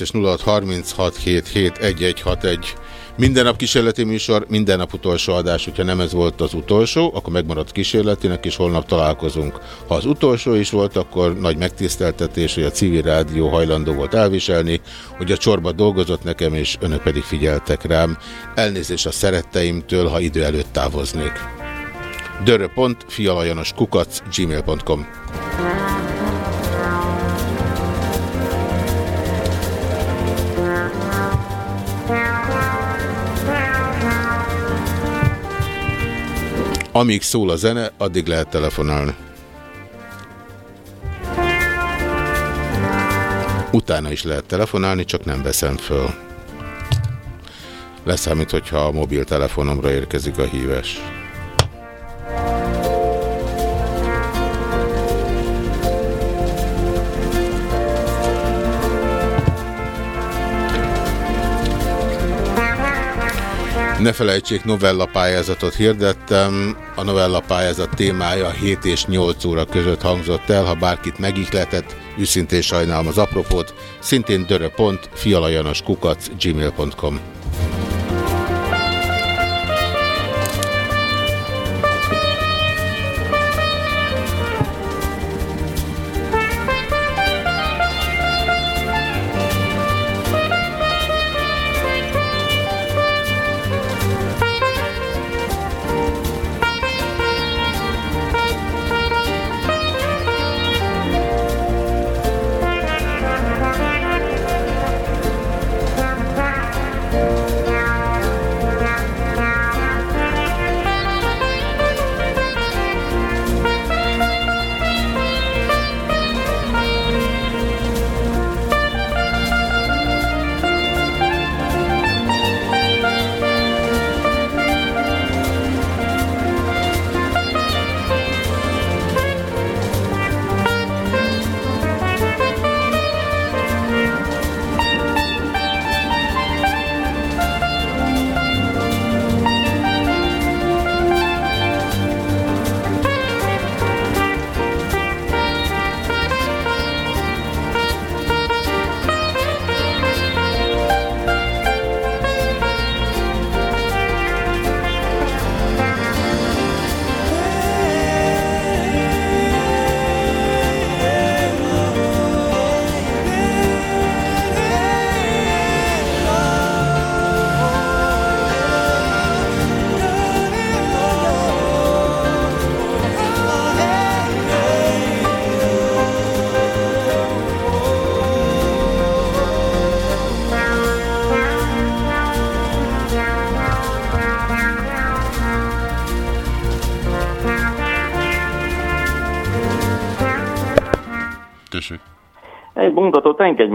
És 0636771161. Minden nap kísérleti műsor, minden nap utolsó adás, hogyha nem ez volt az utolsó, akkor megmaradt kísérletinek, és holnap találkozunk. Ha az utolsó is volt, akkor nagy megtiszteltetés, hogy a civil rádió hajlandó volt elviselni, hogy a csorba dolgozott nekem, és önök pedig figyeltek rám. Elnézés a szeretteimtől, ha idő előtt távoznék. dörö.fialajanos kukac gmail.com Amíg szól a zene, addig lehet telefonálni. Utána is lehet telefonálni, csak nem veszem föl. Leszámít, hogyha a mobiltelefonomra érkezik a hívás. Ne felejtsék, novella pályázatot hirdettem. A novella pályázat témája 7 és 8 óra között hangzott el. Ha bárkit megihletett, őszintén sajnálom az apropót. Szintén dörö.fialajanoskukac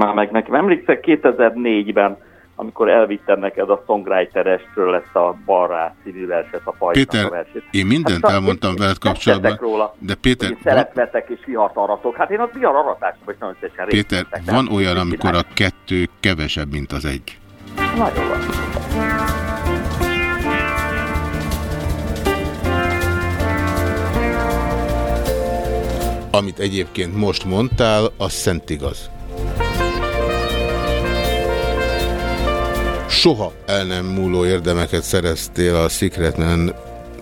már meg nekem. Emlékszel 2004-ben, amikor elvittem neked a songwriterestről ezt a Barrás című verset, a a Péter, versét. én mindent Hát, elmondtam veled kapcsolatban, róla, de Péter, van, szeretvetek és vihart aratok. Hát én az vihar aratásban is nagyon szépen Péter, van olyan, amikor a kettő kevesebb, mint az egy. Nagyon van. Amit egyébként most mondtál, az szent igaz. soha el nem múló érdemeket szereztél a Secretman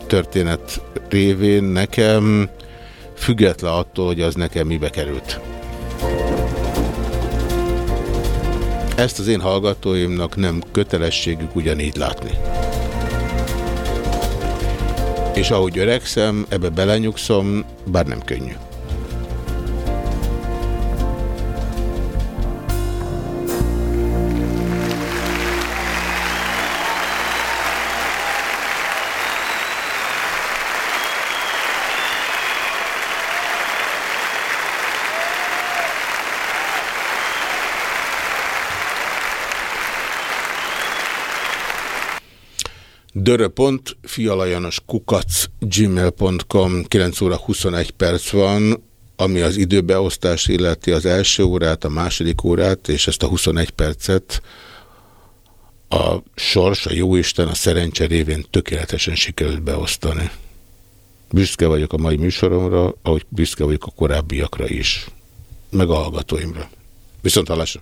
történet révén nekem, független attól, hogy az nekem mibe került. Ezt az én hallgatóimnak nem kötelességük ugyanígy látni. És ahogy öregszem, ebbe belenyugszom, bár nem könnyű. 061 gmail.com, 9 óra 21 perc van, ami az időbeosztás illeti az első órát, a második órát, és ezt a 21 percet a sors, a jóisten, a szerencse révén tökéletesen sikerült beosztani. Büszke vagyok a mai műsoromra, ahogy büszke vagyok a korábbiakra is, meg a hallgatóimra. Viszont hallásra!